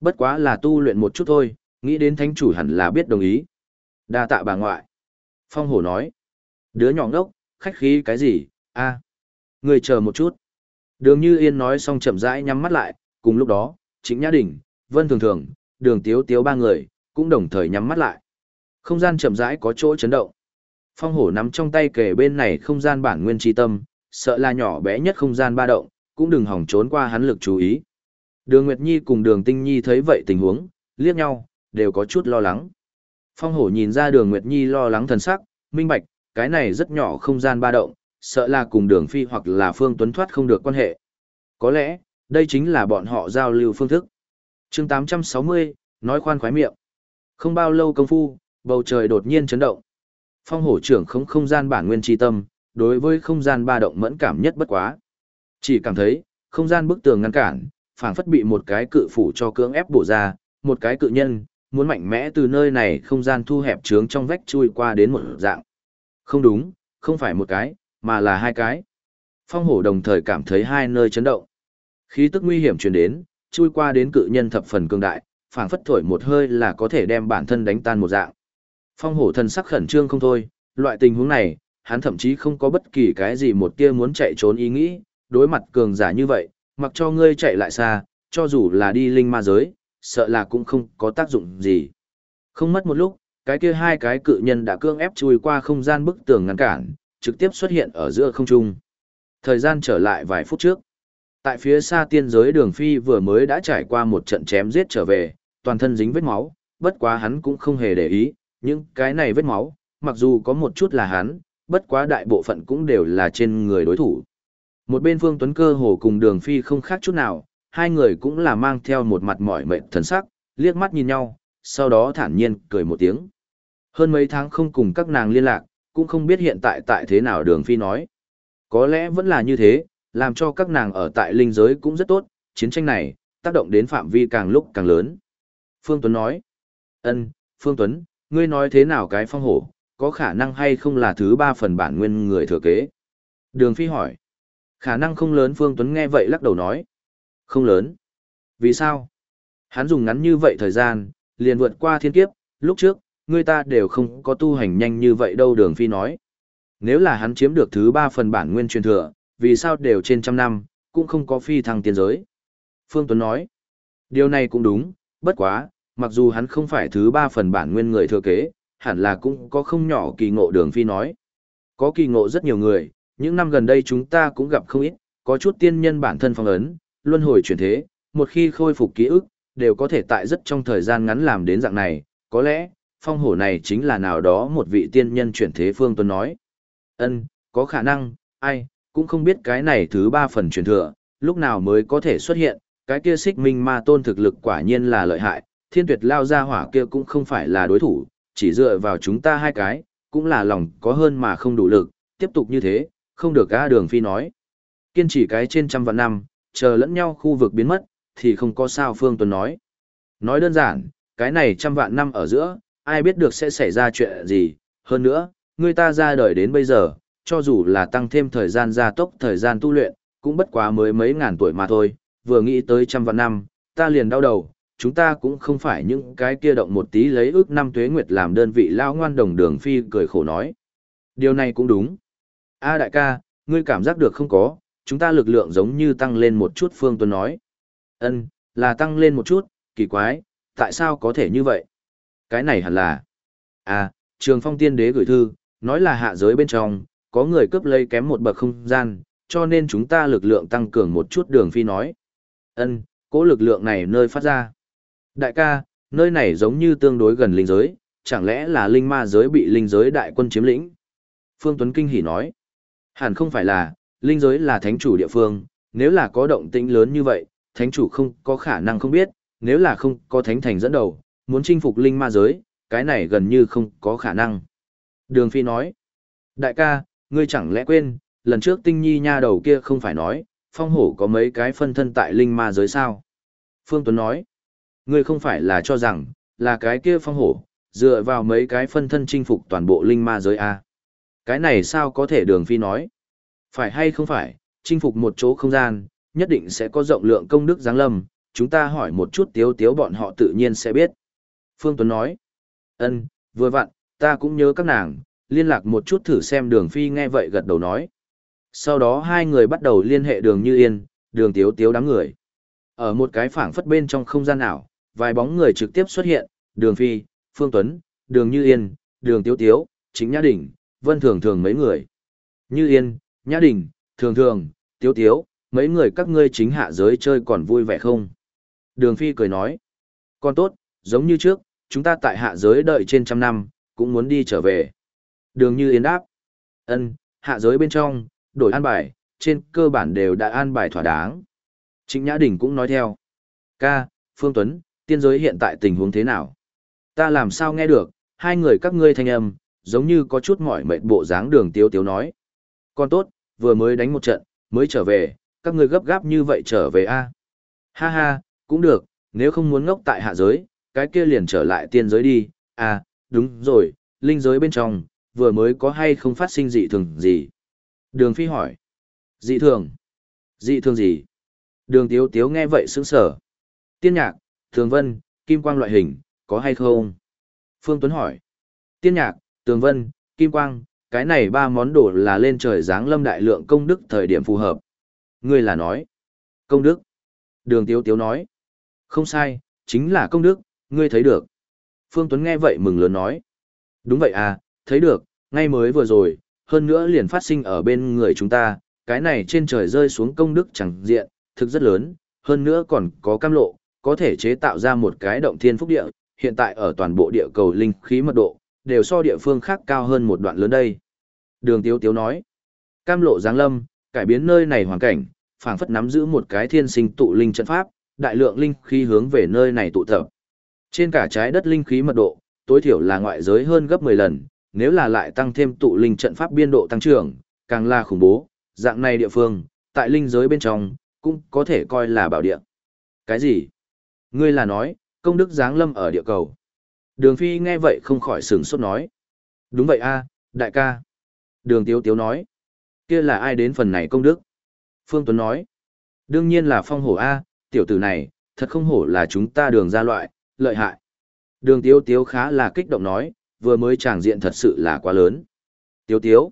Bất quá là tu luyện một chút thôi, nghĩ đến thánh chủ hẳn là biết đồng ý. Đa tạ bà ngoại. Phong hổ nói. Đứa nhỏ ngốc, khách khí cái gì, a Người chờ một chút. Đường Như Yên nói xong chậm rãi nhắm mắt lại, cùng lúc đó, chính Nhã Đình, Vân Thường Thường, Đường Tiếu Tiếu ba người, cũng đồng thời nhắm mắt lại. Không gian chậm rãi có chỗ chấn động. Phong hổ nắm trong tay kề bên này không gian bản nguyên tri tâm, sợ là nhỏ bé nhất không gian ba động, cũng đừng hỏng trốn qua hắn lực chú ý. Đường Nguyệt Nhi cùng đường Tinh Nhi thấy vậy tình huống, liếc nhau, đều có chút lo lắng. Phong hổ nhìn ra đường Nguyệt Nhi lo lắng thần sắc, minh bạch, cái này rất nhỏ không gian ba động, sợ là cùng đường phi hoặc là phương tuấn thoát không được quan hệ. Có lẽ, đây chính là bọn họ giao lưu phương thức. chương 860, nói khoan khoái miệng. Không bao lâu công phu, bầu trời đột nhiên chấn động. Phong hổ trưởng không không gian bản nguyên tri tâm, đối với không gian ba động mẫn cảm nhất bất quá. Chỉ cảm thấy, không gian bức tường ngăn cản, phảng phất bị một cái cự phủ cho cưỡng ép bổ ra, một cái cự nhân, muốn mạnh mẽ từ nơi này không gian thu hẹp trướng trong vách chui qua đến một dạng. Không đúng, không phải một cái, mà là hai cái. Phong hổ đồng thời cảm thấy hai nơi chấn động. Khí tức nguy hiểm truyền đến, chui qua đến cự nhân thập phần cường đại, phảng phất thổi một hơi là có thể đem bản thân đánh tan một dạng. Phong hổ thần sắc khẩn trương không thôi, loại tình huống này, hắn thậm chí không có bất kỳ cái gì một tia muốn chạy trốn ý nghĩ, đối mặt cường giả như vậy, mặc cho ngươi chạy lại xa, cho dù là đi linh ma giới, sợ là cũng không có tác dụng gì. Không mất một lúc, cái kia hai cái cự nhân đã cương ép chui qua không gian bức tường ngăn cản, trực tiếp xuất hiện ở giữa không trung. Thời gian trở lại vài phút trước. Tại phía xa tiên giới đường phi vừa mới đã trải qua một trận chém giết trở về, toàn thân dính vết máu, bất quá hắn cũng không hề để ý, những cái này vết máu, mặc dù có một chút là hắn, bất quá đại bộ phận cũng đều là trên người đối thủ. Một bên Phương Tuấn cơ hồ cùng đường phi không khác chút nào, hai người cũng là mang theo một mặt mỏi mệt thần sắc, liếc mắt nhìn nhau, sau đó thản nhiên cười một tiếng. Hơn mấy tháng không cùng các nàng liên lạc, cũng không biết hiện tại tại thế nào đường phi nói. Có lẽ vẫn là như thế, làm cho các nàng ở tại linh giới cũng rất tốt, chiến tranh này, tác động đến phạm vi càng lúc càng lớn. Phương Tuấn nói, ân, Phương Tuấn, ngươi nói thế nào cái phong hổ, có khả năng hay không là thứ ba phần bản nguyên người thừa kế? Đường Phi hỏi, khả năng không lớn Phương Tuấn nghe vậy lắc đầu nói, không lớn. Vì sao? Hắn dùng ngắn như vậy thời gian, liền vượt qua thiên kiếp, lúc trước, người ta đều không có tu hành nhanh như vậy đâu đường phi nói. Nếu là hắn chiếm được thứ ba phần bản nguyên truyền thừa, vì sao đều trên trăm năm, cũng không có phi thăng tiên giới. Phương Tuấn nói, điều này cũng đúng, bất quá, mặc dù hắn không phải thứ ba phần bản nguyên người thừa kế, hẳn là cũng có không nhỏ kỳ ngộ đường phi nói. Có kỳ ngộ rất nhiều người, những năm gần đây chúng ta cũng gặp không ít, có chút tiên nhân bản thân phong ấn, luân hồi chuyển thế, một khi khôi phục ký ức, đều có thể tại rất trong thời gian ngắn làm đến dạng này, có lẽ, phong hổ này chính là nào đó một vị tiên nhân chuyển thế phương tuấn nói. ân có khả năng, ai, cũng không biết cái này thứ ba phần truyền thừa, lúc nào mới có thể xuất hiện, cái kia xích minh ma tôn thực lực quả nhiên là lợi hại, thiên tuyệt lao ra hỏa kia cũng không phải là đối thủ, chỉ dựa vào chúng ta hai cái, cũng là lòng có hơn mà không đủ lực, tiếp tục như thế, không được gã đường phi nói. Kiên trì cái trên trăm vạn năm, chờ lẫn nhau khu vực biến mất, thì không có sao Phương Tuấn nói. Nói đơn giản, cái này trăm vạn năm ở giữa, ai biết được sẽ xảy ra chuyện gì, hơn nữa, người ta ra đời đến bây giờ, cho dù là tăng thêm thời gian gia tốc thời gian tu luyện, cũng bất quá mới mấy ngàn tuổi mà thôi, vừa nghĩ tới trăm vạn năm, ta liền đau đầu, chúng ta cũng không phải những cái kia động một tí lấy ước năm tuế nguyệt làm đơn vị lao ngoan đồng đường phi cười khổ nói. Điều này cũng đúng. A đại ca, ngươi cảm giác được không có, chúng ta lực lượng giống như tăng lên một chút Phương Tuấn nói. Ân, là tăng lên một chút, kỳ quái, tại sao có thể như vậy? Cái này hẳn là... À, trường phong tiên đế gửi thư, nói là hạ giới bên trong, có người cướp lấy kém một bậc không gian, cho nên chúng ta lực lượng tăng cường một chút đường phi nói. Ân, cố lực lượng này nơi phát ra. Đại ca, nơi này giống như tương đối gần linh giới, chẳng lẽ là linh ma giới bị linh giới đại quân chiếm lĩnh? Phương Tuấn Kinh hỉ nói. Hẳn không phải là, linh giới là thánh chủ địa phương, nếu là có động tĩnh lớn như vậy, thánh chủ không có khả năng không biết, nếu là không có thánh thành dẫn đầu, muốn chinh phục linh ma giới, cái này gần như không có khả năng. Đường Phi nói, đại ca, ngươi chẳng lẽ quên, lần trước tinh nhi nha đầu kia không phải nói, phong hổ có mấy cái phân thân tại linh ma giới sao? Phương Tuấn nói, ngươi không phải là cho rằng, là cái kia phong hổ, dựa vào mấy cái phân thân chinh phục toàn bộ linh ma giới à? Cái này sao có thể đường Phi nói? Phải hay không phải, chinh phục một chỗ không gian, nhất định sẽ có rộng lượng công đức giáng lâm, chúng ta hỏi một chút tiếu tiếu bọn họ tự nhiên sẽ biết. Phương Tuấn nói, ân, vừa vặn, ta cũng nhớ các nàng, liên lạc một chút thử xem đường phi nghe vậy gật đầu nói. Sau đó hai người bắt đầu liên hệ đường như yên, đường tiếu tiếu đám người. Ở một cái phảng phất bên trong không gian ảo, vài bóng người trực tiếp xuất hiện, đường phi, Phương Tuấn, đường như yên, đường tiếu tiếu, chính Nhã Đình, Vân Thường Thường mấy người. Như Yên, Nhã Đình, Thường Thường, Tiếu Tiếu, mấy người các ngươi chính hạ giới chơi còn vui vẻ không? Đường Phi cười nói. con tốt, giống như trước, chúng ta tại hạ giới đợi trên trăm năm, cũng muốn đi trở về. Đường Như Yên đáp. Ân, hạ giới bên trong, đổi an bài, trên cơ bản đều đã an bài thỏa đáng. Trịnh Nhã Đình cũng nói theo. Ca, Phương Tuấn, tiên giới hiện tại tình huống thế nào? Ta làm sao nghe được, hai người các ngươi thanh âm, giống như có chút mỏi mệt bộ dáng đường tiếu tiếu nói. Con tốt, vừa mới đánh một trận, mới trở về, các ngươi gấp gáp như vậy trở về a Ha ha, cũng được, nếu không muốn ngốc tại hạ giới, cái kia liền trở lại tiên giới đi, à, đúng rồi, linh giới bên trong, vừa mới có hay không phát sinh dị thường gì? Đường Phi hỏi. Dị thường? Dị thường gì? Đường Tiếu Tiếu nghe vậy sững sở. Tiên nhạc, thường vân, kim quang loại hình, có hay không? Phương Tuấn hỏi. Tiên nhạc, tường vân, kim quang, cái này ba món đồ là lên trời giáng lâm đại lượng công đức thời điểm phù hợp. Ngươi là nói. Công đức. Đường Tiếu Tiếu nói. Không sai, chính là công đức, ngươi thấy được. Phương Tuấn nghe vậy mừng lớn nói. Đúng vậy à, thấy được, ngay mới vừa rồi, hơn nữa liền phát sinh ở bên người chúng ta, cái này trên trời rơi xuống công đức chẳng diện, thực rất lớn, hơn nữa còn có cam lộ, có thể chế tạo ra một cái động thiên phúc địa, hiện tại ở toàn bộ địa cầu linh khí mật độ, đều so địa phương khác cao hơn một đoạn lớn đây. Đường Tiếu Tiếu nói, cam lộ giáng lâm, cải biến nơi này hoàn cảnh, phảng phất nắm giữ một cái thiên sinh tụ linh trận pháp, đại lượng linh khí hướng về nơi này tụ tập. Trên cả trái đất linh khí mật độ, tối thiểu là ngoại giới hơn gấp 10 lần, nếu là lại tăng thêm tụ linh trận pháp biên độ tăng trưởng, càng là khủng bố, dạng này địa phương, tại linh giới bên trong, cũng có thể coi là bảo địa. Cái gì? Ngươi là nói, công đức giáng lâm ở địa cầu. Đường Phi nghe vậy không khỏi sửng sốt nói. Đúng vậy a, đại ca. Đường Tiếu Tiếu nói. Kia là ai đến phần này công đức? Phương Tuấn nói. Đương nhiên là phong hổ a, tiểu tử này, thật không hổ là chúng ta đường ra loại, lợi hại. Đường Tiếu Tiếu khá là kích động nói, vừa mới tràng diện thật sự là quá lớn. Tiếu Tiếu.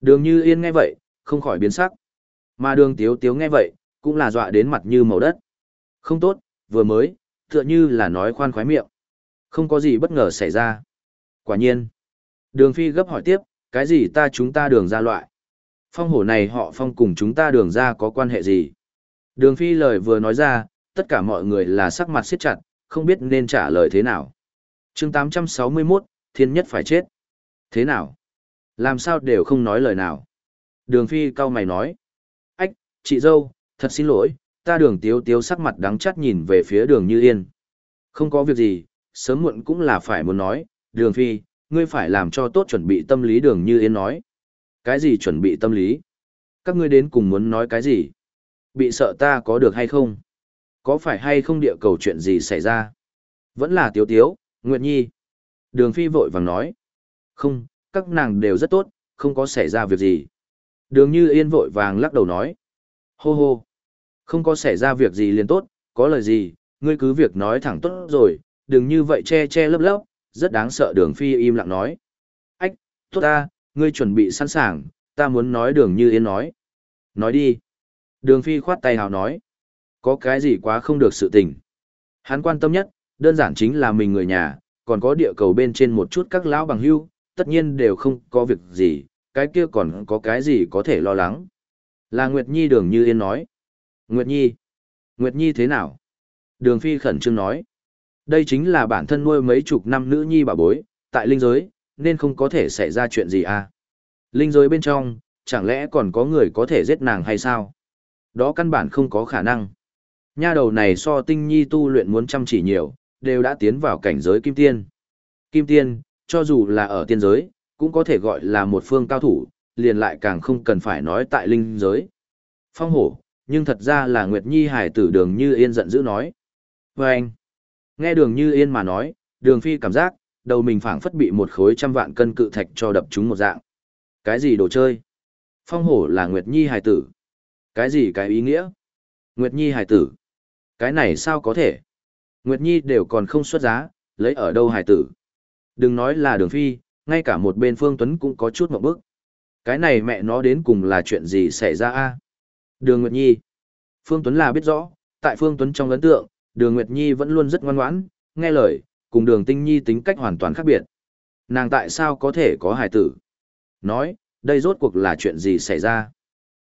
Đường Như Yên nghe vậy, không khỏi biến sắc. Mà đường Tiếu Tiếu nghe vậy, cũng là dọa đến mặt như màu đất. Không tốt, vừa mới, tựa như là nói khoan khoái miệng. Không có gì bất ngờ xảy ra. Quả nhiên. Đường Phi gấp hỏi tiếp, cái gì ta chúng ta đường ra loại? Phong hổ này họ phong cùng chúng ta đường ra có quan hệ gì? Đường Phi lời vừa nói ra, tất cả mọi người là sắc mặt siết chặt, không biết nên trả lời thế nào. chương 861, thiên nhất phải chết. Thế nào? Làm sao đều không nói lời nào? Đường Phi cau mày nói. Ách, chị dâu, thật xin lỗi, ta đường tiếu tiếu sắc mặt đắng chắt nhìn về phía đường như yên. Không có việc gì, sớm muộn cũng là phải muốn nói, đường phi, ngươi phải làm cho tốt chuẩn bị tâm lý đường như yên nói. Cái gì chuẩn bị tâm lý? Các ngươi đến cùng muốn nói cái gì? Bị sợ ta có được hay không? Có phải hay không địa cầu chuyện gì xảy ra? Vẫn là tiếu tiếu, Nguyệt Nhi. Đường phi vội vàng nói. Không, các nàng đều rất tốt, không có xảy ra việc gì. Đường như yên vội vàng lắc đầu nói. Hô hô. Không có xảy ra việc gì liền tốt, có lời gì, ngươi cứ việc nói thẳng tốt rồi, đừng như vậy che che lấp lấp, rất đáng sợ đường phi im lặng nói. Ách, tốt ta, ngươi chuẩn bị sẵn sàng, ta muốn nói đường như yên nói. Nói đi. Đường phi khoát tay hào nói. Có cái gì quá không được sự tình. Hắn quan tâm nhất, đơn giản chính là mình người nhà, còn có địa cầu bên trên một chút các lão bằng hưu, tất nhiên đều không có việc gì, cái kia còn có cái gì có thể lo lắng. Là Nguyệt Nhi đường như yên nói. Nguyệt Nhi. Nguyệt Nhi thế nào? Đường Phi khẩn trương nói. Đây chính là bản thân nuôi mấy chục năm nữ nhi bà bối, tại linh giới, nên không có thể xảy ra chuyện gì à. Linh giới bên trong, chẳng lẽ còn có người có thể giết nàng hay sao? Đó căn bản không có khả năng. Nha đầu này so tinh nhi tu luyện muốn chăm chỉ nhiều, đều đã tiến vào cảnh giới kim tiên. Kim tiên, cho dù là ở tiên giới, cũng có thể gọi là một phương cao thủ, liền lại càng không cần phải nói tại linh giới. Phong hổ, nhưng thật ra là Nguyệt Nhi hải tử đường như yên giận dữ nói. Và anh, nghe đường như yên mà nói, đường phi cảm giác, đầu mình phảng phất bị một khối trăm vạn cân cự thạch cho đập trúng một dạng. Cái gì đồ chơi? Phong hổ là Nguyệt Nhi hải tử. Cái gì cái ý nghĩa? Nguyệt Nhi hải tử. Cái này sao có thể? Nguyệt Nhi đều còn không xuất giá, lấy ở đâu hài tử. Đừng nói là đường phi, ngay cả một bên Phương Tuấn cũng có chút một bước. Cái này mẹ nó đến cùng là chuyện gì xảy ra a? Đường Nguyệt Nhi. Phương Tuấn là biết rõ, tại Phương Tuấn trong ấn tượng, Đường Nguyệt Nhi vẫn luôn rất ngoan ngoãn, nghe lời, cùng Đường Tinh Nhi tính cách hoàn toàn khác biệt. Nàng tại sao có thể có hài tử? Nói, đây rốt cuộc là chuyện gì xảy ra?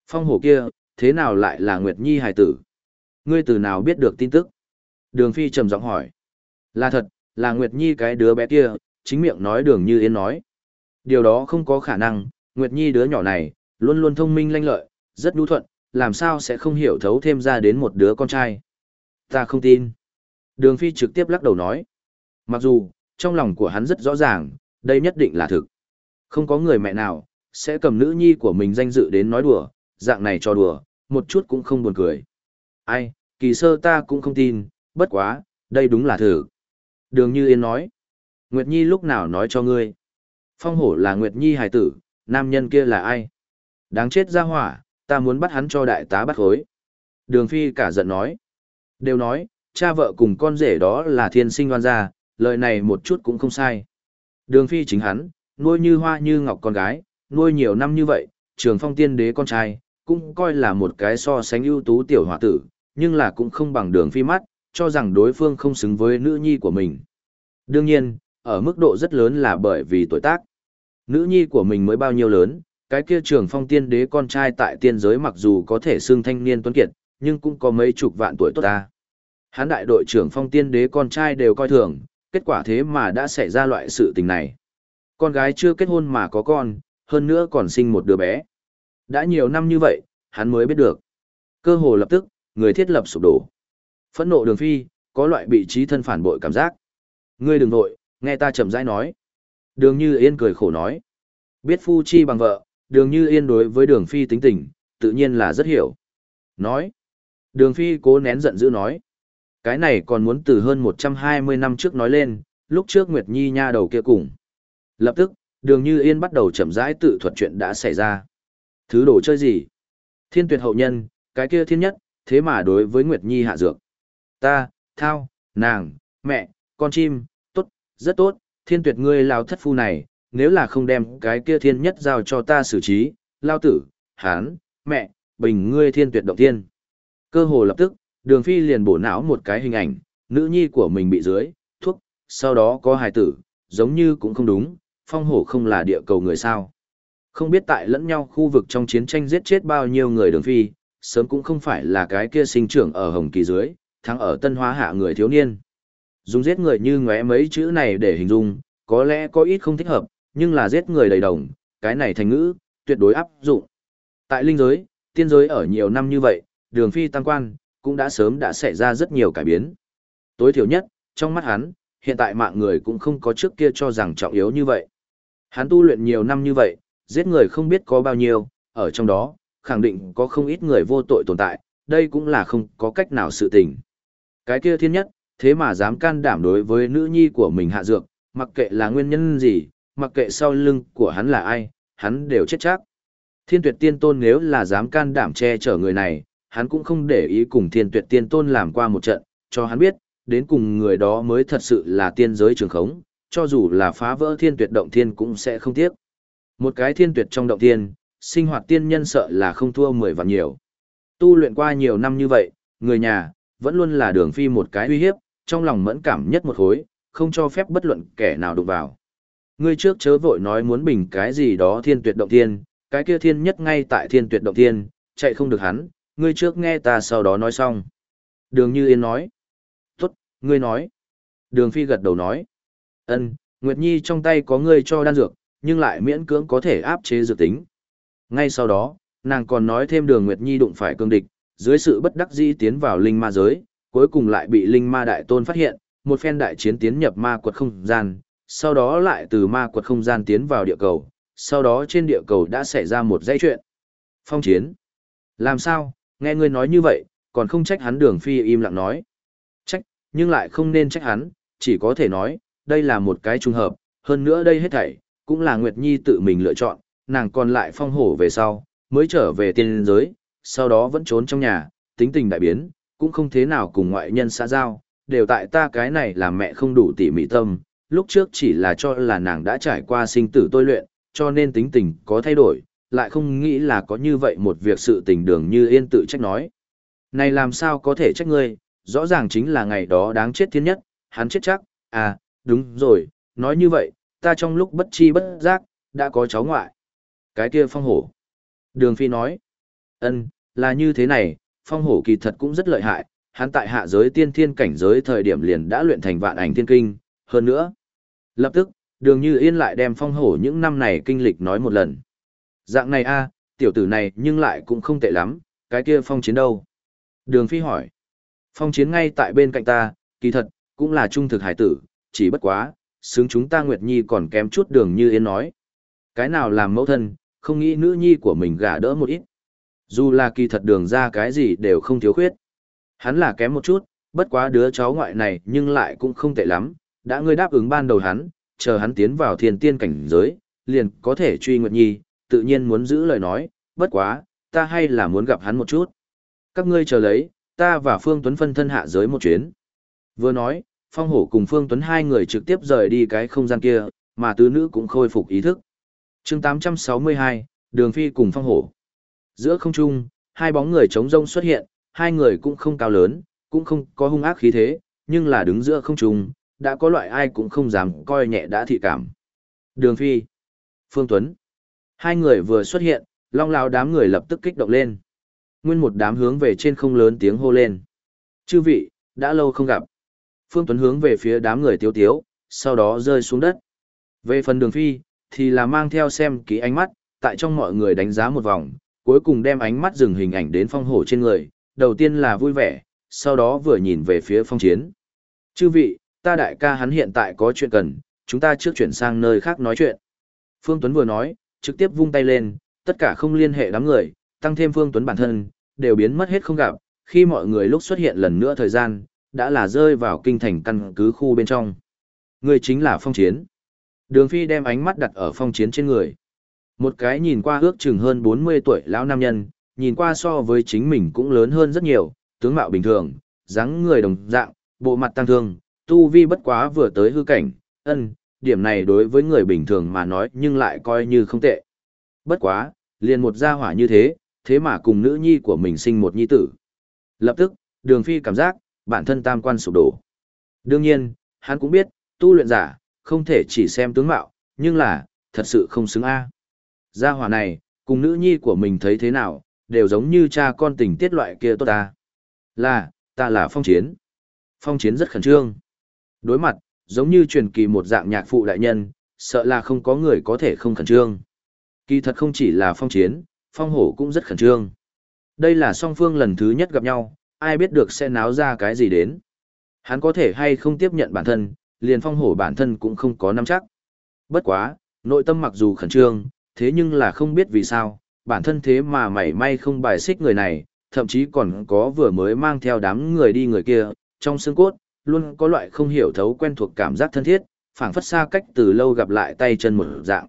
Phong hổ kia, thế nào lại là Nguyệt Nhi hài tử? Ngươi từ nào biết được tin tức? Đường Phi trầm giọng hỏi. Là thật, là Nguyệt Nhi cái đứa bé kia, chính miệng nói đường như yên nói. Điều đó không có khả năng, Nguyệt Nhi đứa nhỏ này, luôn luôn thông minh lanh lợi, rất đu thuận, làm sao sẽ không hiểu thấu thêm ra đến một đứa con trai. Ta không tin. Đường Phi trực tiếp lắc đầu nói. Mặc dù, trong lòng của hắn rất rõ ràng, đây nhất định là thực. Không có người mẹ nào, sẽ cầm nữ nhi của mình danh dự đến nói đùa, dạng này cho đùa, một chút cũng không buồn cười. Ai, kỳ sơ ta cũng không tin, bất quá, đây đúng là thử. Đường Như Yên nói. Nguyệt Nhi lúc nào nói cho ngươi? Phong hổ là Nguyệt Nhi hài tử, nam nhân kia là ai? Đáng chết ra hỏa, ta muốn bắt hắn cho đại tá bắt hối. Đường Phi cả giận nói. Đều nói, cha vợ cùng con rể đó là thiên sinh đoan gia, lời này một chút cũng không sai. Đường Phi chính hắn, nuôi như hoa như ngọc con gái, nuôi nhiều năm như vậy, trường phong tiên đế con trai, cũng coi là một cái so sánh ưu tú tiểu hòa tử, nhưng là cũng không bằng đường Phi mắt, cho rằng đối phương không xứng với nữ nhi của mình. Đương nhiên, ở mức độ rất lớn là bởi vì tuổi tác. Nữ nhi của mình mới bao nhiêu lớn, cái kia trường phong tiên đế con trai tại tiên giới mặc dù có thể xưng thanh niên tuấn kiệt, nhưng cũng có mấy chục vạn tuổi tốt ta. Hán đại đội trưởng phong tiên đế con trai đều coi thường, kết quả thế mà đã xảy ra loại sự tình này. Con gái chưa kết hôn mà có con, hơn nữa còn sinh một đứa bé. Đã nhiều năm như vậy, hắn mới biết được. Cơ hồ lập tức, người thiết lập sụp đổ. Phẫn nộ đường phi, có loại bị trí thân phản bội cảm giác. Ngươi đừng nội, nghe ta chậm rãi nói. Đường như yên cười khổ nói. Biết phu chi bằng vợ, đường như yên đối với đường phi tính tình, tự nhiên là rất hiểu. Nói. Đường phi cố nén giận dữ nói. Cái này còn muốn từ hơn 120 năm trước nói lên, lúc trước Nguyệt Nhi nha đầu kia cùng. Lập tức, đường như yên bắt đầu chậm rãi tự thuật chuyện đã xảy ra. Thứ đồ chơi gì? Thiên tuyệt hậu nhân, cái kia thiên nhất, thế mà đối với Nguyệt Nhi hạ dược. Ta, thao, nàng, mẹ, con chim, tốt, rất tốt, thiên tuyệt ngươi lao thất phu này, nếu là không đem cái kia thiên nhất giao cho ta xử trí, lao tử, hán, mẹ, bình ngươi thiên tuyệt động thiên. Cơ hồ lập tức, đường phi liền bổ não một cái hình ảnh, nữ nhi của mình bị dưới, thuốc, sau đó có hài tử, giống như cũng không đúng, phong hổ không là địa cầu người sao. Không biết tại lẫn nhau khu vực trong chiến tranh giết chết bao nhiêu người đường phi, sớm cũng không phải là cái kia sinh trưởng ở Hồng Kỳ dưới, thắng ở Tân Hóa hạ người thiếu niên. Dùng giết người như ngóe mấy chữ này để hình dung, có lẽ có ít không thích hợp, nhưng là giết người đầy đồng, cái này thành ngữ, tuyệt đối áp dụng. Tại linh giới, tiên giới ở nhiều năm như vậy, đường phi tăng quan, cũng đã sớm đã xảy ra rất nhiều cải biến. Tối thiểu nhất, trong mắt hắn, hiện tại mạng người cũng không có trước kia cho rằng trọng yếu như vậy. Hắn tu luyện nhiều năm như vậy, giết người không biết có bao nhiêu, ở trong đó, khẳng định có không ít người vô tội tồn tại, đây cũng là không có cách nào sự tình. Cái kia thiên nhất, thế mà dám can đảm đối với nữ nhi của mình hạ dược, mặc kệ là nguyên nhân gì, mặc kệ sau lưng của hắn là ai, hắn đều chết chắc. Thiên tuyệt tiên tôn nếu là dám can đảm che chở người này, hắn cũng không để ý cùng thiên tuyệt tiên tôn làm qua một trận, cho hắn biết, đến cùng người đó mới thật sự là tiên giới trường khống, cho dù là phá vỡ thiên tuyệt động thiên cũng sẽ không tiếc. Một cái thiên tuyệt trong động thiên, sinh hoạt tiên nhân sợ là không thua mười vạn nhiều. Tu luyện qua nhiều năm như vậy, người nhà, vẫn luôn là đường phi một cái uy hiếp, trong lòng mẫn cảm nhất một khối, không cho phép bất luận kẻ nào đụng vào. Ngươi trước chớ vội nói muốn bình cái gì đó thiên tuyệt động thiên, cái kia thiên nhất ngay tại thiên tuyệt động thiên, chạy không được hắn, ngươi trước nghe ta sau đó nói xong. Đường Như Yên nói. Tốt, ngươi nói. Đường Phi gật đầu nói. Ân, Nguyệt Nhi trong tay có ngươi cho đan dược, nhưng lại miễn cưỡng có thể áp chế dược tính. Ngay sau đó, nàng còn nói thêm đường Nguyệt Nhi đụng phải cương địch, dưới sự bất đắc dĩ tiến vào linh ma giới, cuối cùng lại bị linh ma đại tôn phát hiện, một phen đại chiến tiến nhập ma quật không gian, sau đó lại từ ma quật không gian tiến vào địa cầu, sau đó trên địa cầu đã xảy ra một dãy chuyện. Phong chiến. Làm sao, nghe ngươi nói như vậy, còn không trách hắn đường phi im lặng nói. Trách, nhưng lại không nên trách hắn, chỉ có thể nói, đây là một cái trùng hợp, hơn nữa đây hết thảy, cũng là Nguyệt Nhi tự mình lựa chọn, nàng còn lại phong hổ về sau, mới trở về tiên giới, sau đó vẫn trốn trong nhà, tính tình đại biến, cũng không thế nào cùng ngoại nhân xã giao, đều tại ta cái này là mẹ không đủ tỉ mỉ tâm, lúc trước chỉ là cho là nàng đã trải qua sinh tử tôi luyện, cho nên tính tình có thay đổi, lại không nghĩ là có như vậy một việc sự tình đường như yên tự trách nói. Này làm sao có thể trách ngươi, rõ ràng chính là ngày đó đáng chết thiên nhất, hắn chết chắc, à, đúng rồi, nói như vậy, ta trong lúc bất chi bất giác, đã có cháu ngoại. Cái kia phong hổ. Đường Phi nói, ân, là như thế này, phong hổ kỳ thật cũng rất lợi hại, hắn tại hạ giới tiên thiên cảnh giới thời điểm liền đã luyện thành vạn ảnh thiên kinh, hơn nữa. Lập tức, đường như yên lại đem phong hổ những năm này kinh lịch nói một lần. Dạng này a, tiểu tử này nhưng lại cũng không tệ lắm, cái kia phong chiến đâu? Đường phi hỏi. Phong chiến ngay tại bên cạnh ta, kỳ thật, cũng là trung thực hải tử, chỉ bất quá, xứng chúng ta Nguyệt Nhi còn kém chút đường như yên nói. Cái nào làm mẫu thân, không nghĩ nữ nhi của mình gả đỡ một ít. Dù là kỳ thật đường ra cái gì đều không thiếu khuyết. Hắn là kém một chút, bất quá đứa cháu ngoại này nhưng lại cũng không tệ lắm, đã ngươi đáp ứng ban đầu hắn, chờ hắn tiến vào thiền tiên cảnh giới, liền có thể truy Nguyệt Nhi, tự nhiên muốn giữ lời nói, bất quá, ta hay là muốn gặp hắn một chút. Các ngươi chờ lấy, ta và Phương Tuấn phân thân hạ giới một chuyến. Vừa nói, Phong Hổ cùng Phương Tuấn hai người trực tiếp rời đi cái không gian kia, mà tứ nữ cũng khôi phục ý thức. chương 862, Đường Phi cùng Phong Hổ. Giữa không trung, hai bóng người trống rông xuất hiện, hai người cũng không cao lớn, cũng không có hung ác khí thế, nhưng là đứng giữa không trung, đã có loại ai cũng không dám coi nhẹ đã thị cảm. Đường Phi, Phương Tuấn. Hai người vừa xuất hiện, long lao đám người lập tức kích động lên. Nguyên một đám hướng về trên không lớn tiếng hô lên. Chư vị, đã lâu không gặp. Phương Tuấn hướng về phía đám người tiếu tiếu, sau đó rơi xuống đất. Về phần đường phi, thì là mang theo xem kỹ ánh mắt, tại trong mọi người đánh giá một vòng, cuối cùng đem ánh mắt dừng hình ảnh đến phong hổ trên người, đầu tiên là vui vẻ, sau đó vừa nhìn về phía phong chiến. Chư vị, ta đại ca hắn hiện tại có chuyện cần, chúng ta trước chuyển sang nơi khác nói chuyện. Phương Tuấn vừa nói, trực tiếp vung tay lên, tất cả không liên hệ đám người, tăng thêm Phương Tuấn bản thân, đều biến mất hết không gặp, khi mọi người lúc xuất hiện lần nữa thời gian, đã là rơi vào kinh thành căn cứ khu bên trong. Người chính là phong chiến. Đường Phi đem ánh mắt đặt ở phong chiến trên người. Một cái nhìn qua ước chừng hơn 40 tuổi lão nam nhân, nhìn qua so với chính mình cũng lớn hơn rất nhiều, tướng mạo bình thường, dáng người đồng dạng, bộ mặt tăng thương, tu vi bất quá vừa tới hư cảnh, ân, điểm này đối với người bình thường mà nói nhưng lại coi như không tệ. Bất quá, liền một gia hỏa như thế, thế mà cùng nữ nhi của mình sinh một nhi tử. Lập tức, đường phi cảm giác, bản thân tam quan sụp đổ. Đương nhiên, hắn cũng biết, tu luyện giả, không thể chỉ xem tướng mạo, nhưng là, thật sự không xứng A. Gia hỏa này, cùng nữ nhi của mình thấy thế nào, đều giống như cha con tình tiết loại kia tốt ta. Là, ta là phong chiến. Phong chiến rất khẩn trương. Đối mặt, giống như truyền kỳ một dạng nhạc phụ đại nhân, sợ là không có người có thể không khẩn trương. Kỳ thật không chỉ là phong chiến, phong hổ cũng rất khẩn trương. Đây là song phương lần thứ nhất gặp nhau, ai biết được sẽ náo ra cái gì đến. Hắn có thể hay không tiếp nhận bản thân, liền phong hổ bản thân cũng không có nắm chắc. Bất quá, nội tâm mặc dù khẩn trương, thế nhưng là không biết vì sao, bản thân thế mà mảy may không bài xích người này, thậm chí còn có vừa mới mang theo đám người đi người kia, trong xương cốt, luôn có loại không hiểu thấu quen thuộc cảm giác thân thiết, phảng phất xa cách từ lâu gặp lại tay chân một dạng.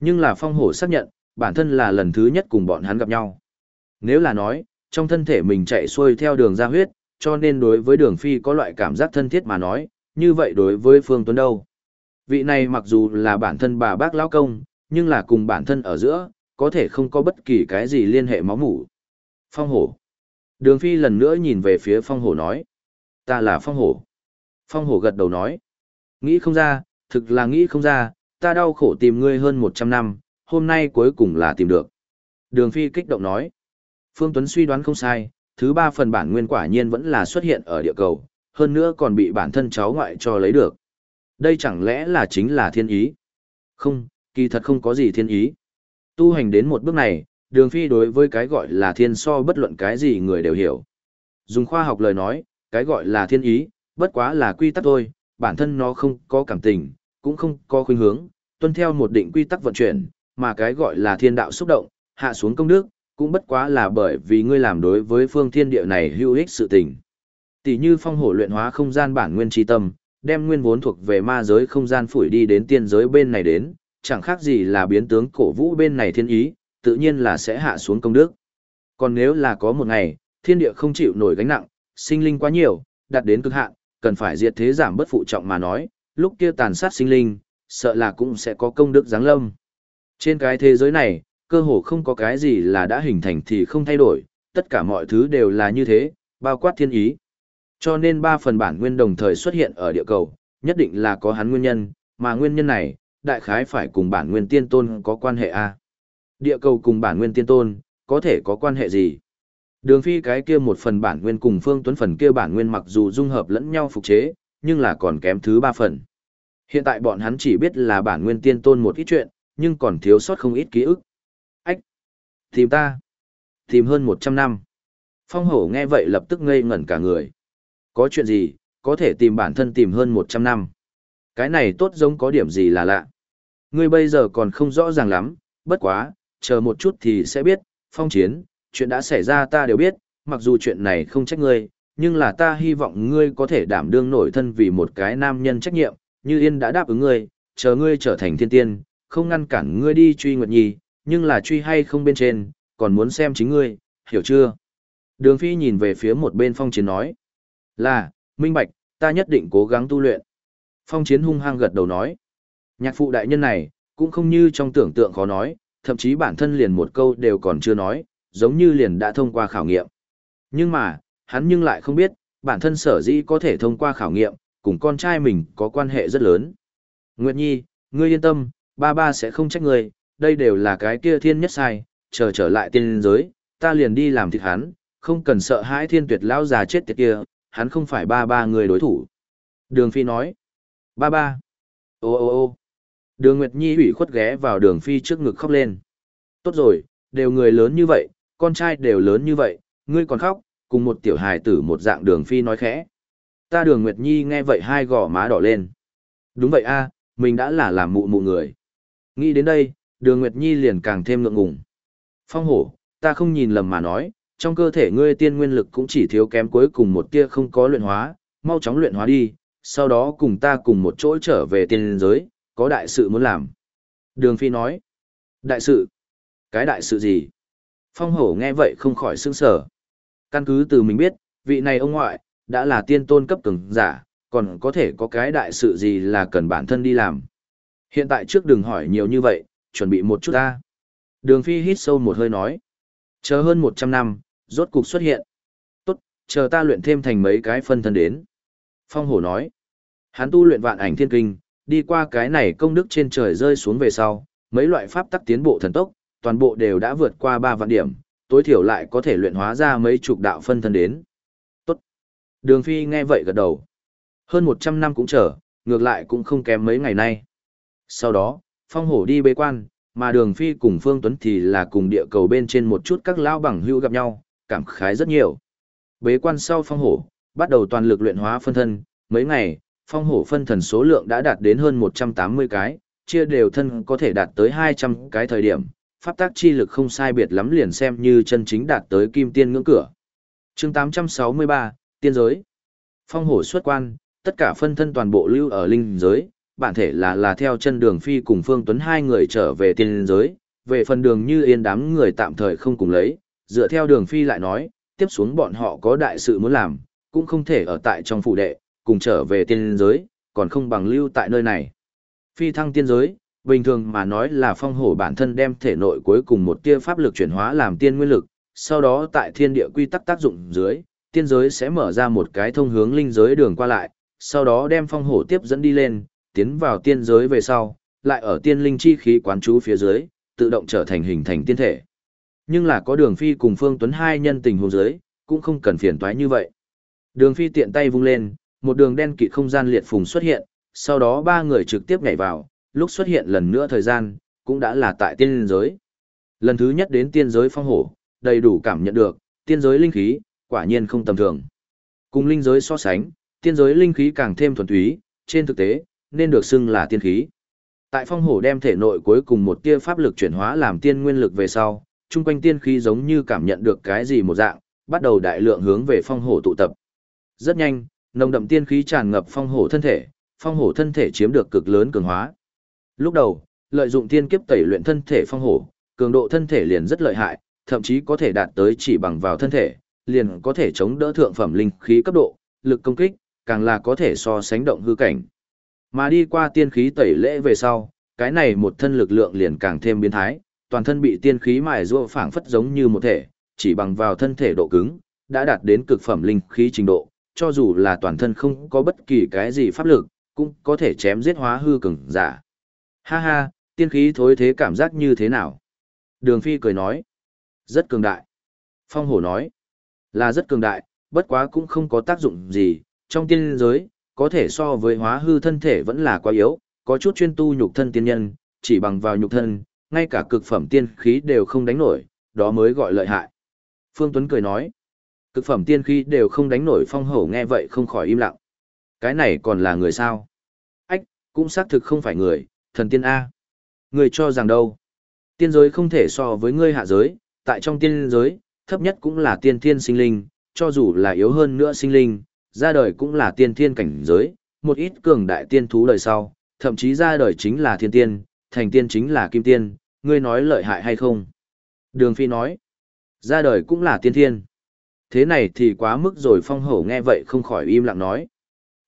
Nhưng là phong hổ xác nhận, bản thân là lần thứ nhất cùng bọn hắn gặp nhau. Nếu là nói, trong thân thể mình chạy xuôi theo đường ra huyết, cho nên đối với đường phi có loại cảm giác thân thiết mà nói, như vậy đối với Phương Tuấn đâu. Vị này mặc dù là bản thân bà bác lão công, nhưng là cùng bản thân ở giữa, có thể không có bất kỳ cái gì liên hệ máu mủ. Phong hổ. Đường phi lần nữa nhìn về phía phong hổ nói. Ta là phong hổ. Phong hổ gật đầu nói. Nghĩ không ra, thực là nghĩ không ra, ta đau khổ tìm ngươi hơn 100 năm, hôm nay cuối cùng là tìm được. Đường Phi kích động nói. Phương Tuấn suy đoán không sai, thứ ba phần bản nguyên quả nhiên vẫn là xuất hiện ở địa cầu, hơn nữa còn bị bản thân cháu ngoại cho lấy được. Đây chẳng lẽ là chính là thiên ý? Không, kỳ thật không có gì thiên ý. Tu hành đến một bước này, đường phi đối với cái gọi là thiên so bất luận cái gì người đều hiểu. Dùng khoa học lời nói, cái gọi là thiên ý, bất quá là quy tắc thôi, bản thân nó không có cảm tình, cũng không có khuynh hướng, tuân theo một định quy tắc vận chuyển, mà cái gọi là thiên đạo xúc động, hạ xuống công đức, cũng bất quá là bởi vì ngươi làm đối với phương thiên địa này hữu ích sự tình. Tỷ như phong hổ luyện hóa không gian bản nguyên tri tâm, đem nguyên vốn thuộc về ma giới không gian phủi đi đến tiên giới bên này đến, chẳng khác gì là biến tướng cổ vũ bên này thiên ý, tự nhiên là sẽ hạ xuống công đức. Còn nếu là có một ngày, thiên địa không chịu nổi gánh nặng, sinh linh quá nhiều, đạt đến cực hạn, cần phải diệt thế giảm bất phụ trọng mà nói, lúc kia tàn sát sinh linh, sợ là cũng sẽ có công đức giáng lâm. Trên cái thế giới này, cơ hồ không có cái gì là đã hình thành thì không thay đổi, tất cả mọi thứ đều là như thế, bao quát thiên ý. Cho nên ba phần bản nguyên đồng thời xuất hiện ở địa cầu, nhất định là có hắn nguyên nhân, mà nguyên nhân này, đại khái phải cùng bản nguyên tiên tôn có quan hệ a. Địa cầu cùng bản nguyên tiên tôn, có thể có quan hệ gì? Đường phi cái kia một phần bản nguyên cùng phương tuấn phần kia bản nguyên mặc dù dung hợp lẫn nhau phục chế, nhưng là còn kém thứ ba phần. Hiện tại bọn hắn chỉ biết là bản nguyên tiên tôn một ít chuyện, nhưng còn thiếu sót không ít ký ức. Ách! Tìm ta! Tìm hơn 100 năm. Phong hổ nghe vậy lập tức ngây ngẩn cả người. Có chuyện gì, có thể tìm bản thân tìm hơn 100 năm. Cái này tốt giống có điểm gì là lạ. Ngươi bây giờ còn không rõ ràng lắm, bất quá, chờ một chút thì sẽ biết, phong chiến, chuyện đã xảy ra ta đều biết, mặc dù chuyện này không trách ngươi, nhưng là ta hy vọng ngươi có thể đảm đương nổi thân vì một cái nam nhân trách nhiệm, như Yên đã đáp ứng ngươi, chờ ngươi trở thành thiên tiên, không ngăn cản ngươi đi truy Nguyệt Nhi, nhưng là truy hay không bên trên, còn muốn xem chính ngươi, hiểu chưa? Đường Phi nhìn về phía một bên phong chiến nói, là, minh bạch, ta nhất định cố gắng tu luyện. Phong chiến hung hăng gật đầu nói, nhạc phụ đại nhân này, cũng không như trong tưởng tượng khó nói, thậm chí bản thân liền một câu đều còn chưa nói, giống như liền đã thông qua khảo nghiệm. Nhưng mà, hắn nhưng lại không biết, bản thân sở dĩ có thể thông qua khảo nghiệm, cùng con trai mình có quan hệ rất lớn. Nguyệt Nhi, ngươi yên tâm, ba ba sẽ không trách ngươi, đây đều là cái kia thiên nhất sai, chờ trở lại tiên giới, ta liền đi làm thịt hắn, không cần sợ hãi thiên tuyệt lão già chết tiệt kia, hắn không phải ba ba người đối thủ. Đường Phi nói, ba ba, ô ô ô, đường Nguyệt Nhi ủy khuất ghé vào đường Phi trước ngực khóc lên. Tốt rồi, đều người lớn như vậy, con trai đều lớn như vậy, ngươi còn khóc, cùng một tiểu hài tử một dạng đường Phi nói khẽ. Ta đường Nguyệt Nhi nghe vậy hai gò má đỏ lên. Đúng vậy a, mình đã là làm mụ mụ người. Nghĩ đến đây, đường Nguyệt Nhi liền càng thêm ngượng ngùng. Phong hổ, ta không nhìn lầm mà nói, trong cơ thể ngươi tiên nguyên lực cũng chỉ thiếu kém cuối cùng một tia không có luyện hóa, mau chóng luyện hóa đi, sau đó cùng ta cùng một chỗ trở về tiên giới, có đại sự muốn làm. Đường Phi nói, đại sự? Cái đại sự gì? Phong hổ nghe vậy không khỏi sững sở. Căn cứ từ mình biết, vị này ông ngoại, đã là tiên tôn cấp cường giả, còn có thể có cái đại sự gì là cần bản thân đi làm. Hiện tại trước đừng hỏi nhiều như vậy, chuẩn bị một chút ta. Đường Phi hít sâu một hơi nói. Chờ hơn 100 năm, rốt cục xuất hiện. Tốt, chờ ta luyện thêm thành mấy cái phân thân đến. Phong hổ nói. Hắn tu luyện vạn ảnh thiên kinh, đi qua cái này công đức trên trời rơi xuống về sau, mấy loại pháp tắc tiến bộ thần tốc, toàn bộ đều đã vượt qua 3 vạn điểm, tối thiểu lại có thể luyện hóa ra mấy chục đạo phân thân đến. Tốt. Đường Phi nghe vậy gật đầu. Hơn 100 năm cũng chờ, ngược lại cũng không kém mấy ngày nay. Sau đó, Phong Hổ đi bế quan, mà Đường Phi cùng Phương Tuấn thì là cùng địa cầu bên trên một chút các lão bằng hữu gặp nhau, cảm khái rất nhiều. Bế quan sau Phong Hổ, bắt đầu toàn lực luyện hóa phân thân, mấy ngày, Phong Hổ phân thần số lượng đã đạt đến hơn 180 cái, chia đều thân có thể đạt tới 200 cái thời điểm, pháp tác chi lực không sai biệt lắm liền xem như chân chính đạt tới kim tiên ngưỡng cửa. chương 863, Tiên giới. Phong hổ xuất quan, tất cả phân thân toàn bộ lưu ở linh giới, bản thể là là theo chân đường phi cùng Phương Tuấn hai người trở về tiên giới, về phần đường như yên đám người tạm thời không cùng lấy, dựa theo đường phi lại nói, tiếp xuống bọn họ có đại sự muốn làm, cũng không thể ở tại trong phủ đệ, cùng trở về tiên giới, còn không bằng lưu tại nơi này. Phi thăng tiên giới, bình thường mà nói là phong hổ bản thân đem thể nội cuối cùng một tia pháp lực chuyển hóa làm tiên nguyên lực, sau đó tại thiên địa quy tắc tác dụng dưới, tiên giới sẽ mở ra một cái thông hướng linh giới đường qua lại, sau đó đem phong hổ tiếp dẫn đi lên, tiến vào tiên giới về sau, lại ở tiên linh chi khí quán trú phía dưới, tự động trở thành hình thành tiên thể. Nhưng là có đường phi cùng Phương Tuấn hai nhân tình huống dưới, cũng không cần phiền toái như vậy. Đường phi tiện tay vung lên, một đường đen kịt không gian liệt phùng xuất hiện, sau đó ba người trực tiếp nhảy vào, lúc xuất hiện lần nữa thời gian, cũng đã là tại tiên giới. Lần thứ nhất đến tiên giới phong hổ, đầy đủ cảm nhận được, tiên giới linh khí, quả nhiên không tầm thường. Cùng linh giới so sánh, tiên giới linh khí càng thêm thuần túy, trên thực tế, nên được xưng là tiên khí. Tại phong hổ đem thể nội cuối cùng một tia pháp lực chuyển hóa làm tiên nguyên lực về sau, chung quanh tiên khí giống như cảm nhận được cái gì một dạng, bắt đầu đại lượng hướng về phong hổ tụ tập. Rất nhanh, nồng đậm tiên khí tràn ngập phong hổ thân thể, phong hổ thân thể chiếm được cực lớn cường hóa. Lúc đầu, lợi dụng tiên kiếp tẩy luyện thân thể phong hổ, cường độ thân thể liền rất lợi hại, thậm chí có thể đạt tới chỉ bằng vào thân thể, liền có thể chống đỡ thượng phẩm linh khí cấp độ, lực công kích, càng là có thể so sánh động hư cảnh. Mà đi qua tiên khí tẩy lễ về sau, cái này một thân lực lượng liền càng thêm biến thái, toàn thân bị tiên khí mài rua phảng phất giống như một thể, chỉ bằng vào thân thể độ cứng, đã đạt đến cực phẩm linh khí trình độ, cho dù là toàn thân không có bất kỳ cái gì pháp lực, cũng có thể chém giết hóa hư cường giả. Ha ha, tiên khí thối thế cảm giác như thế nào? Đường Phi cười nói, rất cường đại. Phong hổ nói, là rất cường đại, bất quá cũng không có tác dụng gì, trong tiên giới, có thể so với hóa hư thân thể vẫn là quá yếu, có chút chuyên tu nhục thân tiên nhân, chỉ bằng vào nhục thân, ngay cả cực phẩm tiên khí đều không đánh nổi, đó mới gọi lợi hại. Phương Tuấn cười nói, cực phẩm tiên khí đều không đánh nổi phong hổ nghe vậy không khỏi im lặng. Cái này còn là người sao? Ách, cũng xác thực không phải người, thần tiên A. Người cho rằng đâu? Tiên giới không thể so với ngươi hạ giới, tại trong tiên giới, thấp nhất cũng là tiên thiên sinh linh, cho dù là yếu hơn nữa sinh linh, ra đời cũng là tiên thiên cảnh giới, một ít cường đại tiên thú đời sau, thậm chí ra đời chính là thiên tiên, thành tiên chính là kim tiên, ngươi nói lợi hại hay không? Đường Phi nói, ra đời cũng là tiên thiên. Thế này thì quá mức rồi phong hổ nghe vậy không khỏi im lặng nói.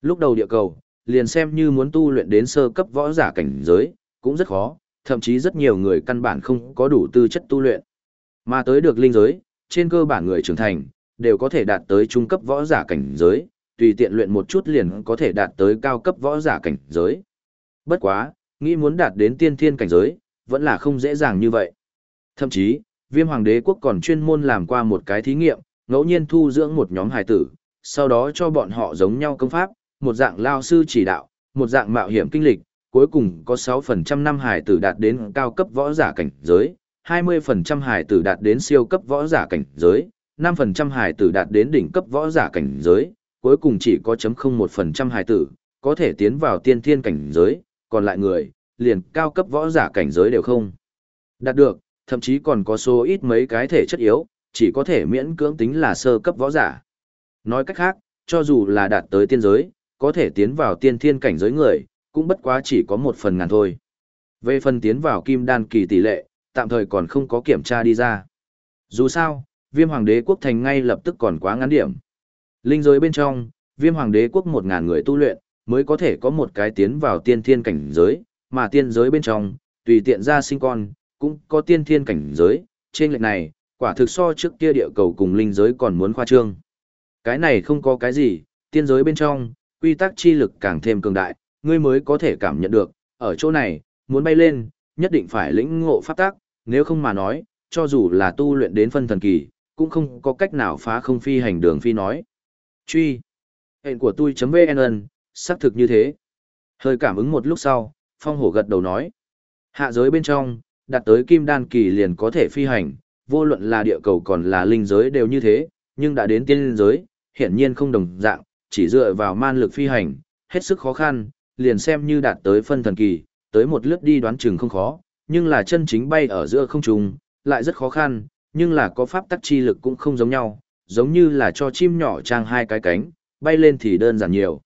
Lúc đầu địa cầu, liền xem như muốn tu luyện đến sơ cấp võ giả cảnh giới, cũng rất khó, thậm chí rất nhiều người căn bản không có đủ tư chất tu luyện. Mà tới được linh giới, trên cơ bản người trưởng thành, đều có thể đạt tới trung cấp võ giả cảnh giới, tùy tiện luyện một chút liền có thể đạt tới cao cấp võ giả cảnh giới. Bất quá, nghĩ muốn đạt đến tiên thiên cảnh giới, vẫn là không dễ dàng như vậy. Thậm chí, viêm hoàng đế quốc còn chuyên môn làm qua một cái thí nghiệm, ngẫu nhiên thu dưỡng một nhóm hài tử, sau đó cho bọn họ giống nhau công pháp, một dạng lao sư chỉ đạo, một dạng mạo hiểm kinh lịch, cuối cùng có 6% năm hài tử đạt đến cao cấp võ giả cảnh giới, 20% hài tử đạt đến siêu cấp võ giả cảnh giới, 5% hài tử đạt đến đỉnh cấp võ giả cảnh giới, cuối cùng chỉ có 0.01% hài tử có thể tiến vào tiên thiên cảnh giới, còn lại người, liền cao cấp võ giả cảnh giới đều không. Đạt được, thậm chí còn có số ít mấy cái thể chất yếu, chỉ có thể miễn cưỡng tính là sơ cấp võ giả. Nói cách khác, cho dù là đạt tới tiên giới, có thể tiến vào tiên thiên cảnh giới người, cũng bất quá chỉ có một phần ngàn thôi. Về phần tiến vào kim đan kỳ tỷ lệ, tạm thời còn không có kiểm tra đi ra. Dù sao, viêm hoàng đế quốc thành ngay lập tức còn quá ngắn điểm. Linh giới bên trong, viêm hoàng đế quốc một ngàn người tu luyện, mới có thể có một cái tiến vào tiên thiên cảnh giới, mà tiên giới bên trong, tùy tiện ra sinh con, cũng có tiên thiên cảnh giới, trên lệch này, quả thực so trước kia địa cầu cùng linh giới còn muốn khoa trương. Cái này không có cái gì, tiên giới bên trong, quy tắc chi lực càng thêm cường đại, ngươi mới có thể cảm nhận được, ở chỗ này, muốn bay lên, nhất định phải lĩnh ngộ pháp tắc, nếu không mà nói, cho dù là tu luyện đến phân thần kỳ, cũng không có cách nào phá không phi hành đường phi nói. Truy. Hẹn của tôi.vn, xác thực như thế. Hơi cảm ứng một lúc sau, phong hổ gật đầu nói. Hạ giới bên trong, đạt tới kim đan kỳ liền có thể phi hành, vô luận là địa cầu còn là linh giới đều như thế, nhưng đã đến tiên giới, hiển nhiên không đồng dạng, chỉ dựa vào man lực phi hành, hết sức khó khăn, liền xem như đạt tới phân thần kỳ, tới một lướt đi đoán chừng không khó, nhưng là chân chính bay ở giữa không trung, lại rất khó khăn, nhưng là có pháp tắc chi lực cũng không giống nhau, giống như là cho chim nhỏ trang hai cái cánh, bay lên thì đơn giản nhiều.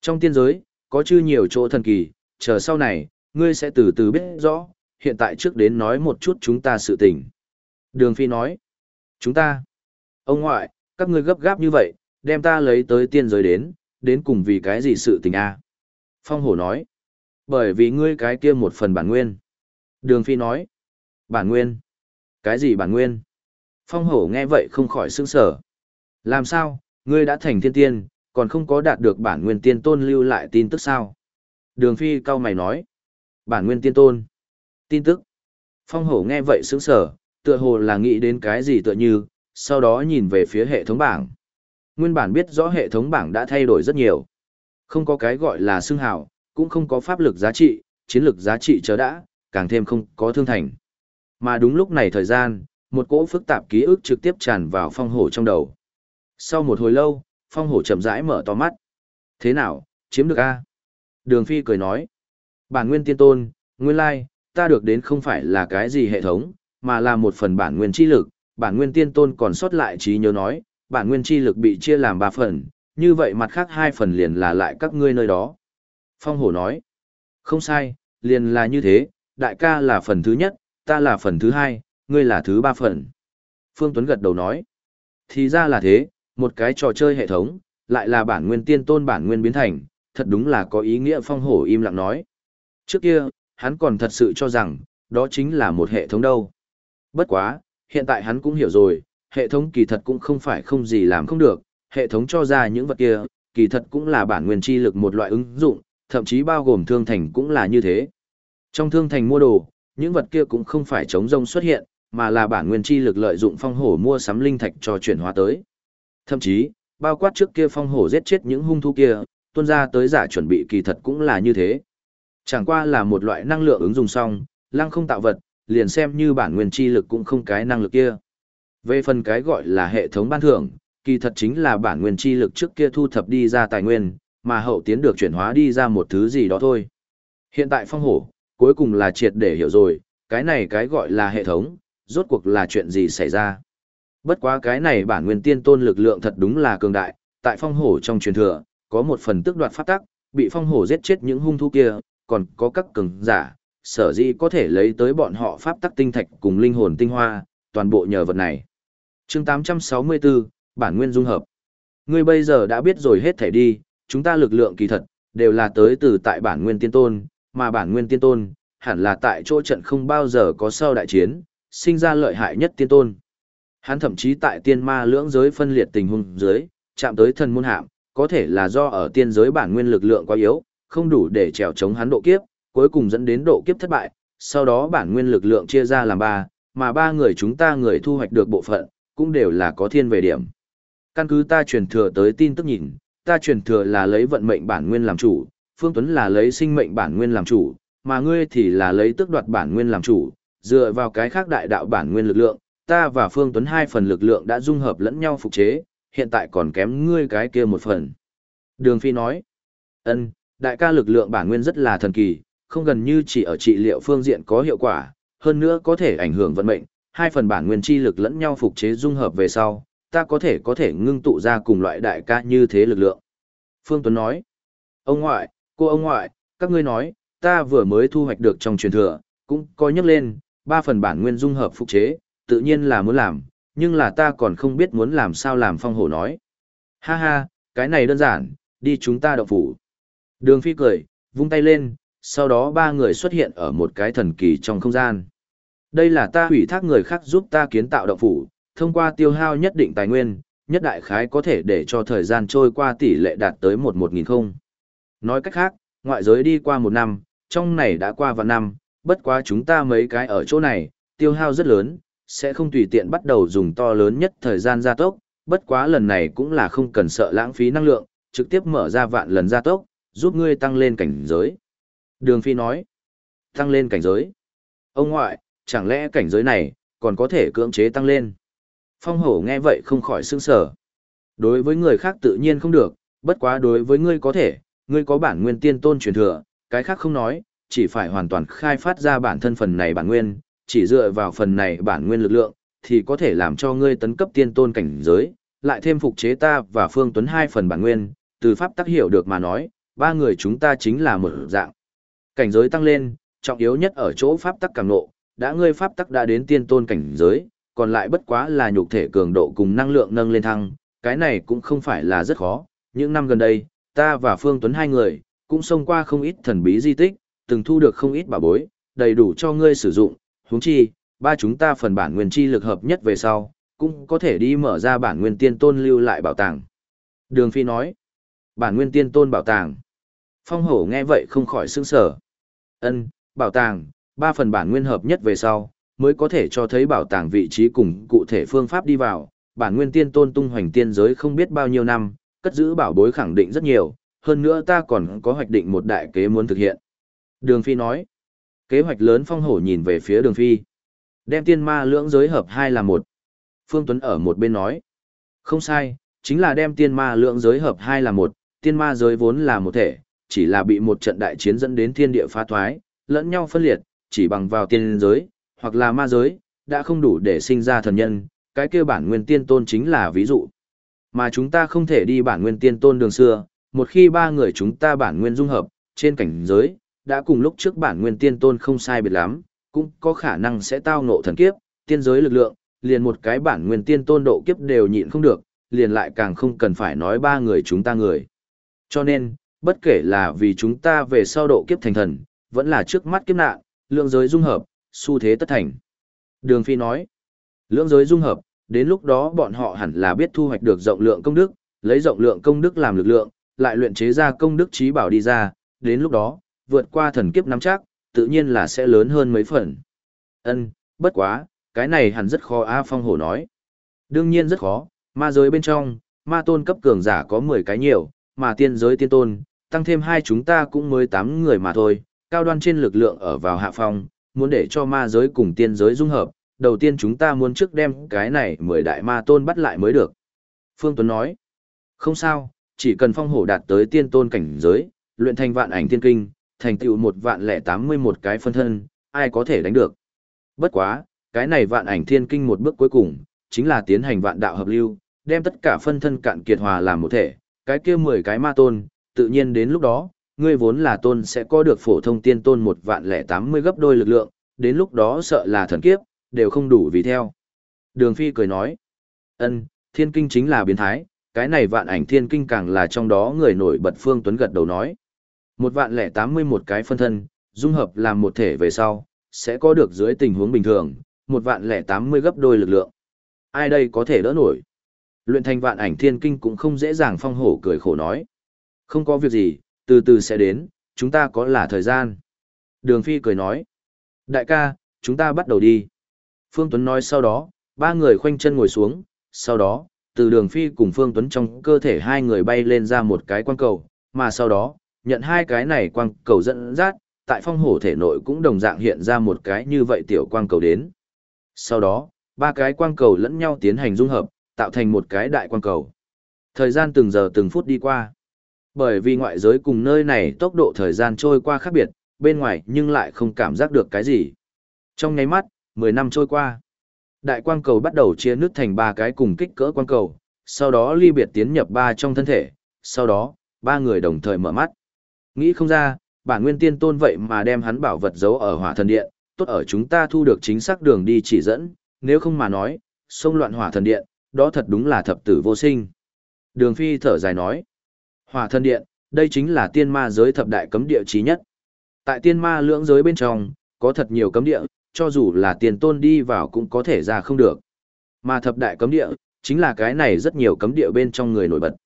Trong tiên giới, có chư nhiều chỗ thần kỳ, chờ sau này, ngươi sẽ từ từ biết rõ, hiện tại trước đến nói một chút chúng ta sự tình. Đường Phi nói, chúng ta, ông ngoại, các ngươi gấp gáp như vậy, đem ta lấy tới tiên giới đến, đến cùng vì cái gì sự tình a? Phong hổ nói, bởi vì ngươi cái kia một phần bản nguyên. Đường Phi nói, bản nguyên, cái gì bản nguyên? Phong hổ nghe vậy không khỏi sững sở. Làm sao, ngươi đã thành thiên tiên, còn không có đạt được bản nguyên tiên tôn lưu lại tin tức sao? Đường Phi cao mày nói, bản nguyên tiên tôn. Tin tức. Phong hổ nghe vậy sững sở, tựa hồ là nghĩ đến cái gì tựa như, sau đó nhìn về phía hệ thống bảng. Nguyên bản biết rõ hệ thống bảng đã thay đổi rất nhiều. Không có cái gọi là xưng hào, cũng không có pháp lực giá trị, chiến lực giá trị chớ đã, càng thêm không có thương thành. Mà đúng lúc này thời gian, một cỗ phức tạp ký ức trực tiếp tràn vào phong hổ trong đầu. Sau một hồi lâu, phong hổ chậm rãi mở to mắt. Thế nào, chiếm được a? Đường Phi cười nói. Bản nguyên tiên tôn, nguyên lai, ta được đến không phải là cái gì hệ thống, mà là một phần bản nguyên chi lực. Bản nguyên tiên tôn còn sót lại trí nhớ nói, bản nguyên chi lực bị chia làm ba phần, như vậy mặt khác hai phần liền là lại các ngươi nơi đó. Phong hổ nói. Không sai, liền là như thế, đại ca là phần thứ nhất, ta là phần thứ hai, ngươi là thứ ba phần. Phương Tuấn gật đầu nói. Thì ra là thế, một cái trò chơi hệ thống, lại là bản nguyên tiên tôn bản nguyên biến thành, thật đúng là có ý nghĩa phong hổ im lặng nói. Trước kia, hắn còn thật sự cho rằng, đó chính là một hệ thống đâu. Bất quá, hiện tại hắn cũng hiểu rồi, hệ thống kỳ thật cũng không phải không gì làm không được, hệ thống cho ra những vật kia, kỳ thật cũng là bản nguyên chi lực một loại ứng dụng, thậm chí bao gồm thương thành cũng là như thế. Trong thương thành mua đồ, những vật kia cũng không phải chống rông xuất hiện, mà là bản nguyên chi lực lợi dụng phong hổ mua sắm linh thạch cho chuyển hóa tới. Thậm chí, bao quát trước kia phong hổ giết chết những hung thú kia, tuân ra tới giả chuẩn bị kỳ thật cũng là như thế. Chẳng qua là một loại năng lượng ứng dụng xong, lăng không tạo vật, liền xem như bản nguyên chi lực cũng không cái năng lực kia. Về phần cái gọi là hệ thống ban thưởng, kỳ thật chính là bản nguyên chi lực trước kia thu thập đi ra tài nguyên, mà hậu tiến được chuyển hóa đi ra một thứ gì đó thôi. Hiện tại phong hổ, cuối cùng là triệt để hiểu rồi, cái này cái gọi là hệ thống, rốt cuộc là chuyện gì xảy ra. Bất quá cái này bản nguyên tiên tôn lực lượng thật đúng là cường đại, tại phong hổ trong truyền thừa, có một phần tức đoạt pháp tắc, bị phong hổ giết chết những hung thú kia, còn có các cường giả, sở dĩ có thể lấy tới bọn họ pháp tắc tinh thạch cùng linh hồn tinh hoa, toàn bộ nhờ vật này. chương 864, bản nguyên dung hợp. Ngươi bây giờ đã biết rồi hết thể đi, chúng ta lực lượng kỳ thật, đều là tới từ tại bản nguyên tiên tôn, mà bản nguyên tiên tôn, hẳn là tại chỗ trận không bao giờ có sau đại chiến, sinh ra lợi hại nhất tiên tôn. Hắn thậm chí tại tiên ma lưỡng giới phân liệt tình huống dưới, chạm tới thần môn hạm, có thể là do ở tiên giới bản nguyên lực lượng quá yếu, không đủ để trèo chống hắn độ kiếp, cuối cùng dẫn đến độ kiếp thất bại, sau đó bản nguyên lực lượng chia ra làm ba, mà ba người chúng ta người thu hoạch được bộ phận, cũng đều là có thiên về điểm. Căn cứ ta truyền thừa tới tin tức nhìn, ta truyền thừa là lấy vận mệnh bản nguyên làm chủ, Phương Tuấn là lấy sinh mệnh bản nguyên làm chủ, mà ngươi thì là lấy tước đoạt bản nguyên làm chủ, dựa vào cái khác đại đạo bản nguyên lực lượng, ta và Phương Tuấn hai phần lực lượng đã dung hợp lẫn nhau phục chế, hiện tại còn kém ngươi cái kia một phần. Đường Phi nói, ân, đại ca lực lượng bản nguyên rất là thần kỳ, không gần như chỉ ở trị liệu phương diện có hiệu quả, hơn nữa có thể ảnh hưởng vận mệnh, hai phần bản nguyên chi lực lẫn nhau phục chế dung hợp về sau, ta có thể có thể ngưng tụ ra cùng loại đại ca như thế lực lượng. Phương Tuấn nói, ông ngoại, cô ông ngoại, các ngươi nói, ta vừa mới thu hoạch được trong truyền thừa, cũng coi nhắc lên, ba phần bản nguyên dung hợp phục chế, tự nhiên là muốn làm, nhưng là ta còn không biết muốn làm sao làm phong hổ nói. Ha ha, cái này đơn giản, đi chúng ta động phủ. Đường phi cười, vung tay lên, sau đó ba người xuất hiện ở một cái thần kỳ trong không gian. Đây là ta hủy thác người khác giúp ta kiến tạo động phủ, thông qua tiêu hao nhất định tài nguyên, nhất đại khái có thể để cho thời gian trôi qua tỷ lệ đạt tới một một nghìn không. Nói cách khác, ngoại giới đi qua một năm, trong này đã qua vài năm, bất quá chúng ta mấy cái ở chỗ này, tiêu hao rất lớn, sẽ không tùy tiện bắt đầu dùng to lớn nhất thời gian gia tốc, bất quá lần này cũng là không cần sợ lãng phí năng lượng, trực tiếp mở ra vạn lần gia tốc, giúp ngươi tăng lên cảnh giới. Đường Phi nói, tăng lên cảnh giới. Ông ngoại, chẳng lẽ cảnh giới này, còn có thể cưỡng chế tăng lên? Phong hổ nghe vậy không khỏi sững sờ. Đối với người khác tự nhiên không được, bất quá đối với ngươi có thể, ngươi có bản nguyên tiên tôn truyền thừa, cái khác không nói, chỉ phải hoàn toàn khai phát ra bản thân phần này bản nguyên, chỉ dựa vào phần này bản nguyên lực lượng, thì có thể làm cho ngươi tấn cấp tiên tôn cảnh giới, lại thêm phục chế ta và Phương Tuấn hai phần bản nguyên, từ pháp tác hiểu được mà nói, ba người chúng ta chính là một dạng. Cảnh giới tăng lên, trọng yếu nhất ở chỗ pháp tắc càng nộ, đã ngươi pháp tắc đã đến tiên tôn cảnh giới, còn lại bất quá là nhục thể cường độ cùng năng lượng nâng lên thăng, cái này cũng không phải là rất khó. Những năm gần đây, ta và Phương Tuấn hai người, cũng xông qua không ít thần bí di tích, từng thu được không ít bảo bối, đầy đủ cho ngươi sử dụng, huống chi, ba chúng ta phần bản nguyên chi lực hợp nhất về sau, cũng có thể đi mở ra bản nguyên tiên tôn lưu lại bảo tàng. Đường Phi nói, bản nguyên tiên tôn bảo tàng. Phong hổ nghe vậy không khỏi sững sở. Ân, bảo tàng, ba phần bản nguyên hợp nhất về sau, mới có thể cho thấy bảo tàng vị trí cùng cụ thể phương pháp đi vào. Bản nguyên tiên tôn tung hoành tiên giới không biết bao nhiêu năm, cất giữ bảo bối khẳng định rất nhiều, hơn nữa ta còn có hoạch định một đại kế muốn thực hiện. Đường Phi nói, kế hoạch lớn phong hổ nhìn về phía đường Phi. Đem tiên ma lưỡng giới hợp hai là một. Phương Tuấn ở một bên nói, không sai, chính là đem tiên ma lưỡng giới hợp hai là một, tiên ma giới vốn là một thể, chỉ là bị một trận đại chiến dẫn đến thiên địa phá thoái, lẫn nhau phân liệt, chỉ bằng vào tiên giới, hoặc là ma giới, đã không đủ để sinh ra thần nhân, cái kia bản nguyên tiên tôn chính là ví dụ. Mà chúng ta không thể đi bản nguyên tiên tôn đường xưa, một khi ba người chúng ta bản nguyên dung hợp, trên cảnh giới, đã cùng lúc trước bản nguyên tiên tôn không sai biệt lắm, cũng có khả năng sẽ tao ngộ thần kiếp, tiên giới lực lượng, liền một cái bản nguyên tiên tôn độ kiếp đều nhịn không được, liền lại càng không cần phải nói ba người chúng ta người. Cho nên, bất kể là vì chúng ta về sau độ kiếp thành thần, vẫn là trước mắt kiếp nạn, lượng giới dung hợp, xu thế tất thành. Đường Phi nói, lượng giới dung hợp, đến lúc đó bọn họ hẳn là biết thu hoạch được rộng lượng công đức, lấy rộng lượng công đức làm lực lượng, lại luyện chế ra công đức trí bảo đi ra, đến lúc đó, vượt qua thần kiếp nắm chắc, tự nhiên là sẽ lớn hơn mấy phần. Ân, bất quá, cái này hẳn rất khó A Phong Hổ nói. Đương nhiên rất khó, ma giới bên trong, ma tôn cấp cường giả có 10 cái nhiều, mà tiên giới tiên tôn, tăng thêm hai chúng ta cũng mới 8 người mà thôi, cao đoan trên lực lượng ở vào hạ phong, muốn để cho ma giới cùng tiên giới dung hợp, đầu tiên chúng ta muốn trước đem cái này 10 đại ma tôn bắt lại mới được. Phương Tuấn nói, không sao, chỉ cần phong hổ đạt tới tiên tôn cảnh giới, luyện thành vạn ảnh tiên kinh, thành tựu một vạn lẻ tám mươi một cái phân thân, ai có thể đánh được. Bất quá, cái này vạn ảnh thiên kinh một bước cuối cùng, chính là tiến hành vạn đạo hợp lưu, đem tất cả phân thân cạn kiệt hòa làm một thể, cái kia mười cái ma tôn, tự nhiên đến lúc đó, ngươi vốn là tôn sẽ có được phổ thông tiên tôn một vạn lẻ tám mươi gấp đôi lực lượng, đến lúc đó sợ là thần kiếp, đều không đủ vì theo. Đường Phi cười nói, ân, thiên kinh chính là biến thái, cái này vạn ảnh thiên kinh càng là trong đó người nổi bật Phương Tuấn gật đầu nói. Một vạn lẻ tám mươi một cái phân thân, dung hợp làm một thể về sau, sẽ có được dưới tình huống bình thường, một vạn lẻ tám mươi gấp đôi lực lượng. Ai đây có thể đỡ nổi? Luyện thành vạn ảnh thiên kinh cũng không dễ dàng phong hổ cười khổ nói. Không có việc gì, từ từ sẽ đến, chúng ta có là thời gian. Đường Phi cười nói. Đại ca, chúng ta bắt đầu đi. Phương Tuấn nói sau đó, ba người khoanh chân ngồi xuống, sau đó, từ đường Phi cùng Phương Tuấn trong cơ thể hai người bay lên ra một cái quang cầu, mà sau đó, nhận hai cái này quang cầu dẫn dắt, tại phong hổ thể nội cũng đồng dạng hiện ra một cái như vậy tiểu quang cầu đến. Sau đó, ba cái quang cầu lẫn nhau tiến hành dung hợp, tạo thành một cái đại quang cầu. Thời gian từng giờ từng phút đi qua. Bởi vì ngoại giới cùng nơi này tốc độ thời gian trôi qua khác biệt, bên ngoài nhưng lại không cảm giác được cái gì. Trong nháy mắt, 10 năm trôi qua. Đại quang cầu bắt đầu chia nước thành ba cái cùng kích cỡ quang cầu, sau đó ly biệt tiến nhập ba trong thân thể, sau đó, ba người đồng thời mở mắt. Nghĩ không ra, bản nguyên tiên tôn vậy mà đem hắn bảo vật giấu ở hỏa thần điện, tốt ở chúng ta thu được chính xác đường đi chỉ dẫn, nếu không mà nói, xông loạn hỏa thần điện, đó thật đúng là thập tử vô sinh. Đường Phi thở dài nói, hỏa thần điện, đây chính là tiên ma giới thập đại cấm địa trí nhất. Tại tiên ma lưỡng giới bên trong, có thật nhiều cấm địa, cho dù là tiền tôn đi vào cũng có thể ra không được. Mà thập đại cấm địa, chính là cái này rất nhiều cấm địa bên trong người nổi bật.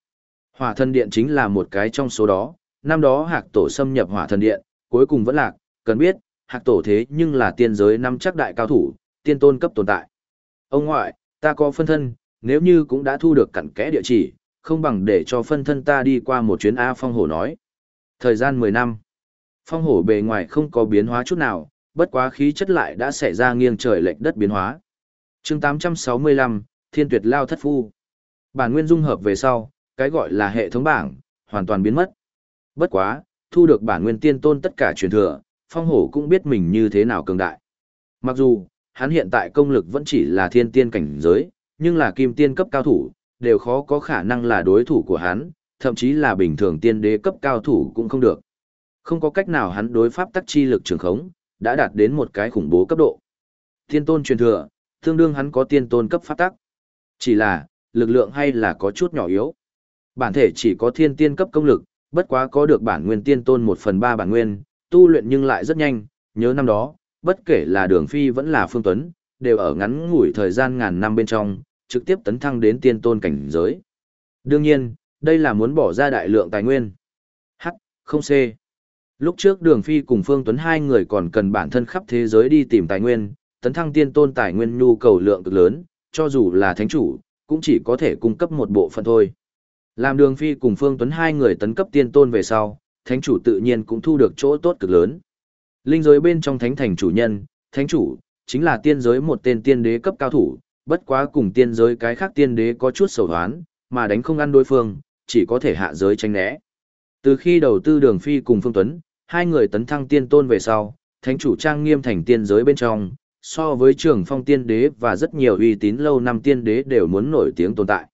Hỏa thần điện chính là một cái trong số đó, năm đó hạc tổ xâm nhập hỏa thần điện, cuối cùng vẫn lạc, cần biết, hạc tổ thế nhưng là tiên giới năm chắc đại cao thủ, tiên tôn cấp tồn tại. Ông ngoại, ta có phân thân, nếu như cũng đã thu được cặn kẽ địa chỉ, không bằng để cho phân thân ta đi qua một chuyến A Phong Hổ nói. Thời gian 10 năm, Phong Hổ bề ngoài không có biến hóa chút nào, bất quá khí chất lại đã xảy ra nghiêng trời lệch đất biến hóa. chương 865, Thiên Tuyệt Lao Thất Phu. Bản nguyên dung hợp về sau, cái gọi là hệ thống bảng, hoàn toàn biến mất. Bất quá, thu được bản nguyên tiên tôn tất cả truyền thừa, phong hổ cũng biết mình như thế nào cường đại. Mặc dù, hắn hiện tại công lực vẫn chỉ là thiên tiên cảnh giới, nhưng là kim tiên cấp cao thủ, đều khó có khả năng là đối thủ của hắn, thậm chí là bình thường tiên đế cấp cao thủ cũng không được. Không có cách nào hắn đối pháp tắc chi lực trường khống, đã đạt đến một cái khủng bố cấp độ. Tiên tôn truyền thừa, tương đương hắn có tiên tôn cấp pháp tắc. Chỉ là, lực lượng hay là có chút nhỏ yếu. Bản thể chỉ có thiên tiên cấp công lực, bất quá có được bản nguyên tiên tôn một phần ba bản nguyên, tu luyện nhưng lại rất nhanh, nhớ năm đó, bất kể là đường phi vẫn là phương tuấn, đều ở ngắn ngủi thời gian ngàn năm bên trong, trực tiếp tấn thăng đến tiên tôn cảnh giới. Đương nhiên, đây là muốn bỏ ra đại lượng tài nguyên. H, không C. Lúc trước đường phi cùng phương tuấn hai người còn cần bản thân khắp thế giới đi tìm tài nguyên, tấn thăng tiên tôn tài nguyên nhu cầu lượng cực lớn, cho dù là thánh chủ, cũng chỉ có thể cung cấp một bộ phận thôi. Làm đường phi cùng Phương Tuấn hai người tấn cấp tiên tôn về sau, thánh chủ tự nhiên cũng thu được chỗ tốt cực lớn. Linh giới bên trong thánh thành chủ nhân, thánh chủ, chính là tiên giới một tên tiên đế cấp cao thủ, bất quá cùng tiên giới cái khác tiên đế có chút sầu hoán, mà đánh không ăn đối phương, chỉ có thể hạ giới tranh né. Từ khi đầu tư đường phi cùng Phương Tuấn, hai người tấn thăng tiên tôn về sau, thánh chủ trang nghiêm thành tiên giới bên trong, so với trường phong tiên đế và rất nhiều uy tín lâu năm tiên đế đều muốn nổi tiếng tồn tại.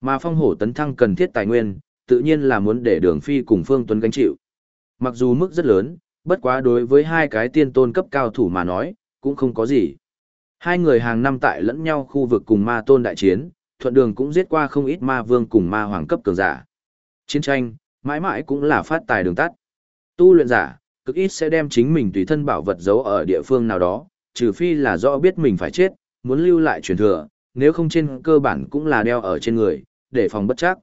Mà phong hổ tấn thăng cần thiết tài nguyên, tự nhiên là muốn để đường phi cùng Phương Tuấn gánh chịu. Mặc dù mức rất lớn, bất quá đối với hai cái tiên tôn cấp cao thủ mà nói, cũng không có gì. Hai người hàng năm tại lẫn nhau khu vực cùng ma tôn đại chiến, thuận đường cũng giết qua không ít ma vương cùng ma hoàng cấp cường giả. Chiến tranh, mãi mãi cũng là phát tài đường tắt. Tu luyện giả, cực ít sẽ đem chính mình tùy thân bảo vật giấu ở địa phương nào đó, trừ phi là rõ biết mình phải chết, muốn lưu lại truyền thừa, nếu không trên cơ bản cũng là đeo ở trên người, để phòng bất chắc.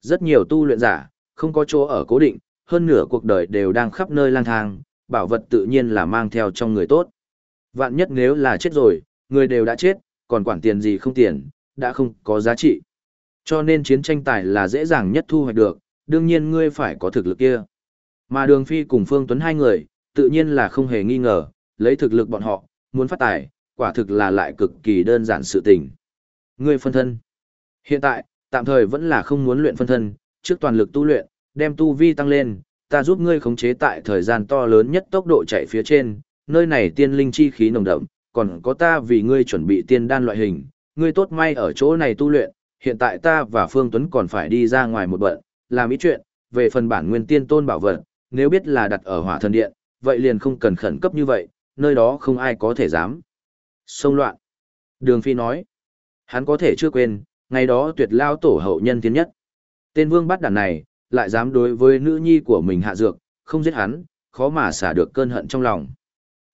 Rất nhiều tu luyện giả, không có chỗ ở cố định, hơn nửa cuộc đời đều đang khắp nơi lang thang, bảo vật tự nhiên là mang theo trong người tốt. Vạn nhất nếu là chết rồi, người đều đã chết, còn quản tiền gì không tiền, đã không có giá trị. Cho nên chiến tranh tài là dễ dàng nhất thu hoạch được, đương nhiên ngươi phải có thực lực kia. Mà Đường Phi cùng Phương Tuấn hai người, tự nhiên là không hề nghi ngờ, lấy thực lực bọn họ, muốn phát tài, quả thực là lại cực kỳ đơn giản sự tình. Ngươi phân thân. Hiện tại, tạm thời vẫn là không muốn luyện phân thân, trước toàn lực tu luyện, đem tu vi tăng lên, ta giúp ngươi khống chế tại thời gian to lớn nhất tốc độ chạy phía trên, nơi này tiên linh chi khí nồng đậm, còn có ta vì ngươi chuẩn bị tiên đan loại hình, ngươi tốt may ở chỗ này tu luyện, hiện tại ta và Phương Tuấn còn phải đi ra ngoài một bận, làm ý chuyện, về phần bản nguyên tiên tôn bảo vật, nếu biết là đặt ở hỏa thần điện, vậy liền không cần khẩn cấp như vậy, nơi đó không ai có thể dám. Xông loạn. Đường Phi nói, hắn có thể chưa quên, ngày đó tuyệt lao tổ hậu nhân tiến nhất. Tên vương bắt đàn này, lại dám đối với nữ nhi của mình hạ dược, không giết hắn, khó mà xả được cơn hận trong lòng.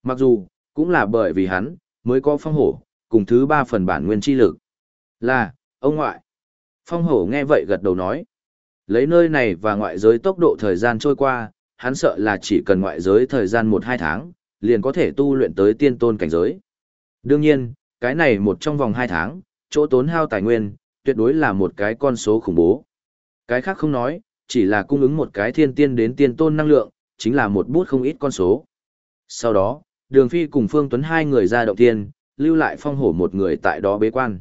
Mặc dù, cũng là bởi vì hắn, mới có phong hổ, cùng thứ ba phần bản nguyên chi lực. Là, ông ngoại. Phong hổ nghe vậy gật đầu nói. Lấy nơi này và ngoại giới tốc độ thời gian trôi qua, hắn sợ là chỉ cần ngoại giới thời gian 1-2 tháng, liền có thể tu luyện tới tiên tôn cảnh giới. Đương nhiên, cái này một trong vòng 2 tháng, chỗ tốn hao tài nguyên, tuyệt đối là một cái con số khủng bố. Cái khác không nói, chỉ là cung ứng một cái thiên tiên đến tiên tôn năng lượng, chính là một bút không ít con số. Sau đó, Đường Phi cùng Phương Tuấn hai người ra động tiên, lưu lại phong hổ một người tại đó bế quan.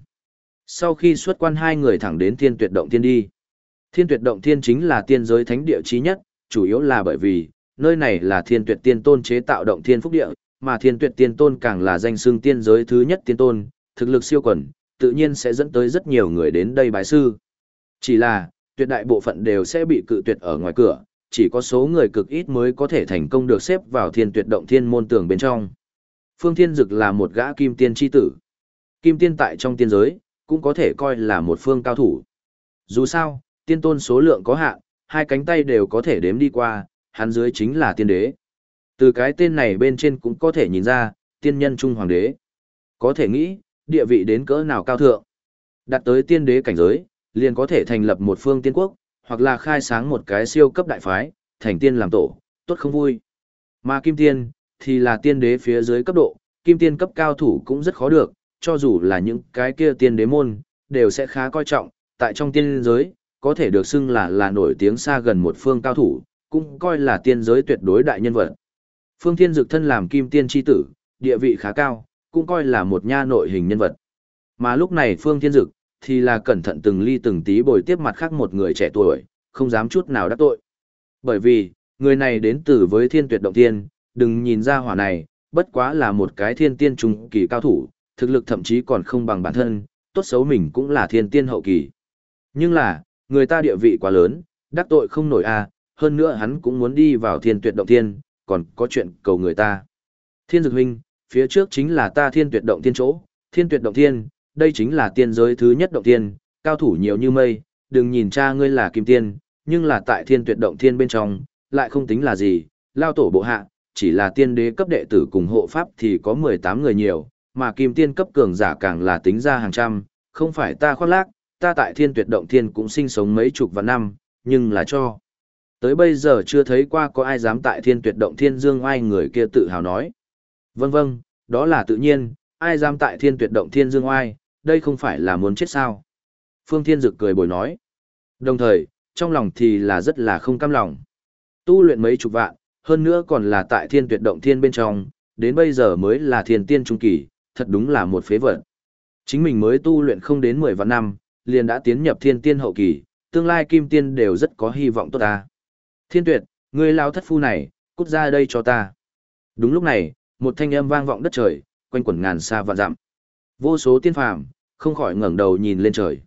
Sau khi xuất quan hai người thẳng đến thiên tuyệt động tiên đi. Thiên tuyệt động thiên chính là tiên giới thánh địa chí nhất, chủ yếu là bởi vì, nơi này là thiên tuyệt tiên tôn chế tạo động thiên phúc địa, mà thiên tuyệt tiên tôn càng là danh xưng tiên giới thứ nhất tiên tôn, thực lực siêu quần, tự nhiên sẽ dẫn tới rất nhiều người đến đây bái sư. Chỉ là, tuyệt đại bộ phận đều sẽ bị cự tuyệt ở ngoài cửa, chỉ có số người cực ít mới có thể thành công được xếp vào thiên tuyệt động thiên môn tường bên trong. Phương Thiên Dực là một gã kim tiên chi tử. Kim tiên tại trong tiên giới, cũng có thể coi là một phương cao thủ. Dù sao, tiên tôn số lượng có hạn, hai cánh tay đều có thể đếm đi qua, hắn dưới chính là tiên đế. Từ cái tên này bên trên cũng có thể nhìn ra, tiên nhân trung hoàng đế. Có thể nghĩ, địa vị đến cỡ nào cao thượng. Đặt tới tiên đế cảnh giới, liền có thể thành lập một phương tiên quốc, hoặc là khai sáng một cái siêu cấp đại phái, thành tiên làm tổ, tốt không vui. Mà kim tiên, thì là tiên đế phía dưới cấp độ, kim tiên cấp cao thủ cũng rất khó được, cho dù là những cái kia tiên đế môn, đều sẽ khá coi trọng, tại trong tiên giới, có thể được xưng là là nổi tiếng xa gần một phương cao thủ, cũng coi là tiên giới tuyệt đối đại nhân vật. Phương Thiên Dực thân làm kim tiên chi tử, địa vị khá cao, cũng coi là một nha nội hình nhân vật. Mà lúc này Phương Thiên Dực, thì là cẩn thận từng ly từng tí bồi tiếp mặt khác một người trẻ tuổi, không dám chút nào đắc tội. Bởi vì, người này đến từ với thiên tuyệt động tiên, đừng nhìn ra hỏa này, bất quá là một cái thiên tiên trung kỳ cao thủ, thực lực thậm chí còn không bằng bản thân, tốt xấu mình cũng là thiên tiên hậu kỳ. Nhưng là, người ta địa vị quá lớn, đắc tội không nổi a, hơn nữa hắn cũng muốn đi vào thiên tuyệt động tiên, còn có chuyện cầu người ta. Thiên dực huynh, phía trước chính là ta thiên tuyệt động tiên chỗ, thiên tuyệt động tiên, đây chính là tiên giới thứ nhất động tiên, cao thủ nhiều như mây, đừng nhìn cha ngươi là kim tiên, nhưng là tại thiên tuyệt động tiên bên trong, lại không tính là gì, lao tổ bộ hạ, chỉ là tiên đế cấp đệ tử cùng hộ pháp thì có 18 người nhiều, mà kim tiên cấp cường giả càng là tính ra hàng trăm, không phải ta khoác lác, ta tại thiên tuyệt động thiên cũng sinh sống mấy chục vạn năm, nhưng là cho. Tới bây giờ chưa thấy qua có ai dám tại thiên tuyệt động thiên dương Oai người kia tự hào nói. Vâng vâng, đó là tự nhiên, ai dám tại thiên tuyệt động thiên dương oai, đây không phải là muốn chết sao. Phương Thiên Dực cười bồi nói. Đồng thời, trong lòng thì là rất là không cam lòng. Tu luyện mấy chục vạn, hơn nữa còn là tại thiên tuyệt động thiên bên trong, đến bây giờ mới là thiên tiên trung kỳ, thật đúng là một phế vật. Chính mình mới tu luyện không đến 10 vạn năm, liền đã tiến nhập thiên tiên hậu kỳ, tương lai kim tiên đều rất có hy vọng tốt ta. Thiên tuyệt, ngươi lao thất phu này, cút ra đây cho ta. Đúng lúc này, một thanh âm vang vọng đất trời, quanh quẩn ngàn xa vạn dặm. Vô số tiên phàm, không khỏi ngẩng đầu nhìn lên trời.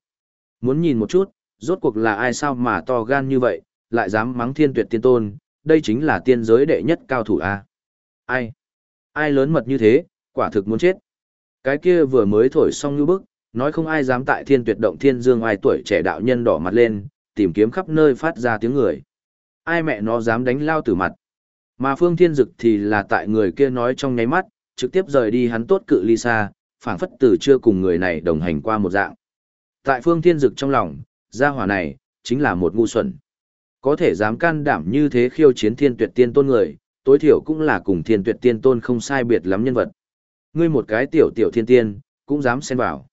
Muốn nhìn một chút, rốt cuộc là ai sao mà to gan như vậy, lại dám mắng thiên tuyệt tiên tôn, đây chính là tiên giới đệ nhất cao thủ a. Ai? Ai lớn mật như thế, quả thực muốn chết. Cái kia vừa mới thổi xong như bức, nói không ai dám tại thiên tuyệt động thiên dương ai tuổi trẻ đạo nhân đỏ mặt lên, tìm kiếm khắp nơi phát ra tiếng người. Ai mẹ nó dám đánh lao tử mặt. Mà phương thiên dực thì là tại người kia nói trong nháy mắt, trực tiếp rời đi hắn tốt cự ly xa, phảng phất từ chưa cùng người này đồng hành qua một dạng. Tại phương thiên dực trong lòng, gia hỏa này, chính là một ngu xuẩn. Có thể dám can đảm như thế khiêu chiến thiên tuyệt tiên tôn người, tối thiểu cũng là cùng thiên tuyệt tiên tôn không sai biệt lắm nhân vật. Ngươi một cái tiểu tiểu thiên tiên, cũng dám xen vào.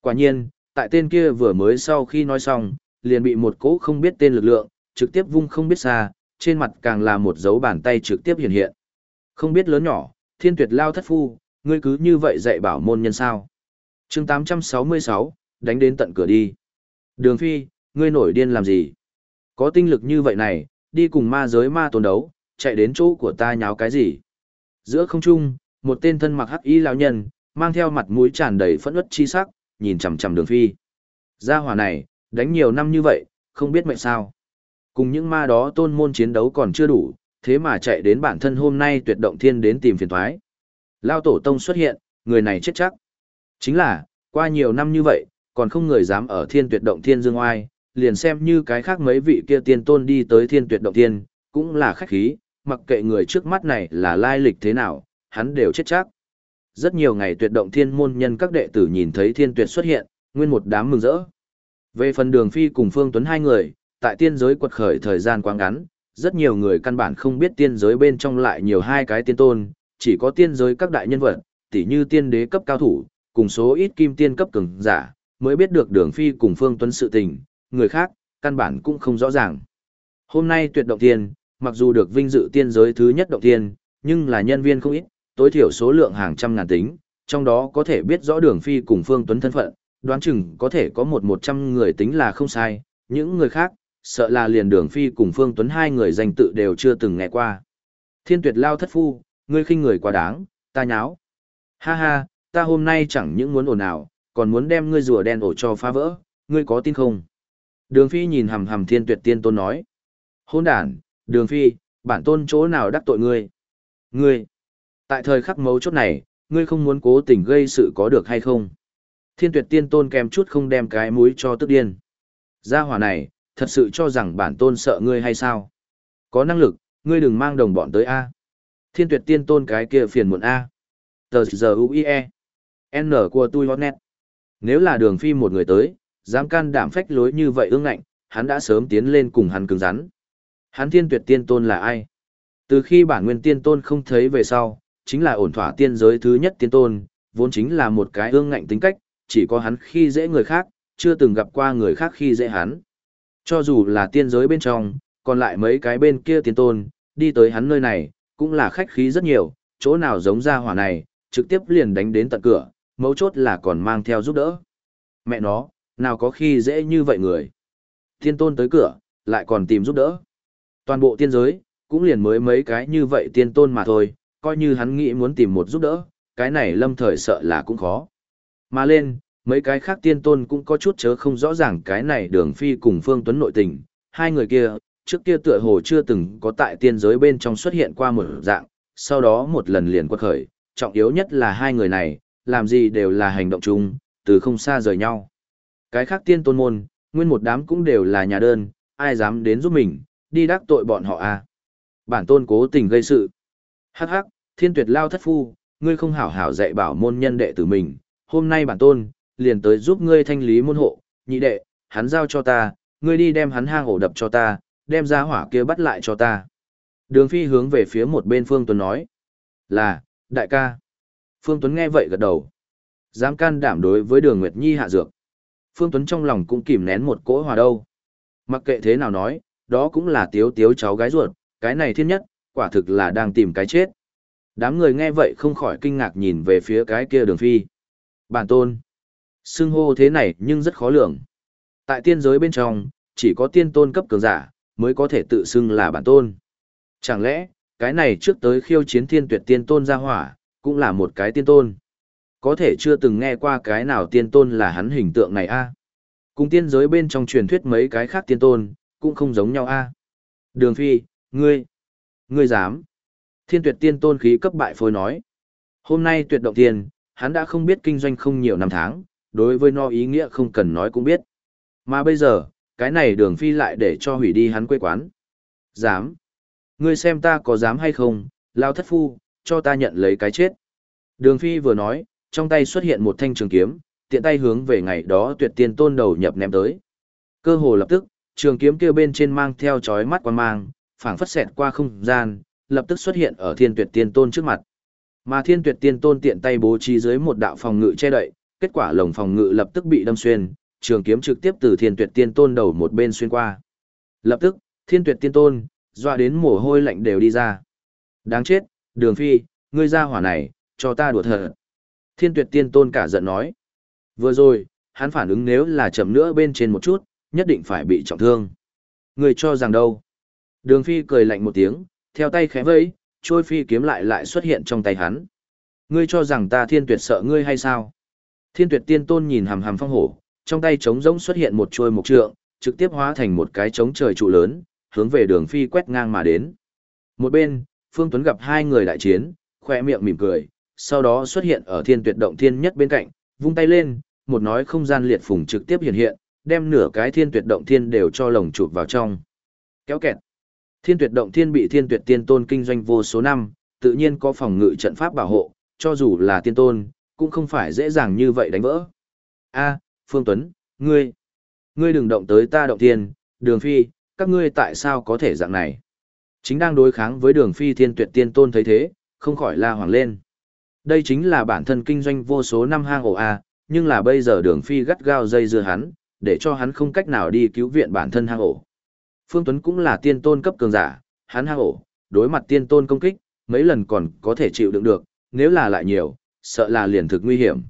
Quả nhiên, tại tên kia vừa mới sau khi nói xong, liền bị một cỗ không biết tên lực lượng, trực tiếp vung không biết xa, trên mặt càng là một dấu bàn tay trực tiếp hiện hiện. Không biết lớn nhỏ, thiên tuyệt lao thất phu, ngươi cứ như vậy dạy bảo môn nhân sao. chương 866, đánh đến tận cửa đi. Đường phi, ngươi nổi điên làm gì? Có tinh lực như vậy này, đi cùng ma giới ma tồn đấu, chạy đến chỗ của ta nháo cái gì? Giữa không trung, một tên thân mặc hắc y lão nhân, mang theo mặt mũi tràn đầy phẫn uất chi sắc, nhìn chằm chằm đường phi. Gia hỏa này, đánh nhiều năm như vậy, không biết mệnh sao. Cùng những ma đó tôn môn chiến đấu còn chưa đủ, thế mà chạy đến bản thân hôm nay tuyệt động thiên đến tìm phiền toái? Lao tổ tông xuất hiện, người này chết chắc. Chính là, qua nhiều năm như vậy, còn không người dám ở thiên tuyệt động thiên dương oai, liền xem như cái khác mấy vị kia tiên tôn đi tới thiên tuyệt động thiên, cũng là khách khí, mặc kệ người trước mắt này là lai lịch thế nào, hắn đều chết chắc. Rất nhiều ngày tuyệt động thiên môn nhân các đệ tử nhìn thấy thiên tuyệt xuất hiện, nguyên một đám mừng rỡ. Về phần đường phi cùng Phương Tuấn hai người, tại tiên giới quật khởi thời gian quá ngắn, rất nhiều người căn bản không biết tiên giới bên trong lại nhiều hai cái tiên tôn, chỉ có tiên giới các đại nhân vật, tỉ như tiên đế cấp cao thủ, cùng số ít kim tiên cấp cường giả, mới biết được đường phi cùng Phương Tuấn sự tình, người khác, căn bản cũng không rõ ràng. Hôm nay tuyệt động tiên, mặc dù được vinh dự tiên giới thứ nhất động tiên, nhưng là nhân viên không ít, tối thiểu số lượng hàng trăm ngàn tính, trong đó có thể biết rõ đường phi cùng Phương Tuấn thân phận, đoán chừng có thể có một một trăm người tính là không sai, những người khác, sợ là liền đường phi cùng Phương Tuấn hai người danh tự đều chưa từng nghe qua. Thiên tuyệt lao thất phu, ngươi khinh người quá đáng, ta nháo. Ha ha, ta hôm nay chẳng những muốn ồn ào, còn muốn đem ngươi rùa đen ổ cho phá vỡ, ngươi có tin không? Đường phi nhìn hầm hầm thiên tuyệt tiên tôn nói. Hôn đàn, đường phi, bản tôn chỗ nào đắc tội ngươi? Ngươi, tại thời khắc mấu chốt này, ngươi không muốn cố tình gây sự có được hay không? Thiên tuyệt tiên tôn kèm chút không đem cái mũi cho tức điên. Gia hỏa này, thật sự cho rằng bản tôn sợ ngươi hay sao? Có năng lực, ngươi đừng mang đồng bọn tới A. Thiên tuyệt tiên tôn cái kia phiền muộn A. Tờ giờ UIE. N của tôi hót nét. Nếu là đường phi một người tới, dám can đảm phách lối như vậy ương ngạnh, hắn đã sớm tiến lên cùng hắn cứng rắn. Hắn thiên tuyệt tiên tôn là ai? Từ khi bản nguyên tiên tôn không thấy về sau, chính là ổn thỏa tiên giới thứ nhất tiên tôn, vốn chính là một cái ương ngạnh tính cách, chỉ có hắn khi dễ người khác, chưa từng gặp qua người khác khi dễ hắn. Cho dù là tiên giới bên trong, còn lại mấy cái bên kia tiên tôn, đi tới hắn nơi này, cũng là khách khí rất nhiều, chỗ nào giống ra hỏa này, trực tiếp liền đánh đến tận cửa, mấu chốt là còn mang theo giúp đỡ. Mẹ nó, nào có khi dễ như vậy người. Tiên tôn tới cửa, lại còn tìm giúp đỡ. Toàn bộ tiên giới, cũng liền mới mấy cái như vậy tiên tôn mà thôi, coi như hắn nghĩ muốn tìm một giúp đỡ, cái này lâm thời sợ là cũng khó. Mà lên, mấy cái khác tiên tôn cũng có chút chớ không rõ ràng cái này đường phi cùng Phương Tuấn nội tình, hai người kia, trước kia tựa hồ chưa từng có tại tiên giới bên trong xuất hiện qua một dạng, sau đó một lần liền quật khởi, trọng yếu nhất là hai người này, làm gì đều là hành động chung, từ không xa rời nhau. Cái khác tiên tôn môn, nguyên một đám cũng đều là nhà đơn, ai dám đến giúp mình, đi đắc tội bọn họ à. Bản tôn cố tình gây sự. Hắc hắc, thiên tuyệt lao thất phu, ngươi không hảo hảo dạy bảo môn nhân đệ tử mình, hôm nay bản tôn, liền tới giúp ngươi thanh lý môn hộ, nhị đệ, hắn giao cho ta, ngươi đi đem hắn hang ổ đập cho ta, đem ra hỏa kia bắt lại cho ta. Đường phi hướng về phía một bên Phương Tuấn nói. Là, đại ca. Phương Tuấn nghe vậy gật đầu. Dám can đảm đối với đường Nguyệt Nhi hạ dược. Phương Tuấn trong lòng cũng kìm nén một cỗ hòa đâu. Mặc kệ thế nào nói, đó cũng là tiếu tiếu cháu gái ruột, cái này thiên nhất, quả thực là đang tìm cái chết. Đám người nghe vậy không khỏi kinh ngạc nhìn về phía cái kia đường phi. Bản tôn. Xưng hô thế này nhưng rất khó lường. Tại tiên giới bên trong, chỉ có tiên tôn cấp cường giả, mới có thể tự xưng là bản tôn. Chẳng lẽ, cái này trước tới khiêu chiến thiên tuyệt tiên tôn ra hỏa, cũng là một cái tiên tôn. Có thể chưa từng nghe qua cái nào tiên tôn là hắn hình tượng này a à? Cùng tiên giới bên trong truyền thuyết mấy cái khác tiên tôn, cũng không giống nhau a à? Đường phi, ngươi, ngươi dám. Thiên tuyệt tiên tôn khí cấp bại phôi nói. Hôm nay tuyệt động tiền, hắn đã không biết kinh doanh không nhiều năm tháng, đối với nó ý nghĩa không cần nói cũng biết. Mà bây giờ, cái này đường phi lại để cho hủy đi hắn quê quán. Dám. Ngươi xem ta có dám hay không, lao thất phu, cho ta nhận lấy cái chết. Đường phi vừa nói, trong tay xuất hiện một thanh trường kiếm, tiện tay hướng về ngày đó tuyệt tiên tôn đầu nhập ném tới. Cơ hồ lập tức, trường kiếm kia bên trên mang theo chói mắt quan mang, phảng phất xẹt qua không gian, lập tức xuất hiện ở thiên tuyệt tiên tôn trước mặt. Mà thiên tuyệt tiên tôn tiện tay bố trí dưới một đạo phòng ngự che đậy, kết quả lồng phòng ngự lập tức bị đâm xuyên, trường kiếm trực tiếp từ thiên tuyệt tiên tôn đầu một bên xuyên qua. Lập tức, thiên tuyệt tiên tôn, doa đến mồ hôi lạnh đều đi ra. Đáng chết, đường phi, ngươi ra hỏa này, cho ta đùa thật. Thiên tuyệt tiên tôn cả giận nói. Vừa rồi, hắn phản ứng nếu là chậm nữa bên trên một chút, nhất định phải bị trọng thương. Ngươi cho rằng đâu? Đường phi cười lạnh một tiếng, theo tay khẽ vẫy, trôi phi kiếm lại lại xuất hiện trong tay hắn. Ngươi cho rằng ta thiên tuyệt sợ ngươi hay sao? Thiên tuyệt tiên tôn nhìn hàm hàm phong hổ, trong tay trống rỗng xuất hiện một chuôi mục trượng, trực tiếp hóa thành một cái trống trời trụ lớn, hướng về đường phi quét ngang mà đến. Một bên, Phương Tuấn gặp hai người đại chiến, khoe miệng mỉm cười, sau đó xuất hiện ở thiên tuyệt động thiên nhất bên cạnh, vung tay lên, một nói không gian liệt phùng trực tiếp hiện hiện, đem nửa cái thiên tuyệt động thiên đều cho lồng chụp vào trong. Kéo kẹt. Thiên tuyệt động thiên bị thiên tuyệt tiên tôn kinh doanh vô số năm, tự nhiên có phòng ngự trận pháp bảo hộ, cho dù là tiên tôn, cũng không phải dễ dàng như vậy đánh vỡ. A, Phương Tuấn, ngươi, ngươi đừng động tới ta động thiên, đường phi, các ngươi tại sao có thể dạng này? Chính đang đối kháng với đường phi thiên tuyệt tiên tôn thấy thế, không khỏi la hoàng lên. Đây chính là bản thân kinh doanh vô số năm hang ổ A, nhưng là bây giờ đường phi gắt gao dây dưa hắn, để cho hắn không cách nào đi cứu viện bản thân hang ổ. Phương Tuấn cũng là tiên tôn cấp cường giả, hắn hang ổ, đối mặt tiên tôn công kích, mấy lần còn có thể chịu đựng được, nếu là lại nhiều, sợ là liền thực nguy hiểm.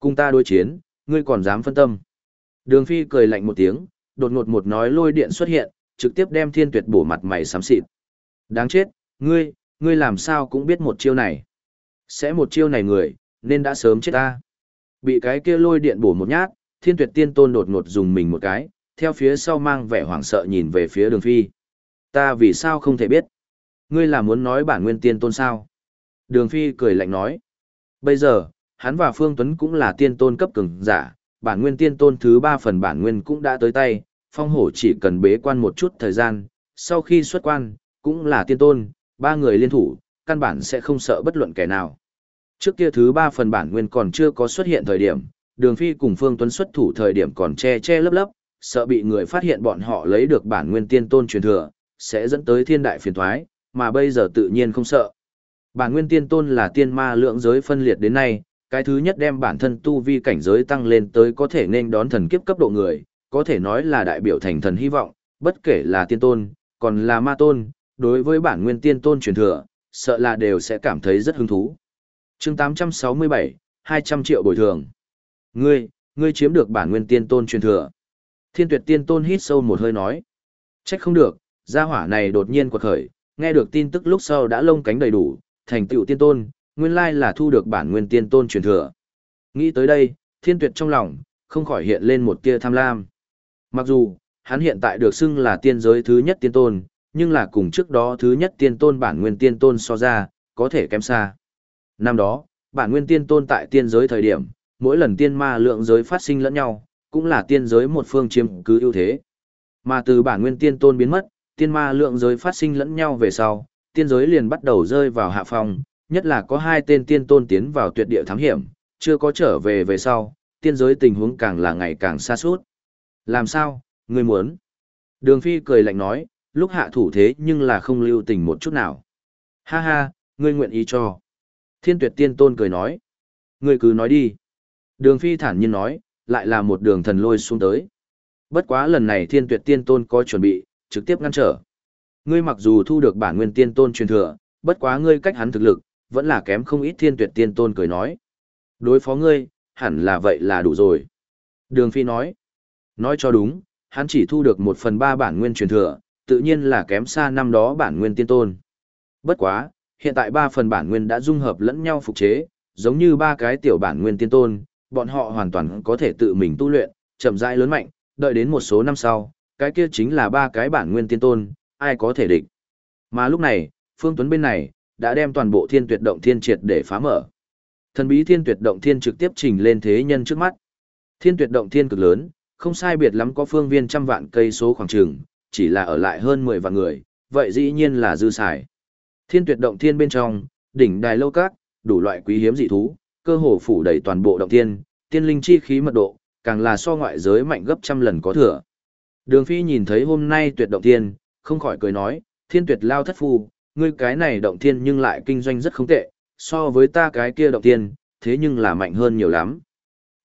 Cùng ta đối chiến, ngươi còn dám phân tâm. Đường Phi cười lạnh một tiếng, đột ngột một nói lôi điện xuất hiện, trực tiếp đem thiên tuyệt bổ mặt mày sám xịt. Đáng chết, ngươi, ngươi làm sao cũng biết một chiêu này. Sẽ một chiêu này người, nên đã sớm chết ta. Bị cái kia lôi điện bổ một nhát, thiên tuyệt tiên tôn đột ngột dùng mình một cái, theo phía sau mang vẻ hoảng sợ nhìn về phía đường phi. Ta vì sao không thể biết? Ngươi là muốn nói bản nguyên tiên tôn sao? Đường phi cười lạnh nói. Bây giờ, hắn và Phương Tuấn cũng là tiên tôn cấp cường giả, bản nguyên tiên tôn thứ ba phần bản nguyên cũng đã tới tay, phong hổ chỉ cần bế quan một chút thời gian, sau khi xuất quan, cũng là tiên tôn, ba người liên thủ, căn bản sẽ không sợ bất luận kẻ nào. Trước kia thứ ba phần bản nguyên còn chưa có xuất hiện thời điểm, đường phi cùng Phương Tuấn xuất thủ thời điểm còn che che lấp lấp, sợ bị người phát hiện bọn họ lấy được bản nguyên tiên tôn truyền thừa, sẽ dẫn tới thiên đại phiền toái, mà bây giờ tự nhiên không sợ. Bản nguyên tiên tôn là tiên ma lượng giới phân liệt đến nay, cái thứ nhất đem bản thân tu vi cảnh giới tăng lên tới có thể nên đón thần kiếp cấp độ người, có thể nói là đại biểu thành thần hy vọng, bất kể là tiên tôn, còn là ma tôn, đối với bản nguyên tiên tôn truyền thừa, sợ là đều sẽ cảm thấy rất hứng thú. chương 867, 200 triệu bồi thường. Ngươi, ngươi chiếm được bản nguyên tiên tôn truyền thừa. Thiên tuyệt tiên tôn hít sâu một hơi nói. Trách không được, gia hỏa này đột nhiên quật khởi, nghe được tin tức lúc sau đã lông cánh đầy đủ, thành tựu tiên tôn, nguyên lai là thu được bản nguyên tiên tôn truyền thừa. Nghĩ tới đây, thiên tuyệt trong lòng, không khỏi hiện lên một tia tham lam. Mặc dù, hắn hiện tại được xưng là tiên giới thứ nhất tiên tôn, nhưng là cùng trước đó thứ nhất tiên tôn bản nguyên tiên tôn so ra, có thể kém xa. Năm đó, bản nguyên tiên tôn tại tiên giới thời điểm, mỗi lần tiên ma lượng giới phát sinh lẫn nhau, cũng là tiên giới một phương chiếm cứ ưu thế. Mà từ bản nguyên tiên tôn biến mất, tiên ma lượng giới phát sinh lẫn nhau về sau, tiên giới liền bắt đầu rơi vào hạ phong, nhất là có hai tên tiên tôn tiến vào tuyệt địa thám hiểm, chưa có trở về về sau, tiên giới tình huống càng là ngày càng xa suốt. Làm sao, ngươi muốn? Đường Phi cười lạnh nói, lúc hạ thủ thế nhưng là không lưu tình một chút nào. Ha ha, ngươi nguyện ý cho. Thiên tuyệt tiên tôn cười nói. Ngươi cứ nói đi. Đường Phi thản nhiên nói, lại là một đường thần lôi xuống tới. Bất quá lần này thiên tuyệt tiên tôn có chuẩn bị, trực tiếp ngăn trở. Ngươi mặc dù thu được bản nguyên tiên tôn truyền thừa, bất quá ngươi cách hắn thực lực, vẫn là kém không ít thiên tuyệt tiên tôn cười nói. Đối phó ngươi, hẳn là vậy là đủ rồi. Đường Phi nói. Nói cho đúng, hắn chỉ thu được một phần ba bản nguyên truyền thừa, tự nhiên là kém xa năm đó bản nguyên tiên tôn. Bất quá, hiện tại ba phần bản nguyên đã dung hợp lẫn nhau phục chế, giống như ba cái tiểu bản nguyên tiên tôn, bọn họ hoàn toàn có thể tự mình tu luyện, chậm rãi lớn mạnh, đợi đến một số năm sau, cái kia chính là ba cái bản nguyên tiên tôn, ai có thể địch. Mà lúc này, Phương Tuấn bên này, đã đem toàn bộ thiên tuyệt động thiên triệt để phá mở. Thần bí thiên tuyệt động thiên trực tiếp trình lên thế nhân trước mắt. Thiên tuyệt động thiên cực lớn, không sai biệt lắm có phương viên trăm vạn cây số khoảng trường, chỉ là ở lại hơn 10 vạn người, vậy dĩ nhiên là dư xài. Thiên tuyệt động thiên bên trong, đỉnh đài lâu các, đủ loại quý hiếm dị thú, cơ hồ phủ đầy toàn bộ động thiên, tiên linh chi khí mật độ, càng là so ngoại giới mạnh gấp trăm lần có thừa. Đường Phi nhìn thấy hôm nay tuyệt động thiên, không khỏi cười nói, thiên tuyệt lao thất phu, ngươi cái này động thiên nhưng lại kinh doanh rất không tệ, so với ta cái kia động thiên, thế nhưng là mạnh hơn nhiều lắm.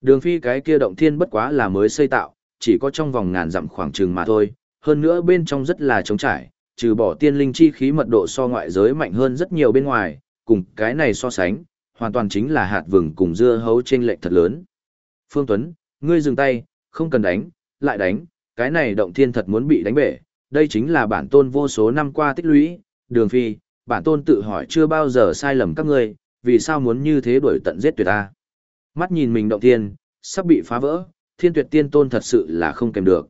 Đường Phi cái kia động thiên bất quá là mới xây tạo, chỉ có trong vòng ngàn dặm khoảng trường mà thôi, hơn nữa bên trong rất là trống trải, trừ bỏ tiên linh chi khí mật độ so ngoại giới mạnh hơn rất nhiều bên ngoài, cùng cái này so sánh, hoàn toàn chính là hạt vừng cùng dưa hấu trên lệch thật lớn. Phương Tuấn, ngươi dừng tay, không cần đánh, lại đánh, cái này động thiên thật muốn bị đánh bể, đây chính là bản tôn vô số năm qua tích lũy, đường phi, bản tôn tự hỏi chưa bao giờ sai lầm các ngươi, vì sao muốn như thế đuổi tận giết tuyệt ta. Mắt nhìn mình động thiên, sắp bị phá vỡ, thiên tuyệt tiên tôn thật sự là không kèm được.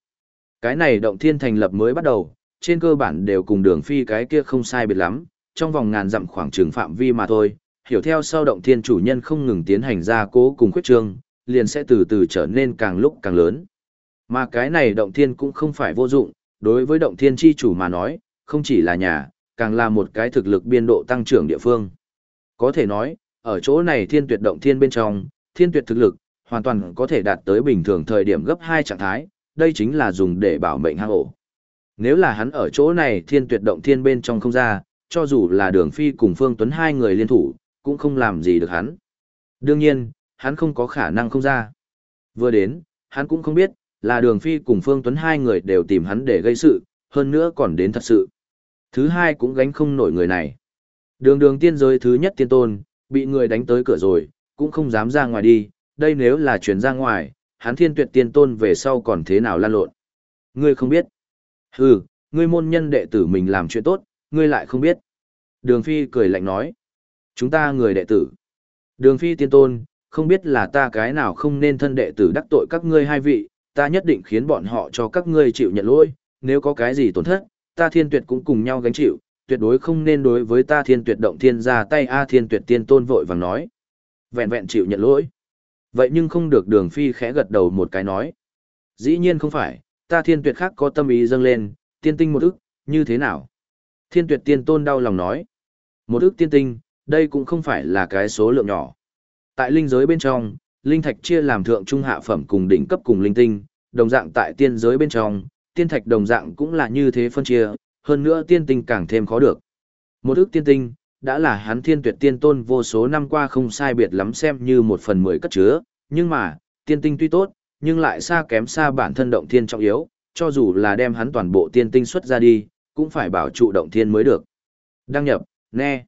Cái này động thiên thành lập mới bắt đầu, trên cơ bản đều cùng đường phi cái kia không sai biệt lắm, trong vòng ngàn dặm khoảng trường phạm vi mà thôi, hiểu theo sau động thiên chủ nhân không ngừng tiến hành ra cố cùng khuyết trương, liền sẽ từ từ trở nên càng lúc càng lớn. Mà cái này động thiên cũng không phải vô dụng, đối với động thiên chi chủ mà nói, không chỉ là nhà, càng là một cái thực lực biên độ tăng trưởng địa phương. Có thể nói, ở chỗ này thiên tuyệt động thiên bên trong, thiên tuyệt thực lực, hoàn toàn có thể đạt tới bình thường thời điểm gấp 2 trạng thái, đây chính là dùng để bảo mệnh hang ổ. Nếu là hắn ở chỗ này thiên tuyệt động thiên bên trong không ra, cho dù là đường phi cùng Phương Tuấn hai người liên thủ, cũng không làm gì được hắn. Đương nhiên, hắn không có khả năng không ra. Vừa đến, hắn cũng không biết, là đường phi cùng Phương Tuấn hai người đều tìm hắn để gây sự, hơn nữa còn đến thật sự. Thứ hai cũng gánh không nổi người này. Đường đường tiên giới thứ nhất tiên tôn, bị người đánh tới cửa rồi, cũng không dám ra ngoài đi, đây nếu là chuyển ra ngoài, hắn thiên tuyệt tiên tôn về sau còn thế nào lan lộn. Ngươi không biết. Hừ, ngươi môn nhân đệ tử mình làm chuyện tốt, ngươi lại không biết. Đường Phi cười lạnh nói. Chúng ta người đệ tử. Đường Phi tiên tôn, không biết là ta cái nào không nên thân đệ tử đắc tội các ngươi hai vị, ta nhất định khiến bọn họ cho các ngươi chịu nhận lỗi, nếu có cái gì tổn thất, ta thiên tuyệt cũng cùng nhau gánh chịu, tuyệt đối không nên đối với ta thiên tuyệt động thiên ra tay A thiên tuyệt tiên tôn vội vàng nói. Vẹn vẹn chịu nhận lỗi. Vậy nhưng không được đường phi khẽ gật đầu một cái nói. Dĩ nhiên không phải, ta thiên tuyệt khác có tâm ý dâng lên, tiên tinh một ức, như thế nào? Thiên tuyệt tiên tôn đau lòng nói. Một ức tiên tinh, đây cũng không phải là cái số lượng nhỏ. Tại linh giới bên trong, linh thạch chia làm thượng trung hạ phẩm cùng đỉnh cấp cùng linh tinh, đồng dạng tại tiên giới bên trong, tiên thạch đồng dạng cũng là như thế phân chia, hơn nữa tiên tinh càng thêm khó được. Một ức tiên tinh, đã là hắn thiên tuyệt tiên tôn vô số năm qua không sai biệt lắm xem như một phần mười cất chứa, nhưng mà, tiên tinh tuy tốt, nhưng lại xa kém xa bản thân động thiên trọng yếu, cho dù là đem hắn toàn bộ tiên tinh xuất ra đi, cũng phải bảo trụ động thiên mới được. Đăng nhập, nghe.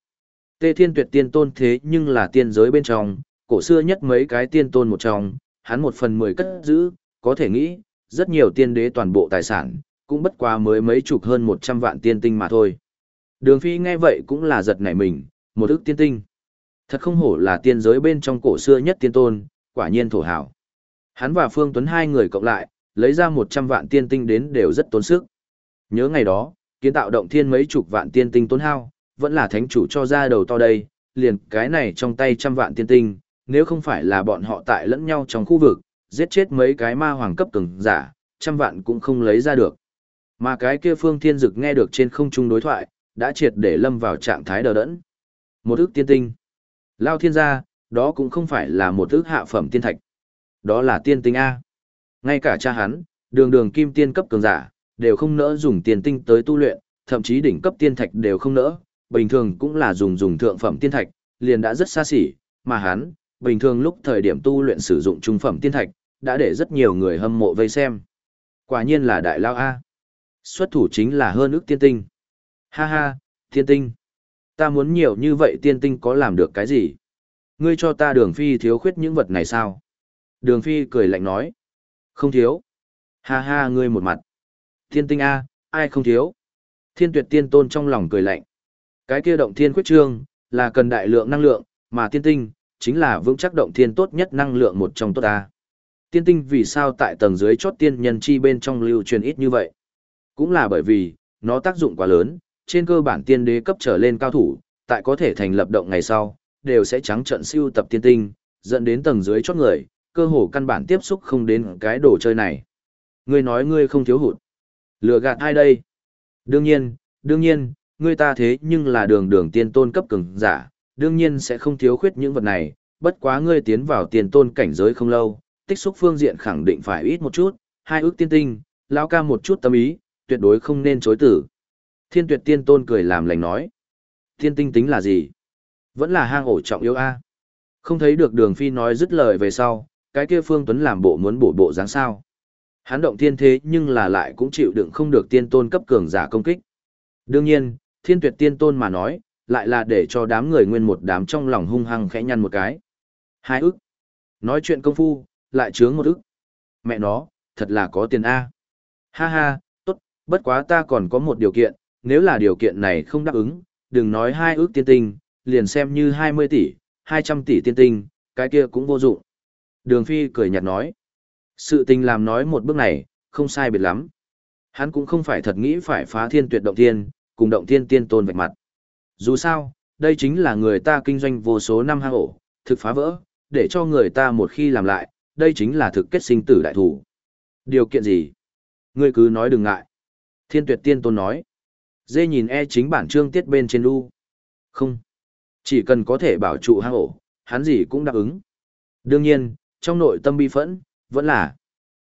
Tê thiên tuyệt tiên tôn thế nhưng là tiên giới bên trong, cổ xưa nhất mấy cái tiên tôn một trong, hắn một phần mười cất giữ, có thể nghĩ, rất nhiều tiên đế toàn bộ tài sản, cũng bất quá mới mấy chục hơn một trăm vạn tiên tinh mà thôi. Đường Phi nghe vậy cũng là giật nảy mình, một ức tiên tinh. Thật không hổ là tiên giới bên trong cổ xưa nhất tiên tôn, quả nhiên thổ hảo. Hắn và Phương Tuấn hai người cộng lại, lấy ra một trăm vạn tiên tinh đến đều rất tốn sức. Nhớ ngày đó, kiến tạo động thiên mấy chục vạn tiên tinh tốn hao, vẫn là thánh chủ cho ra đầu to đây, liền cái này trong tay trăm vạn tiên tinh, nếu không phải là bọn họ tại lẫn nhau trong khu vực, giết chết mấy cái ma hoàng cấp cường giả, trăm vạn cũng không lấy ra được. Mà cái kia phương thiên dực nghe được trên không trung đối thoại, đã triệt để lâm vào trạng thái đờ đẫn. Một ức tiên tinh. Lao thiên gia, đó cũng không phải là một ức hạ phẩm tiên thạch. Đó là tiên tinh A. Ngay cả cha hắn, đường đường kim tiên cấp cường giả, đều không nỡ dùng tiền tinh tới tu luyện, thậm chí đỉnh cấp tiên thạch đều không nỡ, bình thường cũng là dùng dùng thượng phẩm tiên thạch, liền đã rất xa xỉ, mà hắn, bình thường lúc thời điểm tu luyện sử dụng trung phẩm tiên thạch, đã để rất nhiều người hâm mộ vây xem. Quả nhiên là đại lao A. Xuất thủ chính là hơn ước tiên tinh. Ha ha, tiên tinh. Ta muốn nhiều như vậy tiên tinh có làm được cái gì? Ngươi cho ta đường phi thiếu khuyết những vật này sao? Đường phi cười lạnh nói. Không thiếu. Ha ha ngươi một mặt. Tiên tinh A, ai không thiếu? Thiên tuyệt tiên tôn trong lòng cười lạnh. Cái kia động thiên khuyết trương, là cần đại lượng năng lượng, mà tiên tinh, chính là vững chắc động thiên tốt nhất năng lượng một trong tốt ta. Tiên tinh vì sao tại tầng dưới chót tiên nhân chi bên trong lưu truyền ít như vậy? Cũng là bởi vì, nó tác dụng quá lớn, trên cơ bản tiên đế cấp trở lên cao thủ, tại có thể thành lập động ngày sau, đều sẽ trắng trận siêu tập tiên tinh, dẫn đến tầng dưới chót người, cơ hồ căn bản tiếp xúc không đến cái đồ chơi này. Ngươi nói ngươi không thiếu hụt. Lừa gạt ai đây? Đương nhiên, đương nhiên, ngươi ta thế nhưng là đường đường tiên tôn cấp cường giả, đương nhiên sẽ không thiếu khuyết những vật này, bất quá ngươi tiến vào tiền tôn cảnh giới không lâu, tích xúc phương diện khẳng định phải ít một chút, hai ước tiên tinh, lão ca một chút tâm ý, tuyệt đối không nên chối tử. Thiên tuyệt tiên tôn cười làm lành nói. Tiên tinh tính là gì? Vẫn là hang ổ trọng yếu A. Không thấy được đường phi nói dứt lời về sau, cái kia phương tuấn làm bộ muốn bổ bộ dáng sao. Hắn động thiên thế nhưng là lại cũng chịu đựng không được tiên tôn cấp cường giả công kích. Đương nhiên, thiên tuyệt tiên tôn mà nói, lại là để cho đám người nguyên một đám trong lòng hung hăng khẽ nhăn một cái. Hai ức. Nói chuyện công phu, lại chướng một ức. Mẹ nó, thật là có tiền A. Ha ha, tốt, bất quá ta còn có một điều kiện, nếu là điều kiện này không đáp ứng, đừng nói hai ước tiên tinh, liền xem như 20 tỷ, 200 tỷ tiên tinh, cái kia cũng vô dụng. Đường Phi cười nhạt nói. Sự tình làm nói một bước này, không sai biệt lắm. Hắn cũng không phải thật nghĩ phải phá thiên tuyệt động thiên, cùng động thiên tiên tôn vạch mặt. Dù sao, đây chính là người ta kinh doanh vô số năm hang ổ, thực phá vỡ, để cho người ta một khi làm lại, đây chính là thực kết sinh tử đại thủ. Điều kiện gì? Ngươi cứ nói đừng ngại. Thiên tuyệt tiên tôn nói. Dê nhìn e chính bản chương tiết bên trên lu. Không. Chỉ cần có thể bảo trụ hang ổ, hắn gì cũng đáp ứng. Đương nhiên, trong nội tâm bi phẫn, vẫn là.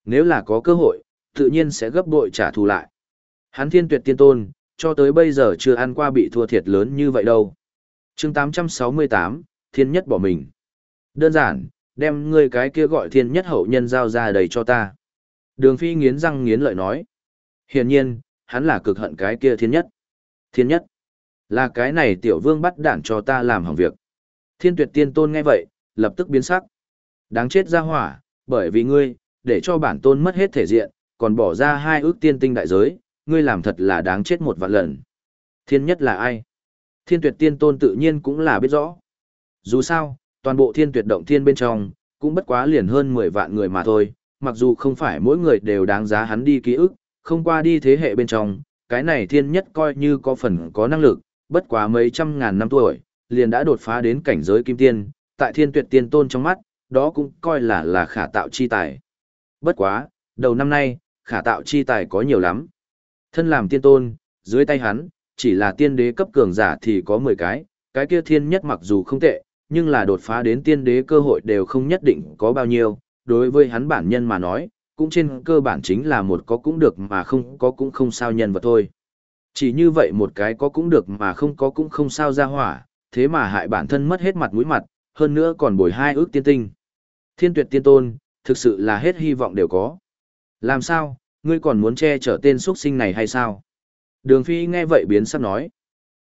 Nếu là có cơ hội, tự nhiên sẽ gấp bội trả thù lại. Hắn thiên tuyệt tiên tôn, cho tới bây giờ chưa ăn qua bị thua thiệt lớn như vậy đâu. chương 868, thiên nhất bỏ mình. Đơn giản, đem ngươi cái kia gọi thiên nhất hậu nhân giao ra đầy cho ta. Đường phi nghiến răng nghiến lợi nói. Hiển nhiên, hắn là cực hận cái kia thiên nhất. Thiên nhất, là cái này tiểu vương bắt đạn cho ta làm hỏng việc. Thiên tuyệt tiên tôn nghe vậy, lập tức biến sắc. Đáng chết ra hỏa, bởi vì ngươi, để cho bản tôn mất hết thể diện, còn bỏ ra hai ước tiên tinh đại giới, ngươi làm thật là đáng chết một vạn lần. Thiên nhất là ai? Thiên tuyệt tiên tôn tự nhiên cũng là biết rõ. Dù sao, toàn bộ thiên tuyệt động thiên bên trong, cũng bất quá liền hơn 10 vạn người mà thôi, mặc dù không phải mỗi người đều đáng giá hắn đi ký ức, không qua đi thế hệ bên trong, cái này thiên nhất coi như có phần có năng lực, bất quá mấy trăm ngàn năm tuổi, liền đã đột phá đến cảnh giới kim tiên, tại thiên tuyệt tiên tôn trong mắt, đó cũng coi là là khả tạo chi tài. Bất quá, đầu năm nay, khả tạo chi tài có nhiều lắm. Thân làm tiên tôn, dưới tay hắn, chỉ là tiên đế cấp cường giả thì có 10 cái, cái kia thiên nhất mặc dù không tệ, nhưng là đột phá đến tiên đế cơ hội đều không nhất định có bao nhiêu, đối với hắn bản nhân mà nói, cũng trên cơ bản chính là một có cũng được mà không có cũng không sao nhân vật thôi. Chỉ như vậy một cái có cũng được mà không có cũng không sao ra hỏa, thế mà hại bản thân mất hết mặt mũi mặt, hơn nữa còn bồi hai ước tiên tinh. Thiên tuyệt tiên tôn, thực sự là hết hy vọng đều có. Làm sao, ngươi còn muốn che chở tên xuất sinh này hay sao? Đường Phi nghe vậy biến sắc nói.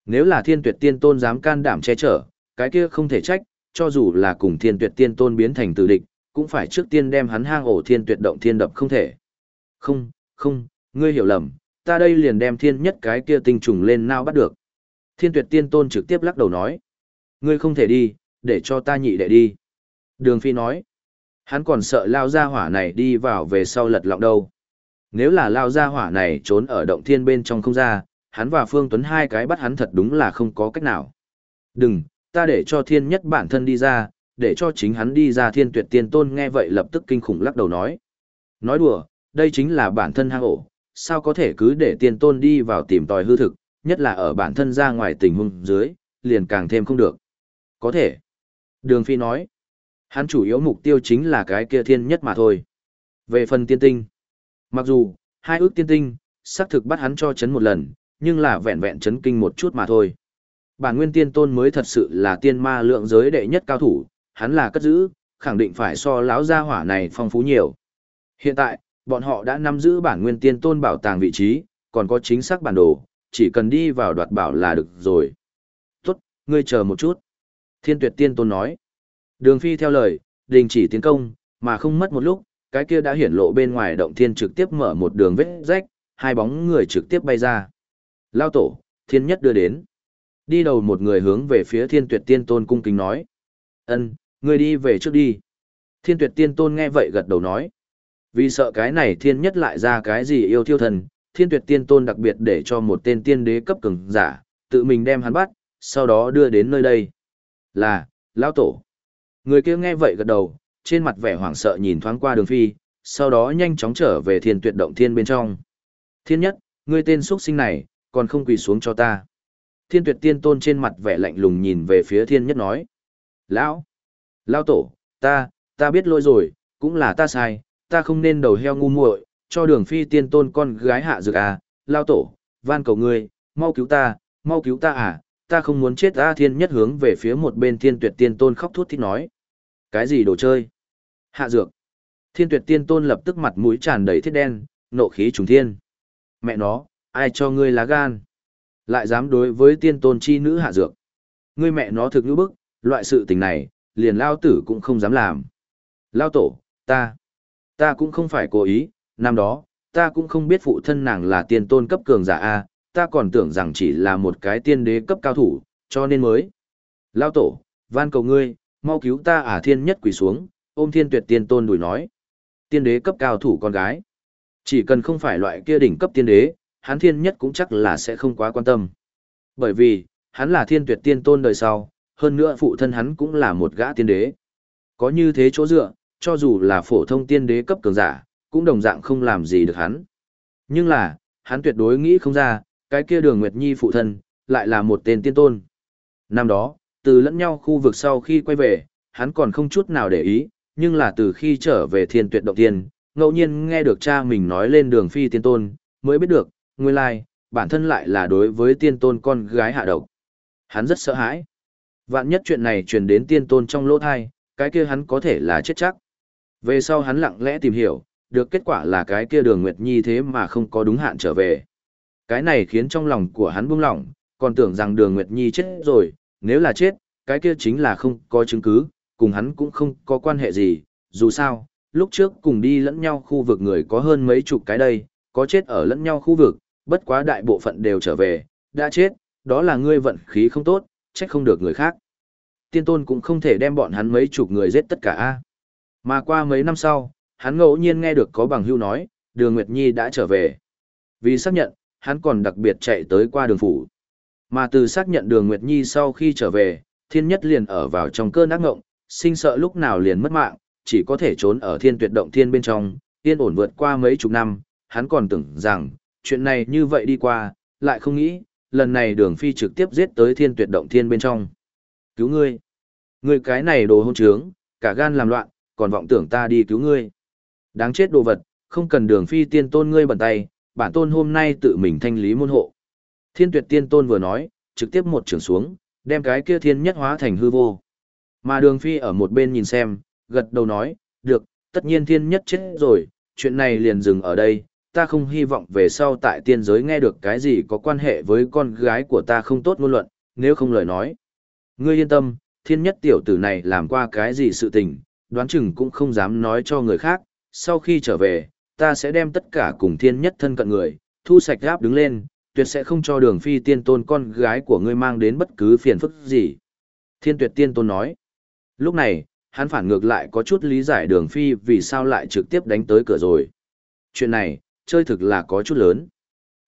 Nếu là thiên tuyệt tiên tôn dám can đảm che chở, cái kia không thể trách, cho dù là cùng thiên tuyệt tiên tôn biến thành tử địch, cũng phải trước tiên đem hắn hang ổ thiên tuyệt động thiên đập không thể. Không, không, ngươi hiểu lầm, ta đây liền đem thiên nhất cái kia tinh trùng lên nao bắt được. Thiên tuyệt tiên tôn trực tiếp lắc đầu nói. Ngươi không thể đi, để cho ta nhị đệ đi. Đường Phi nói. Hắn còn sợ lao ra hỏa này đi vào về sau lật lọng đâu. Nếu là lao ra hỏa này trốn ở động thiên bên trong không ra, hắn và Phương Tuấn hai cái bắt hắn thật đúng là không có cách nào. Đừng, ta để cho thiên nhất bản thân đi ra, để cho chính hắn đi ra thiên tuyệt tiên tôn nghe vậy lập tức kinh khủng lắc đầu nói. Nói đùa, đây chính là bản thân hang ổ, sao có thể cứ để tiên tôn đi vào tìm tòi hư thực, nhất là ở bản thân ra ngoài tình huống dưới, liền càng thêm không được. Có thể. Đường Phi nói, hắn chủ yếu mục tiêu chính là cái kia thiên nhất mà thôi. Về phần tiên tinh, mặc dù, hai ước tiên tinh, xác thực bắt hắn cho chấn một lần, nhưng là vẹn vẹn chấn kinh một chút mà thôi. Bản nguyên tiên tôn mới thật sự là tiên ma lượng giới đệ nhất cao thủ, hắn là cất giữ, khẳng định phải so lão gia hỏa này phong phú nhiều. Hiện tại, bọn họ đã nắm giữ bản nguyên tiên tôn bảo tàng vị trí, còn có chính xác bản đồ, chỉ cần đi vào đoạt bảo là được rồi. Tốt, ngươi chờ một chút. Thiên tuyệt tiên tôn nói. Đường phi theo lời, đình chỉ tiến công, mà không mất một lúc, cái kia đã hiển lộ bên ngoài động thiên trực tiếp mở một đường vết rách, hai bóng người trực tiếp bay ra. Lao tổ, thiên nhất đưa đến. Đi đầu một người hướng về phía thiên tuyệt tiên tôn cung kính nói. ân người đi về trước đi. Thiên tuyệt tiên tôn nghe vậy gật đầu nói. Vì sợ cái này thiên nhất lại ra cái gì yêu thiêu thần, thiên tuyệt tiên tôn đặc biệt để cho một tên tiên đế cấp cường giả, tự mình đem hắn bắt, sau đó đưa đến nơi đây. Là, lão tổ. Người kia nghe vậy gật đầu, trên mặt vẻ hoảng sợ nhìn thoáng qua đường phi, sau đó nhanh chóng trở về thiên tuyệt động thiên bên trong. Thiên nhất, ngươi tên xuất sinh này, còn không quỳ xuống cho ta. Thiên tuyệt tiên tôn trên mặt vẻ lạnh lùng nhìn về phía thiên nhất nói. Lão! Lão tổ, ta, ta biết lỗi rồi, cũng là ta sai, ta không nên đầu heo ngu muội, cho đường phi tiên tôn con gái hạ dược à, Lão tổ, van cầu ngươi, mau cứu ta, mau cứu ta à, ta không muốn chết Ta thiên nhất hướng về phía một bên thiên tuyệt tiên tôn khóc thút thít nói. Cái gì đồ chơi? Hạ dược. Thiên tuyệt tiên tôn lập tức mặt mũi tràn đầy thiết đen, nộ khí trùng thiên. Mẹ nó, ai cho ngươi lá gan? Lại dám đối với tiên tôn chi nữ hạ dược. Ngươi mẹ nó thực như bức, loại sự tình này, liền lao tử cũng không dám làm. Lao tổ, ta, ta cũng không phải cố ý, năm đó, ta cũng không biết phụ thân nàng là tiên tôn cấp cường giả A, ta còn tưởng rằng chỉ là một cái tiên đế cấp cao thủ, cho nên mới. Lao tổ, van cầu ngươi, mau cứu ta à thiên nhất quỷ xuống, ôm thiên tuyệt tiên tôn đùi nói. Tiên đế cấp cao thủ con gái. Chỉ cần không phải loại kia đỉnh cấp tiên đế, hắn thiên nhất cũng chắc là sẽ không quá quan tâm. Bởi vì, hắn là thiên tuyệt tiên tôn đời sau, hơn nữa phụ thân hắn cũng là một gã tiên đế. Có như thế chỗ dựa, cho dù là phổ thông tiên đế cấp cường giả, cũng đồng dạng không làm gì được hắn. Nhưng là, hắn tuyệt đối nghĩ không ra, cái kia đường Nguyệt Nhi phụ thân, lại là một tên tiên tôn. Năm đó, từ lẫn nhau khu vực sau khi quay về, hắn còn không chút nào để ý, nhưng là từ khi trở về thiên tuyệt động tiên, ngẫu nhiên nghe được cha mình nói lên đường phi tiên tôn, mới biết được, nguyên lai, bản thân lại là đối với tiên tôn con gái hạ độc. Hắn rất sợ hãi. Vạn nhất chuyện này truyền đến tiên tôn trong lỗ thai, cái kia hắn có thể là chết chắc. Về sau hắn lặng lẽ tìm hiểu, được kết quả là cái kia đường Nguyệt Nhi thế mà không có đúng hạn trở về. Cái này khiến trong lòng của hắn buông lỏng, còn tưởng rằng đường Nguyệt Nhi chết rồi, nếu là chết, cái kia chính là không có chứng cứ, cùng hắn cũng không có quan hệ gì, dù sao, lúc trước cùng đi lẫn nhau khu vực người có hơn mấy chục cái đây, có chết ở lẫn nhau khu vực, bất quá đại bộ phận đều trở về, đã chết, đó là ngươi vận khí không tốt, trách không được người khác. Tiên tôn cũng không thể đem bọn hắn mấy chục người giết tất cả a. Mà qua mấy năm sau, hắn ngẫu nhiên nghe được có bằng hưu nói, đường Nguyệt Nhi đã trở về. Vì xác nhận, hắn còn đặc biệt chạy tới qua đường phủ. Mà từ xác nhận đường Nguyệt Nhi sau khi trở về, thiên nhất liền ở vào trong cơn ác ngộng, sinh sợ lúc nào liền mất mạng, chỉ có thể trốn ở thiên tuyệt động thiên bên trong, yên ổn vượt qua mấy chục năm, hắn còn tưởng rằng, chuyện này như vậy đi qua, lại không nghĩ, lần này đường phi trực tiếp giết tới thiên tuyệt động thiên bên trong. Cứu ngươi! Ngươi cái này đồ hôn trướng, cả gan làm loạn, còn vọng tưởng ta đi cứu ngươi. Đáng chết đồ vật, không cần đường phi tiên tôn ngươi bẩn tay, bản tôn hôm nay tự mình thanh lý môn hộ. Thiên tuyệt tiên tôn vừa nói, trực tiếp một trường xuống, đem cái kia thiên nhất hóa thành hư vô. Mà đường phi ở một bên nhìn xem, gật đầu nói, được, tất nhiên thiên nhất chết rồi, chuyện này liền dừng ở đây, ta không hy vọng về sau tại tiên giới nghe được cái gì có quan hệ với con gái của ta không tốt ngôn luận, nếu không lời nói. Ngươi yên tâm, thiên nhất tiểu tử này làm qua cái gì sự tình, đoán chừng cũng không dám nói cho người khác, sau khi trở về, ta sẽ đem tất cả cùng thiên nhất thân cận người, thu sạch gáp đứng lên, tuyệt sẽ không cho đường phi tiên tôn con gái của ngươi mang đến bất cứ phiền phức gì. Thiên tuyệt tiên tôn nói. Lúc này, hắn phản ngược lại có chút lý giải đường phi vì sao lại trực tiếp đánh tới cửa rồi. Chuyện này, chơi thực là có chút lớn.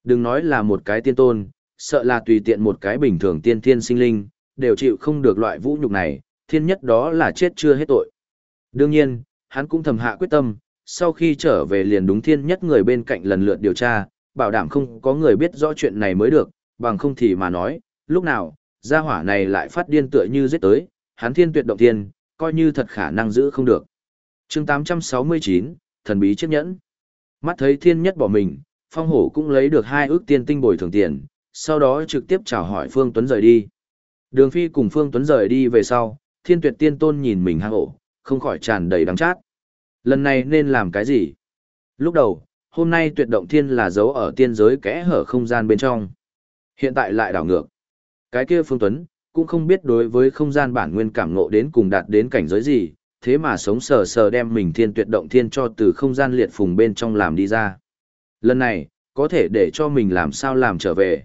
Đừng nói là một cái tiên tôn, sợ là tùy tiện một cái bình thường tiên thiên sinh linh, đều chịu không được loại vũ nhục này, thiên nhất đó là chết chưa hết tội. Đương nhiên, hắn cũng thầm hạ quyết tâm, sau khi trở về liền đúng thiên nhất người bên cạnh lần lượt điều tra, bảo đảm không có người biết rõ chuyện này mới được, bằng không thì mà nói, lúc nào, gia hỏa này lại phát điên tựa như giết tới, hắn thiên tuyệt động thiên, coi như thật khả năng giữ không được. chương 869, thần bí chiếc nhẫn. Mắt thấy thiên nhất bỏ mình, phong hổ cũng lấy được hai ước tiên tinh bồi thường tiền, sau đó trực tiếp chào hỏi Phương Tuấn rời đi. Đường Phi cùng Phương Tuấn rời đi về sau, thiên tuyệt tiên tôn nhìn mình hang ổ, không khỏi tràn đầy đắng chát. Lần này nên làm cái gì? Lúc đầu, hôm nay tuyệt động thiên là giấu ở tiên giới kẽ hở không gian bên trong. Hiện tại lại đảo ngược. Cái kia Phương Tuấn, cũng không biết đối với không gian bản nguyên cảm ngộ đến cùng đạt đến cảnh giới gì, thế mà sống sờ sờ đem mình thiên tuyệt động thiên cho từ không gian liệt phùng bên trong làm đi ra. Lần này, có thể để cho mình làm sao làm trở về.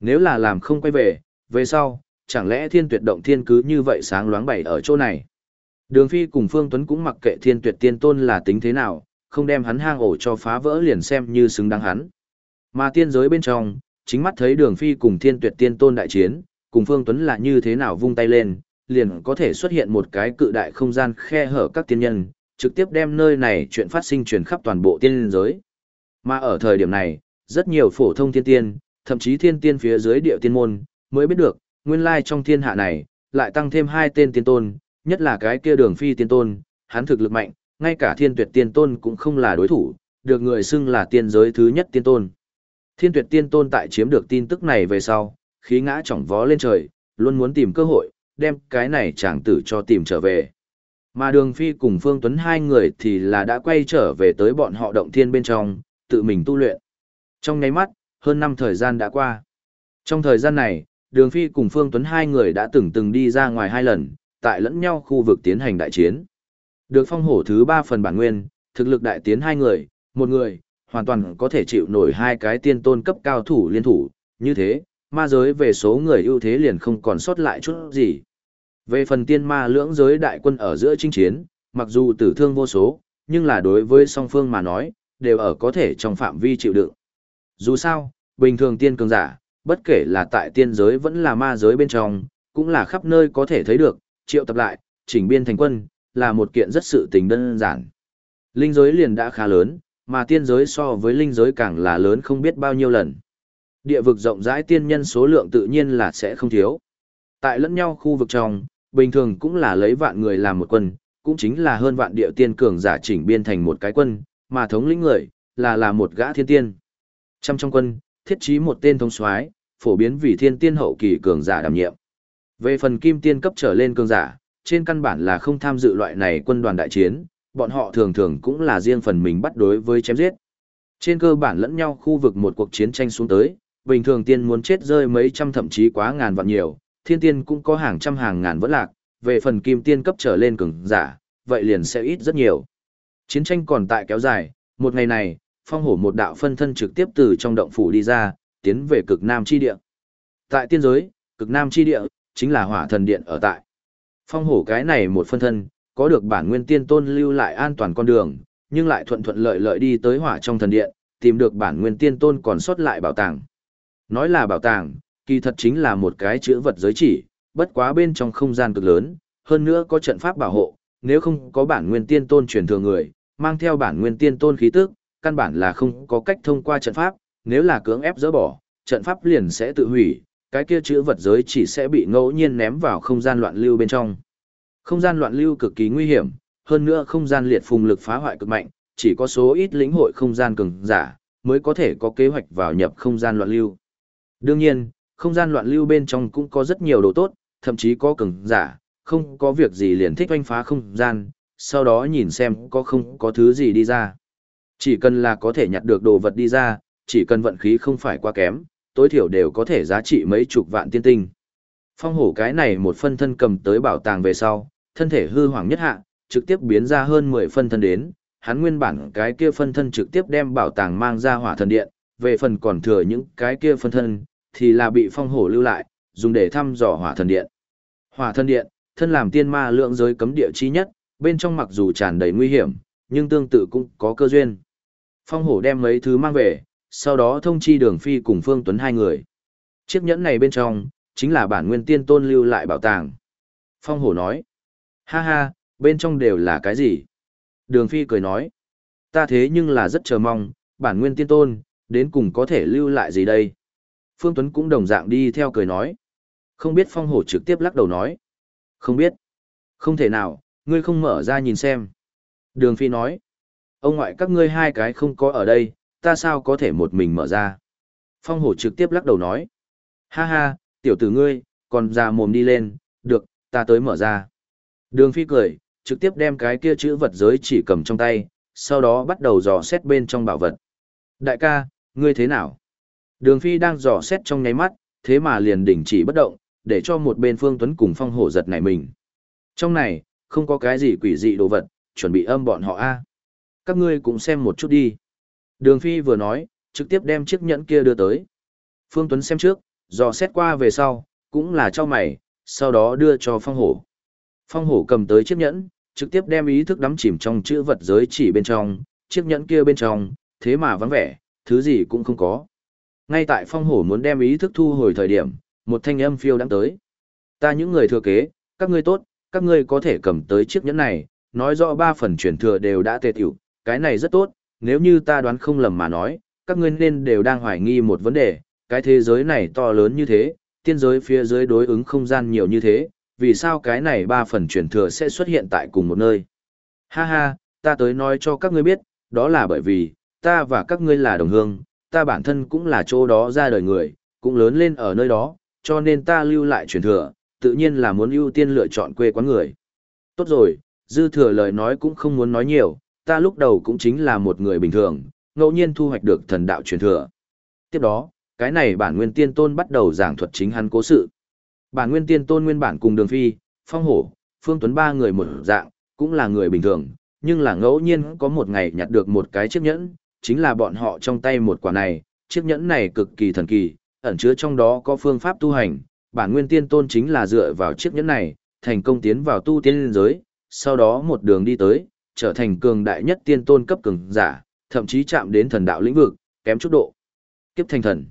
Nếu là làm không quay về, về sau, chẳng lẽ thiên tuyệt động thiên cứ như vậy sáng loáng bày ở chỗ này. Đường Phi cùng Phương Tuấn cũng mặc kệ thiên tuyệt tiên tôn là tính thế nào, không đem hắn hang ổ cho phá vỡ liền xem như xứng đáng hắn. Mà tiên giới bên trong, chính mắt thấy đường Phi cùng thiên tuyệt tiên tôn đại chiến, cùng Phương Tuấn là như thế nào vung tay lên, liền có thể xuất hiện một cái cự đại không gian khe hở các tiên nhân, trực tiếp đem nơi này chuyện phát sinh truyền khắp toàn bộ tiên giới. Mà ở thời điểm này, rất nhiều phổ thông thiên tiên, thậm chí thiên tiên phía dưới địa tiên môn, mới biết được, nguyên lai trong thiên hạ này, lại tăng thêm hai tên tiên tôn, nhất là cái kia đường phi tiên tôn, hắn thực lực mạnh, ngay cả thiên tuyệt tiên tôn cũng không là đối thủ, được người xưng là tiên giới thứ nhất tiên tôn. Thiên tuyệt tiên tôn tại chiếm được tin tức này về sau, khí ngã trọng vó lên trời, luôn muốn tìm cơ hội, đem cái này chàng tử cho tìm trở về. Mà đường phi cùng Phương Tuấn hai người thì là đã quay trở về tới bọn họ động thiên bên trong, tự mình tu luyện. Trong nháy mắt, hơn năm thời gian đã qua. Trong thời gian này, đường phi cùng Phương Tuấn hai người đã từng từng đi ra ngoài hai lần, tại lẫn nhau khu vực tiến hành đại chiến. Được phong hổ thứ ba phần bản nguyên, thực lực đại tiến hai người, một người, hoàn toàn có thể chịu nổi hai cái tiên tôn cấp cao thủ liên thủ, như thế, ma giới về số người ưu thế liền không còn sót lại chút gì. Về phần tiên ma lưỡng giới đại quân ở giữa chinh chiến, mặc dù tử thương vô số, nhưng là đối với song phương mà nói, đều ở có thể trong phạm vi chịu đựng. Dù sao, bình thường tiên cường giả, bất kể là tại tiên giới vẫn là ma giới bên trong, cũng là khắp nơi có thể thấy được, triệu tập lại, chỉnh biên thành quân, là một kiện rất sự tình đơn giản. Linh giới liền đã khá lớn, mà tiên giới so với linh giới càng là lớn không biết bao nhiêu lần. Địa vực rộng rãi tiên nhân số lượng tự nhiên là sẽ không thiếu. Tại lẫn nhau khu vực trong, bình thường cũng là lấy vạn người làm một quân, cũng chính là hơn vạn địa tiên cường giả chỉnh biên thành một cái quân, mà thống lĩnh người, là là một gã thiên tiên. Trăm trong quân, thiết trí một tên thống soái phổ biến vì thiên tiên hậu kỳ cường giả đảm nhiệm. Về phần kim tiên cấp trở lên cường giả, trên căn bản là không tham dự loại này quân đoàn đại chiến, bọn họ thường thường cũng là riêng phần mình bắt đối với chém giết. Trên cơ bản lẫn nhau khu vực một cuộc chiến tranh xuống tới, bình thường tiên muốn chết rơi mấy trăm thậm chí quá ngàn vạn nhiều, thiên tiên cũng có hàng trăm hàng ngàn vẫn lạc, về phần kim tiên cấp trở lên cường giả, vậy liền sẽ ít rất nhiều. Chiến tranh còn tại kéo dài, một ngày này, phong hổ một đạo phân thân trực tiếp từ trong động phủ đi ra, tiến về cực nam chi địa. Tại tiên giới, cực nam chi địa, chính là hỏa thần điện ở tại. Phong hổ cái này một phân thân, có được bản nguyên tiên tôn lưu lại an toàn con đường, nhưng lại thuận thuận lợi lợi đi tới hỏa trong thần điện, tìm được bản nguyên tiên tôn còn sót lại bảo tàng. Nói là bảo tàng, kỳ thật chính là một cái chữ vật giới chỉ, bất quá bên trong không gian cực lớn, hơn nữa có trận pháp bảo hộ, nếu không có bản nguyên tiên tôn truyền thừa người, mang theo bản nguyên tiên tôn khí tức, căn bản là không có cách thông qua trận pháp, nếu là cưỡng ép dỡ bỏ, trận pháp liền sẽ tự hủy, cái kia chữ vật giới chỉ sẽ bị ngẫu nhiên ném vào không gian loạn lưu bên trong. Không gian loạn lưu cực kỳ nguy hiểm, hơn nữa không gian liệt phùng lực phá hoại cực mạnh, chỉ có số ít lĩnh hội không gian cường giả mới có thể có kế hoạch vào nhập không gian loạn lưu. Đương nhiên, không gian loạn lưu bên trong cũng có rất nhiều đồ tốt, thậm chí có cường giả, không có việc gì liền thích oanh phá không gian, sau đó nhìn xem có không có thứ gì đi ra. Chỉ cần là có thể nhặt được đồ vật đi ra, chỉ cần vận khí không phải quá kém, tối thiểu đều có thể giá trị mấy chục vạn tiên tinh. Phong hổ cái này một phân thân cầm tới bảo tàng về sau, thân thể hư hoàng nhất hạ, trực tiếp biến ra hơn 10 phân thân đến, hắn nguyên bản cái kia phân thân trực tiếp đem bảo tàng mang ra hỏa thần điện, về phần còn thừa những cái kia phân thân, thì là bị phong hổ lưu lại, dùng để thăm dò hỏa thần điện. Hỏa thần điện, thân làm tiên ma lượng giới cấm địa chi nhất, bên trong mặc dù tràn đầy nguy hiểm, nhưng tương tự cũng có cơ duyên. Phong hổ đem mấy thứ mang về, sau đó thông chi đường phi cùng Phương Tuấn hai người. Chiếc nhẫn này bên trong, chính là bản nguyên tiên tôn lưu lại bảo tàng. Phong hổ nói, ha ha, bên trong đều là cái gì? Đường phi cười nói, ta thế nhưng là rất chờ mong, bản nguyên tiên tôn, đến cùng có thể lưu lại gì đây? Phương Tuấn cũng đồng dạng đi theo cười nói. Không biết phong hổ trực tiếp lắc đầu nói. Không biết. Không thể nào, ngươi không mở ra nhìn xem. Đường Phi nói. Ông ngoại các ngươi hai cái không có ở đây, ta sao có thể một mình mở ra. Phong hổ trực tiếp lắc đầu nói. Ha ha, tiểu tử ngươi, còn già mồm đi lên, được, ta tới mở ra. Đường Phi cười, trực tiếp đem cái kia chữ vật giới chỉ cầm trong tay, sau đó bắt đầu dò xét bên trong bảo vật. Đại ca, ngươi thế nào? Đường Phi đang dò xét trong nháy mắt, thế mà liền đình chỉ bất động, để cho một bên Phương Tuấn cùng phong hổ giật nảy mình. Trong này, không có cái gì quỷ dị đồ vật, chuẩn bị âm bọn họ a. Các ngươi cũng xem một chút đi. Đường Phi vừa nói, trực tiếp đem chiếc nhẫn kia đưa tới. Phương Tuấn xem trước, dò xét qua về sau, cũng là cho mày, sau đó đưa cho phong hổ. Phong hổ cầm tới chiếc nhẫn, trực tiếp đem ý thức đắm chìm trong chữ vật giới chỉ bên trong, chiếc nhẫn kia bên trong, thế mà vắng vẻ, thứ gì cũng không có. Ngay tại phong hổ muốn đem ý thức thu hồi thời điểm, một thanh âm phiêu đang tới. Ta những người thừa kế, các ngươi tốt, các ngươi có thể cầm tới chiếc nhẫn này, nói rõ ba phần truyền thừa đều đã tề tiểu, cái này rất tốt, nếu như ta đoán không lầm mà nói, các ngươi nên đều đang hoài nghi một vấn đề, cái thế giới này to lớn như thế, tiên giới phía dưới đối ứng không gian nhiều như thế, vì sao cái này ba phần truyền thừa sẽ xuất hiện tại cùng một nơi. Ha ha, ta tới nói cho các ngươi biết, đó là bởi vì, ta và các ngươi là đồng hương, ta bản thân cũng là chỗ đó ra đời người, cũng lớn lên ở nơi đó, cho nên ta lưu lại truyền thừa, tự nhiên là muốn ưu tiên lựa chọn quê quán người. Tốt rồi, dư thừa lời nói cũng không muốn nói nhiều, ta lúc đầu cũng chính là một người bình thường, ngẫu nhiên thu hoạch được thần đạo truyền thừa. Tiếp đó, cái này bản nguyên tiên tôn bắt đầu giảng thuật chính hắn cố sự. Bản nguyên tiên tôn nguyên bản cùng đường phi, phong hổ, phương tuấn ba người một dạng, cũng là người bình thường, nhưng là ngẫu nhiên có một ngày nhặt được một cái chiếc nhẫn, chính là bọn họ trong tay một quả này, chiếc nhẫn này cực kỳ thần kỳ, ẩn chứa trong đó có phương pháp tu hành, bản nguyên tiên tôn chính là dựa vào chiếc nhẫn này, thành công tiến vào tu tiên liên giới, sau đó một đường đi tới, trở thành cường đại nhất tiên tôn cấp cường giả, thậm chí chạm đến thần đạo lĩnh vực, kém chút độ. Kiếp thành thần.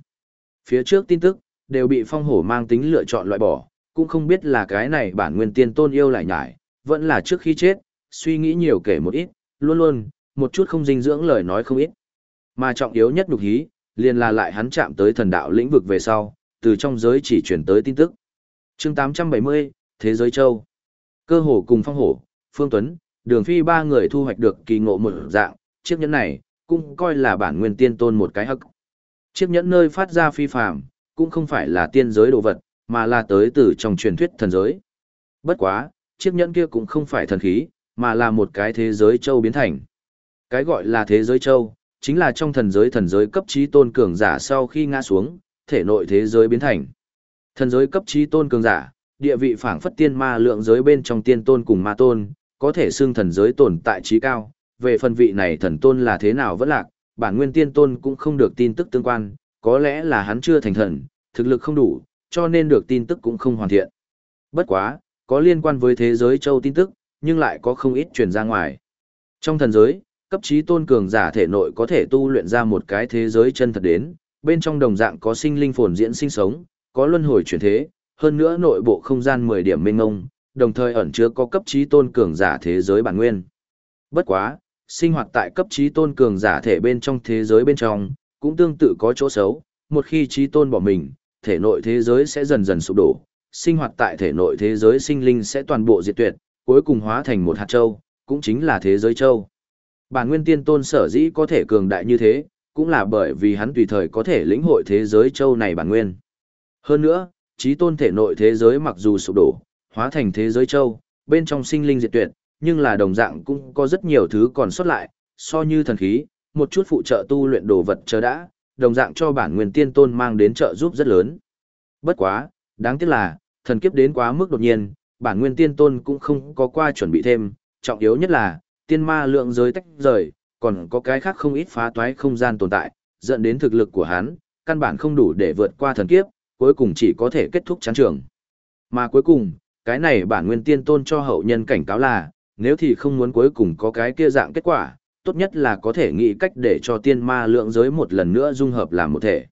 Phía trước tin tức, đều bị phong hổ mang tính lựa chọn loại bỏ, cũng không biết là cái này bản nguyên tiên tôn yêu lại nhải, vẫn là trước khi chết, suy nghĩ nhiều kể một ít, luôn luôn, một chút không dinh dưỡng lời nói không ít. Mà trọng yếu nhất nhục hí, liền là lại hắn chạm tới thần đạo lĩnh vực về sau, từ trong giới chỉ chuyển tới tin tức. chương 870, Thế giới châu. Cơ hồ cùng phong hổ, Phương Tuấn, Đường Phi ba người thu hoạch được kỳ ngộ một dạng, chiếc nhẫn này, cũng coi là bản nguyên tiên tôn một cái hắc. Chiếc nhẫn nơi phát ra phi phàm, cũng không phải là tiên giới đồ vật, mà là tới từ trong truyền thuyết thần giới. Bất quá, chiếc nhẫn kia cũng không phải thần khí, mà là một cái thế giới châu biến thành. Cái gọi là thế giới châu, chính là trong thần giới thần giới cấp trí tôn cường giả sau khi ngã xuống, thể nội thế giới biến thành. Thần giới cấp trí tôn cường giả, địa vị phảng phất tiên ma lượng giới bên trong tiên tôn cùng ma tôn, có thể xưng thần giới tồn tại trí cao. Về phần vị này thần tôn là thế nào vẫn lạc, bản nguyên tiên tôn cũng không được tin tức tương quan, có lẽ là hắn chưa thành thần, thực lực không đủ, cho nên được tin tức cũng không hoàn thiện. Bất quá, có liên quan với thế giới châu tin tức, nhưng lại có không ít truyền ra ngoài. Trong thần giới, cấp trí tôn cường giả thể nội có thể tu luyện ra một cái thế giới chân thật đến, bên trong đồng dạng có sinh linh phồn diễn sinh sống, có luân hồi chuyển thế, hơn nữa nội bộ không gian 10 điểm mênh ngông, đồng thời ẩn chứa có cấp trí tôn cường giả thế giới bản nguyên. Bất quá, sinh hoạt tại cấp trí tôn cường giả thể bên trong thế giới bên trong, cũng tương tự có chỗ xấu, một khi trí tôn bỏ mình, thể nội thế giới sẽ dần dần sụp đổ, sinh hoạt tại thể nội thế giới sinh linh sẽ toàn bộ diệt tuyệt, cuối cùng hóa thành một hạt châu, cũng chính là thế giới châu. Bản nguyên tiên tôn sở dĩ có thể cường đại như thế, cũng là bởi vì hắn tùy thời có thể lĩnh hội thế giới châu này bản nguyên. Hơn nữa, trí tôn thể nội thế giới mặc dù sụp đổ, hóa thành thế giới châu, bên trong sinh linh diệt tuyệt, nhưng là đồng dạng cũng có rất nhiều thứ còn sót lại, so như thần khí, một chút phụ trợ tu luyện đồ vật chờ đã, đồng dạng cho bản nguyên tiên tôn mang đến trợ giúp rất lớn. Bất quá, đáng tiếc là, thần kiếp đến quá mức đột nhiên, bản nguyên tiên tôn cũng không có qua chuẩn bị thêm, trọng yếu nhất là, tiên ma lượng giới tách rời, còn có cái khác không ít phá toái không gian tồn tại, dẫn đến thực lực của hắn, căn bản không đủ để vượt qua thần kiếp, cuối cùng chỉ có thể kết thúc chán trường. Mà cuối cùng, cái này bản nguyên tiên tôn cho hậu nhân cảnh cáo là, nếu thì không muốn cuối cùng có cái kia dạng kết quả, tốt nhất là có thể nghĩ cách để cho tiên ma lượng giới một lần nữa dung hợp làm một thể.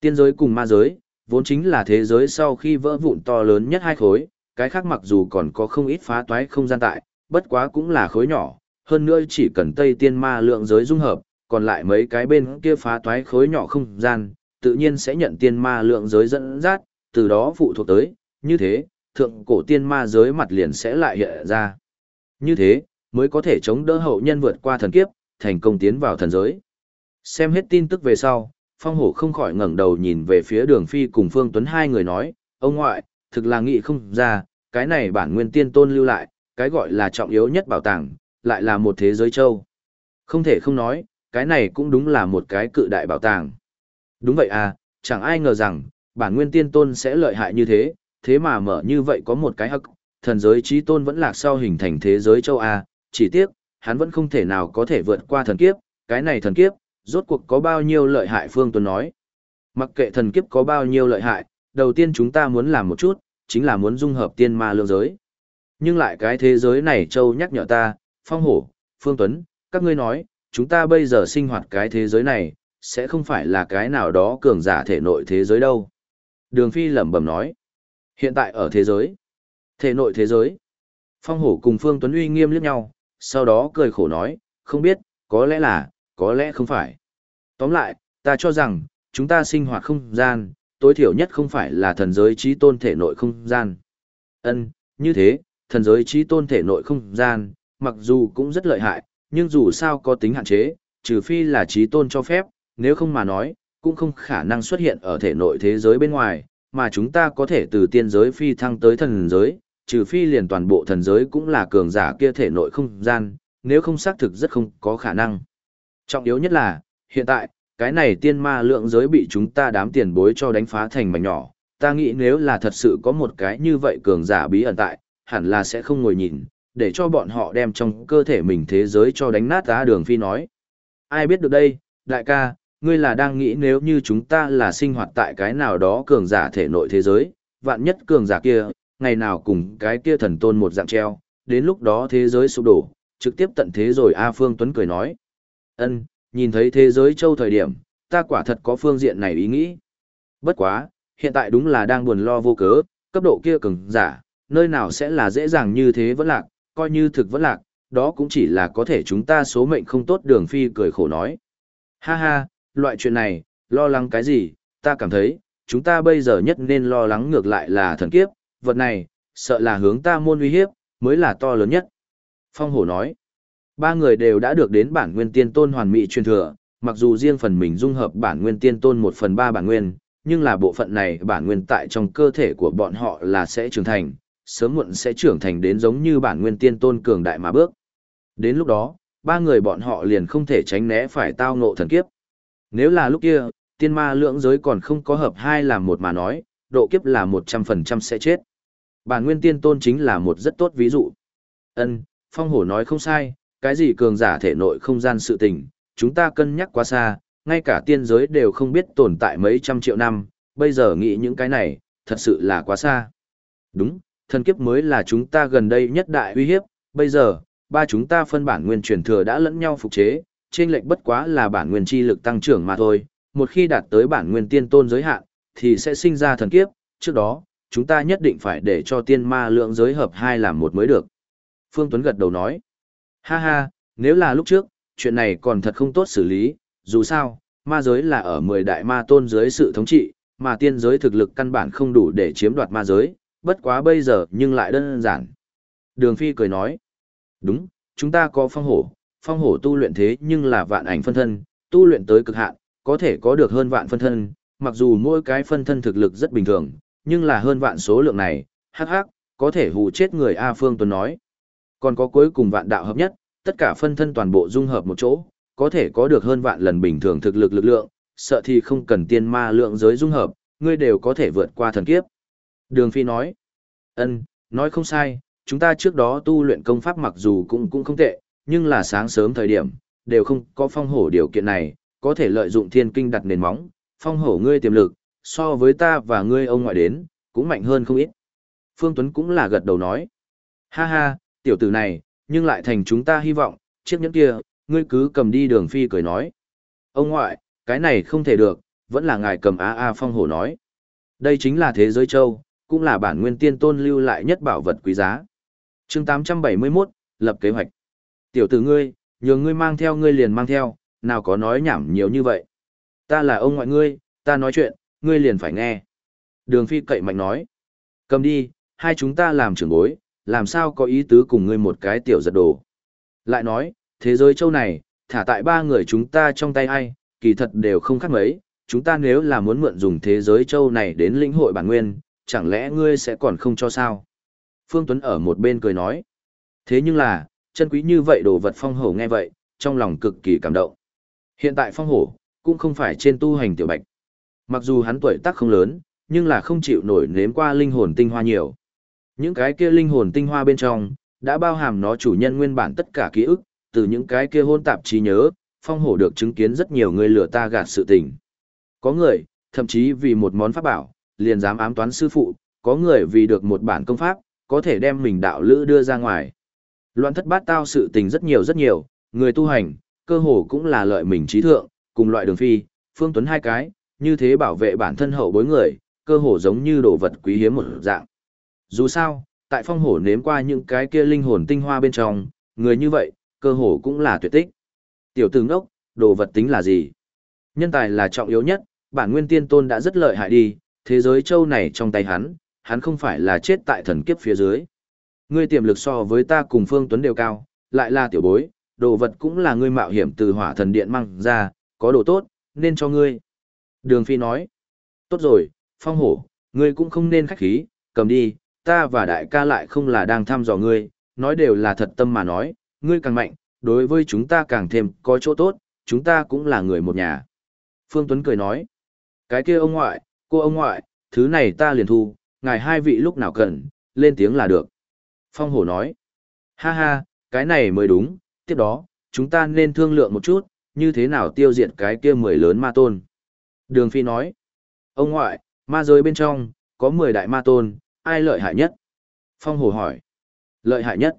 Tiên giới cùng ma giới, vốn chính là thế giới sau khi vỡ vụn to lớn nhất hai khối, cái khác mặc dù còn có không ít phá toái không gian tại, bất quá cũng là khối nhỏ, hơn nữa chỉ cần Tây Tiên Ma lượng giới dung hợp, còn lại mấy cái bên kia phá toái khối nhỏ không gian, tự nhiên sẽ nhận Tiên Ma lượng giới dẫn dắt, từ đó phụ thuộc tới, như thế, thượng cổ Tiên Ma giới mặt liền sẽ lại hiện ra. Như thế, mới có thể chống đỡ hậu nhân vượt qua thần kiếp, thành công tiến vào thần giới. Xem hết tin tức về sau, Phong Hổ không khỏi ngẩng đầu nhìn về phía Đường Phi cùng Phương Tuấn hai người nói, ông ngoại, thực là nghĩ không ra, cái này bản nguyên tiên tôn lưu lại, cái gọi là trọng yếu nhất bảo tàng, lại là một thế giới châu. Không thể không nói, cái này cũng đúng là một cái cự đại bảo tàng. Đúng vậy à, chẳng ai ngờ rằng, bản nguyên tiên tôn sẽ lợi hại như thế, thế mà mở như vậy có một cái hắc, thần giới trí tôn vẫn lạc sau hình thành thế giới châu A, chỉ tiếc, hắn vẫn không thể nào có thể vượt qua thần kiếp, cái này thần kiếp, rốt cuộc có bao nhiêu lợi hại Phương Tuấn nói. Mặc kệ thần kiếp có bao nhiêu lợi hại, đầu tiên chúng ta muốn làm một chút, chính là muốn dung hợp tiên ma lương giới. Nhưng lại cái thế giới này châu nhắc nhở ta, Phong Hổ, Phương Tuấn, các ngươi nói, chúng ta bây giờ sinh hoạt cái thế giới này, sẽ không phải là cái nào đó cường giả thể nội thế giới đâu. Đường Phi lẩm bẩm nói, hiện tại ở thế giới, Thể nội thế giới. Phong hổ cùng Phương Tuấn uy nghiêm liếc nhau, sau đó cười khổ nói, không biết, có lẽ là, có lẽ không phải. Tóm lại, ta cho rằng, chúng ta sinh hoạt không gian, tối thiểu nhất không phải là thần giới trí tôn thể nội không gian. Ân, như thế, thần giới trí tôn thể nội không gian, mặc dù cũng rất lợi hại, nhưng dù sao có tính hạn chế, trừ phi là trí tôn cho phép, nếu không mà nói, cũng không khả năng xuất hiện ở thể nội thế giới bên ngoài, mà chúng ta có thể từ tiên giới phi thăng tới thần giới, trừ phi liền toàn bộ thần giới cũng là cường giả kia thể nội không gian, nếu không xác thực rất không có khả năng. Trọng yếu nhất là, hiện tại, cái này tiên ma lượng giới bị chúng ta đám tiền bối cho đánh phá thành mảnh nhỏ, ta nghĩ nếu là thật sự có một cái như vậy cường giả bí ẩn tại, hẳn là sẽ không ngồi nhìn, để cho bọn họ đem trong cơ thể mình thế giới cho đánh nát á đường phi nói. Ai biết được đây, đại ca, ngươi là đang nghĩ nếu như chúng ta là sinh hoạt tại cái nào đó cường giả thể nội thế giới, vạn nhất cường giả kia, ngày nào cùng cái kia thần tôn một dạng treo, đến lúc đó thế giới sụp đổ, trực tiếp tận thế rồi A Phương Tuấn cười nói. ân nhìn thấy thế giới châu thời điểm, ta quả thật có phương diện này ý nghĩ. Bất quá, hiện tại đúng là đang buồn lo vô cớ, cấp độ kia cường giả, nơi nào sẽ là dễ dàng như thế vẫn lạc, coi như thực vẫn lạc, đó cũng chỉ là có thể chúng ta số mệnh không tốt đường phi cười khổ nói. Ha ha, loại chuyện này, lo lắng cái gì, ta cảm thấy, chúng ta bây giờ nhất nên lo lắng ngược lại là thần kiếp, vật này, sợ là hướng ta môn uy hiếp, mới là to lớn nhất. Phong hổ nói, ba người đều đã được đến bản nguyên tiên tôn hoàn mỹ truyền thừa, mặc dù riêng phần mình dung hợp bản nguyên tiên tôn một phần ba bản nguyên, nhưng là bộ phận này bản nguyên tại trong cơ thể của bọn họ là sẽ trưởng thành, sớm muộn sẽ trưởng thành đến giống như bản nguyên tiên tôn cường đại mà bước. Đến lúc đó, ba người bọn họ liền không thể tránh né phải tao ngộ thần kiếp. Nếu là lúc kia, tiên ma lưỡng giới còn không có hợp hai làm một mà nói, độ kiếp là 100% sẽ chết. Bản nguyên tiên tôn chính là một rất tốt ví dụ. Ân, phong hổ nói không sai, cái gì cường giả thể nội không gian sự tình, chúng ta cân nhắc quá xa, ngay cả tiên giới đều không biết tồn tại mấy trăm triệu năm, bây giờ nghĩ những cái này, thật sự là quá xa. Đúng, thần kiếp mới là chúng ta gần đây nhất đại uy hiếp, bây giờ, ba chúng ta phân bản nguyên truyền thừa đã lẫn nhau phục chế, trên lệnh bất quá là bản nguyên chi lực tăng trưởng mà thôi, một khi đạt tới bản nguyên tiên tôn giới hạn, thì sẽ sinh ra thần kiếp, trước đó, chúng ta nhất định phải để cho tiên ma lượng giới hợp hai làm một mới được. Phương Tuấn gật đầu nói, ha ha, nếu là lúc trước, chuyện này còn thật không tốt xử lý, dù sao, ma giới là ở 10 đại ma tôn dưới sự thống trị, mà tiên giới thực lực căn bản không đủ để chiếm đoạt ma giới, bất quá bây giờ nhưng lại đơn giản. Đường Phi cười nói, đúng, chúng ta có phong hổ, phong hổ tu luyện thế nhưng là vạn ảnh phân thân, tu luyện tới cực hạn, có thể có được hơn vạn phân thân, mặc dù mỗi cái phân thân thực lực rất bình thường, nhưng là hơn vạn số lượng này, hắc hắc, có thể hù chết người A Phương Tuấn nói. Còn có cuối cùng vạn đạo hợp nhất, tất cả phân thân toàn bộ dung hợp một chỗ, có thể có được hơn vạn lần bình thường thực lực lực lượng, sợ thì không cần tiên ma lượng giới dung hợp, ngươi đều có thể vượt qua thần kiếp. Đường Phi nói, ân, nói không sai, chúng ta trước đó tu luyện công pháp mặc dù cũng cũng không tệ, nhưng là sáng sớm thời điểm, đều không có phong hổ điều kiện này, có thể lợi dụng thiên kinh đặt nền móng, phong hổ ngươi tiềm lực, so với ta và ngươi ông ngoại đến, cũng mạnh hơn không ít. Phương Tuấn cũng là gật đầu nói, ha ha, tiểu tử này, nhưng lại thành chúng ta hy vọng, chiếc nhẫn kia, ngươi cứ cầm đi đường phi cười nói. Ông ngoại, cái này không thể được, vẫn là ngài cầm á a phong hổ nói. Đây chính là thế giới châu, cũng là bản nguyên tiên tôn lưu lại nhất bảo vật quý giá. chương 871, lập kế hoạch. Tiểu tử ngươi, nhường ngươi mang theo ngươi liền mang theo, nào có nói nhảm nhiều như vậy. Ta là ông ngoại ngươi, ta nói chuyện, ngươi liền phải nghe. Đường phi cậy mạnh nói. Cầm đi, hai chúng ta làm trưởng bối, làm sao có ý tứ cùng ngươi một cái tiểu giật đồ. Lại nói, thế giới châu này, thả tại ba người chúng ta trong tay ai, kỳ thật đều không khác mấy, chúng ta nếu là muốn mượn dùng thế giới châu này đến lĩnh hội bản nguyên, chẳng lẽ ngươi sẽ còn không cho sao? Phương Tuấn ở một bên cười nói. Thế nhưng là, chân quý như vậy đồ vật phong hổ nghe vậy, trong lòng cực kỳ cảm động. Hiện tại phong hổ, cũng không phải trên tu hành tiểu bạch. Mặc dù hắn tuổi tác không lớn, nhưng là không chịu nổi nếm qua linh hồn tinh hoa nhiều. Những cái kia linh hồn tinh hoa bên trong, đã bao hàm nó chủ nhân nguyên bản tất cả ký ức, từ những cái kia hôn tạp trí nhớ, phong hổ được chứng kiến rất nhiều người lừa ta gạt sự tình. Có người, thậm chí vì một món pháp bảo, liền dám ám toán sư phụ, có người vì được một bản công pháp, có thể đem mình đạo lữ đưa ra ngoài. Loạn thất bát tao sự tình rất nhiều rất nhiều, người tu hành, cơ hồ cũng là lợi mình trí thượng, cùng loại đường phi, phương tuấn hai cái, như thế bảo vệ bản thân hậu bối người, cơ hồ giống như đồ vật quý hiếm một dạng. Dù sao, tại phong hổ nếm qua những cái kia linh hồn tinh hoa bên trong, người như vậy, cơ hồ cũng là tuyệt tích. Tiểu tử ngốc, đồ vật tính là gì? Nhân tài là trọng yếu nhất, bản nguyên tiên tôn đã rất lợi hại đi, thế giới châu này trong tay hắn, hắn không phải là chết tại thần kiếp phía dưới. Ngươi tiềm lực so với ta cùng Phương Tuấn đều cao, lại là tiểu bối, đồ vật cũng là ngươi mạo hiểm từ hỏa thần điện mang ra, có đồ tốt, nên cho ngươi. Đường Phi nói, tốt rồi, phong hổ, ngươi cũng không nên khách khí, cầm đi, ta và đại ca lại không là đang thăm dò ngươi, nói đều là thật tâm mà nói, ngươi càng mạnh, đối với chúng ta càng thêm có chỗ tốt, chúng ta cũng là người một nhà. Phương Tuấn cười nói, cái kia ông ngoại, cô ông ngoại, thứ này ta liền thu, ngài hai vị lúc nào cần, lên tiếng là được. Phong hổ nói, ha ha, cái này mới đúng, tiếp đó, chúng ta nên thương lượng một chút, như thế nào tiêu diệt cái kia mười lớn ma tôn. Đường Phi nói, ông ngoại, ma giới bên trong, có mười đại ma tôn, ai lợi hại nhất? Phong hổ hỏi, lợi hại nhất.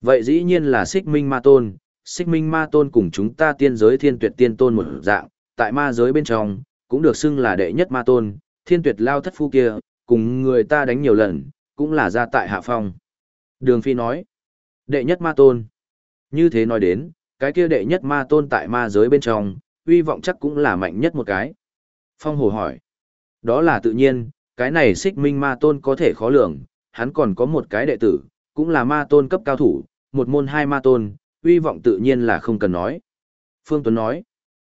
Vậy dĩ nhiên là xích minh ma tôn, xích minh ma tôn cùng chúng ta tiên giới thiên tuyệt tiên tôn một dạng, tại ma giới bên trong, cũng được xưng là đệ nhất ma tôn, thiên tuyệt lao thất phu kia, cùng người ta đánh nhiều lần, cũng là ra tại hạ phong. Đường Phi nói, đệ nhất ma tôn. Như thế nói đến, cái kia đệ nhất ma tôn tại ma giới bên trong, uy vọng chắc cũng là mạnh nhất một cái. Phong Hồ hỏi, đó là tự nhiên, cái này xích minh ma tôn có thể khó lường, hắn còn có một cái đệ tử, cũng là ma tôn cấp cao thủ, một môn hai ma tôn, uy vọng tự nhiên là không cần nói. Phương Tuấn nói,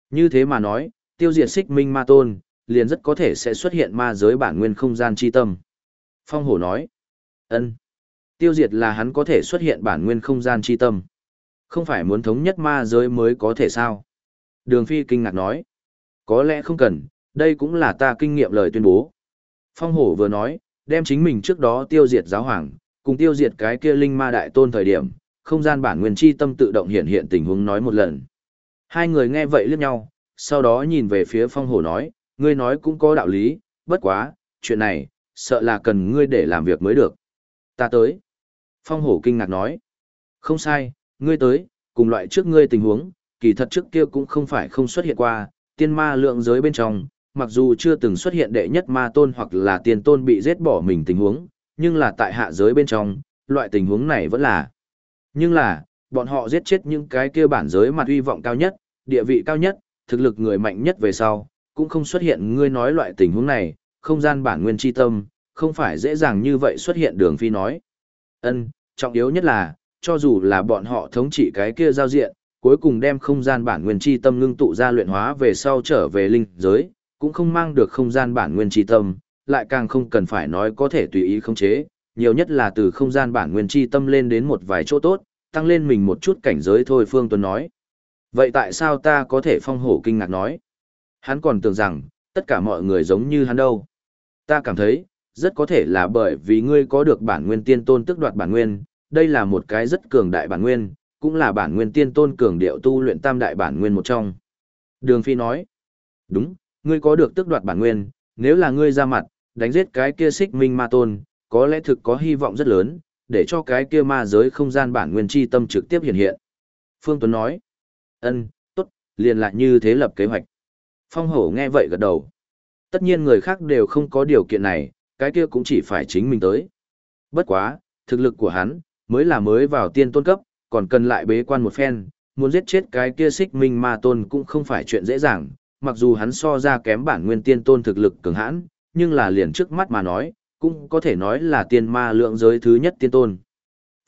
như thế mà nói, tiêu diệt xích minh ma tôn, liền rất có thể sẽ xuất hiện ma giới bản nguyên không gian chi tâm. Phong hổ nói, ân, tiêu diệt là hắn có thể xuất hiện bản nguyên không gian chi tâm. Không phải muốn thống nhất ma giới mới có thể sao? Đường Phi kinh ngạc nói, có lẽ không cần, đây cũng là ta kinh nghiệm lời tuyên bố. Phong hổ vừa nói, đem chính mình trước đó tiêu diệt giáo hoàng, cùng tiêu diệt cái kia linh ma đại tôn thời điểm, không gian bản nguyên chi tâm tự động hiện hiện tình huống nói một lần. Hai người nghe vậy liếc nhau, sau đó nhìn về phía phong hổ nói, ngươi nói cũng có đạo lý, bất quá, chuyện này, sợ là cần ngươi để làm việc mới được. Ta tới. Phong hổ kinh ngạc nói, không sai, ngươi tới, cùng loại trước ngươi tình huống, kỳ thật trước kia cũng không phải không xuất hiện qua, tiên ma lượng giới bên trong, mặc dù chưa từng xuất hiện đệ nhất ma tôn hoặc là tiền tôn bị giết bỏ mình tình huống, nhưng là tại hạ giới bên trong, loại tình huống này vẫn là. Nhưng là, bọn họ giết chết những cái kia bản giới mặt uy vọng cao nhất, địa vị cao nhất, thực lực người mạnh nhất về sau, cũng không xuất hiện ngươi nói loại tình huống này, không gian bản nguyên chi tâm, không phải dễ dàng như vậy xuất hiện đường phi nói. Ân, trọng yếu nhất là, cho dù là bọn họ thống trị cái kia giao diện, cuối cùng đem không gian bản nguyên chi tâm ngưng tụ ra luyện hóa về sau trở về linh giới, cũng không mang được không gian bản nguyên chi tâm, lại càng không cần phải nói có thể tùy ý khống chế, nhiều nhất là từ không gian bản nguyên chi tâm lên đến một vài chỗ tốt, tăng lên mình một chút cảnh giới thôi Phương Tuấn nói. Vậy tại sao ta có thể phong hổ kinh ngạc nói? Hắn còn tưởng rằng, tất cả mọi người giống như hắn đâu. Ta cảm thấy, rất có thể là bởi vì ngươi có được bản nguyên tiên tôn tức đoạt bản nguyên, đây là một cái rất cường đại bản nguyên, cũng là bản nguyên tiên tôn cường điệu tu luyện tam đại bản nguyên một trong. Đường Phi nói, đúng, ngươi có được tức đoạt bản nguyên, nếu là ngươi ra mặt, đánh giết cái kia xích minh ma tôn, có lẽ thực có hy vọng rất lớn, để cho cái kia ma giới không gian bản nguyên chi tâm trực tiếp hiện hiện. Phương Tuấn nói, ân, tốt, liền lại như thế lập kế hoạch. Phong hổ nghe vậy gật đầu. Tất nhiên người khác đều không có điều kiện này, cái kia cũng chỉ phải chính mình tới. Bất quá, thực lực của hắn, mới là mới vào tiên tôn cấp, còn cần lại bế quan một phen, muốn giết chết cái kia xích minh ma tôn cũng không phải chuyện dễ dàng, mặc dù hắn so ra kém bản nguyên tiên tôn thực lực cường hãn, nhưng là liền trước mắt mà nói, cũng có thể nói là tiên ma lượng giới thứ nhất tiên tôn.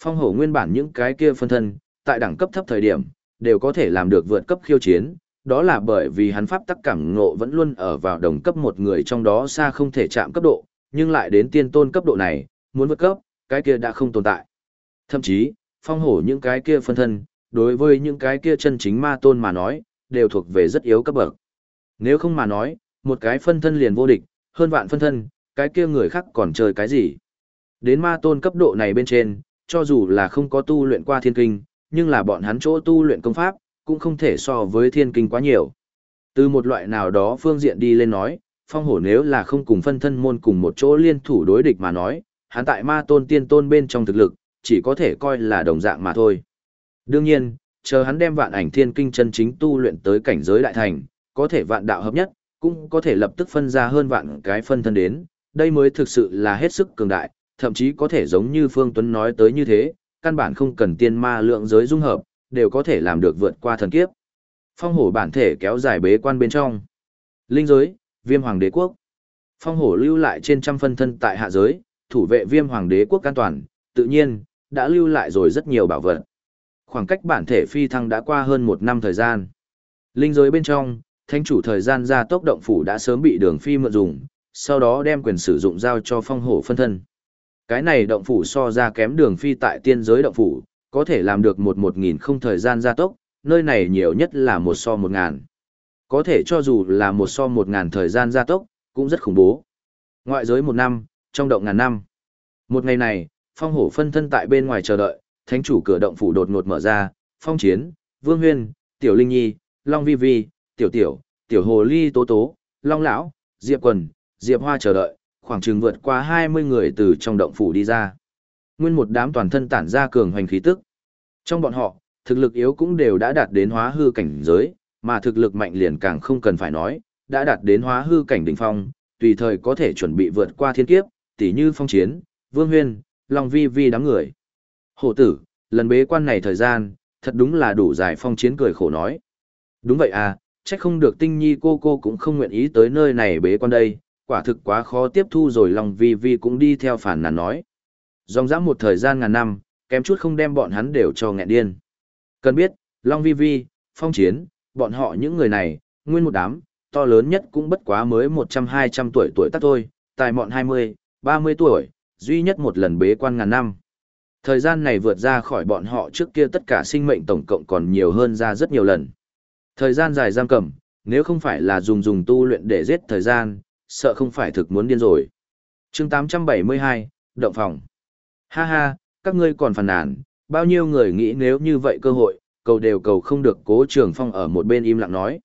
Phong hổ nguyên bản những cái kia phân thân, tại đẳng cấp thấp thời điểm, đều có thể làm được vượt cấp khiêu chiến, đó là bởi vì hắn pháp tắc cảm ngộ vẫn luôn ở vào đồng cấp một người trong đó xa không thể chạm cấp độ, nhưng lại đến tiên tôn cấp độ này, muốn vượt cấp, cái kia đã không tồn tại. Thậm chí, phong hổ những cái kia phân thân, đối với những cái kia chân chính ma tôn mà nói, đều thuộc về rất yếu cấp bậc. Nếu không mà nói, một cái phân thân liền vô địch, hơn vạn phân thân, cái kia người khác còn chơi cái gì. Đến ma tôn cấp độ này bên trên, cho dù là không có tu luyện qua thiên kinh, nhưng là bọn hắn chỗ tu luyện công pháp, cũng không thể so với thiên kinh quá nhiều. Từ một loại nào đó phương diện đi lên nói, phong hổ nếu là không cùng phân thân môn cùng một chỗ liên thủ đối địch mà nói, hắn tại ma tôn tiên tôn bên trong thực lực, chỉ có thể coi là đồng dạng mà thôi. Đương nhiên, chờ hắn đem vạn ảnh thiên kinh chân chính tu luyện tới cảnh giới đại thành, có thể vạn đạo hợp nhất, cũng có thể lập tức phân ra hơn vạn cái phân thân đến, đây mới thực sự là hết sức cường đại, thậm chí có thể giống như Phương Tuấn nói tới như thế, căn bản không cần tiên ma lượng giới dung hợp, đều có thể làm được vượt qua thần kiếp. Phong hổ bản thể kéo dài bế quan bên trong. Linh giới, viêm hoàng đế quốc. Phong hổ lưu lại trên trăm phân thân tại hạ giới, thủ vệ viêm hoàng đế quốc an toàn, tự nhiên, đã lưu lại rồi rất nhiều bảo vật. Khoảng cách bản thể phi thăng đã qua hơn một năm thời gian. Linh giới bên trong, thánh chủ thời gian ra tốc động phủ đã sớm bị đường phi mượn dùng, sau đó đem quyền sử dụng giao cho phong hổ phân thân. Cái này động phủ so ra kém đường phi tại tiên giới động phủ, có thể làm được một một nghìn không thời gian gia tốc, nơi này nhiều nhất là một so một ngàn. Có thể cho dù là một so một ngàn thời gian gia tốc, cũng rất khủng bố. Ngoại giới một năm, trong động ngàn năm. Một ngày này, phong hổ phân thân tại bên ngoài chờ đợi, thánh chủ cửa động phủ đột ngột mở ra, phong chiến, vương huyên, tiểu linh nhi, long vi vi, tiểu tiểu, tiểu hồ ly tố tố, long lão, diệp quần, diệp hoa chờ đợi, khoảng chừng vượt qua 20 người từ trong động phủ đi ra. Nguyên một đám toàn thân tản ra cường hoành khí tức. Trong bọn họ, thực lực yếu cũng đều đã đạt đến hóa hư cảnh giới, mà thực lực mạnh liền càng không cần phải nói, đã đạt đến hóa hư cảnh đỉnh phong, tùy thời có thể chuẩn bị vượt qua thiên kiếp, tỉ như phong chiến, vương huyên, long vi vi đám người. Hổ tử, lần bế quan này thời gian, thật đúng là đủ dài phong chiến cười khổ nói. Đúng vậy à, chắc không được tinh nhi cô cô cũng không nguyện ý tới nơi này bế quan đây, quả thực quá khó tiếp thu rồi Long Vi Vi cũng đi theo phản nàn nói. Dòng dã một thời gian ngàn năm, kém chút không đem bọn hắn đều cho nghẹn điên. Cần biết, Long Vi Vi, Phong Chiến, bọn họ những người này, nguyên một đám, to lớn nhất cũng bất quá mới 100-200 tuổi tuổi tác thôi, tài mọn 20, 30 tuổi, duy nhất một lần bế quan ngàn năm. Thời gian này vượt ra khỏi bọn họ trước kia tất cả sinh mệnh tổng cộng còn nhiều hơn ra rất nhiều lần. Thời gian dài giam cầm, nếu không phải là dùng dùng tu luyện để giết thời gian, sợ không phải thực muốn điên rồi. chương 872, Động phòng. Ha ha, các ngươi còn phàn nàn, bao nhiêu người nghĩ nếu như vậy cơ hội, cầu đều cầu không được cố trường phong ở một bên im lặng nói.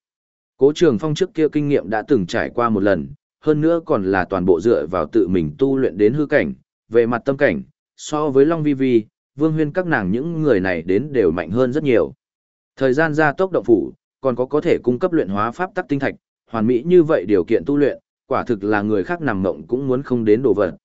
Cố trường phong trước kia kinh nghiệm đã từng trải qua một lần, hơn nữa còn là toàn bộ dựa vào tự mình tu luyện đến hư cảnh, về mặt tâm cảnh, so với Long Vi Vi, Vương Huyên các nàng những người này đến đều mạnh hơn rất nhiều. Thời gian gia tốc động phủ, còn có có thể cung cấp luyện hóa pháp tắc tinh thạch, hoàn mỹ như vậy điều kiện tu luyện, quả thực là người khác nằm mộng cũng muốn không đến đồ vật.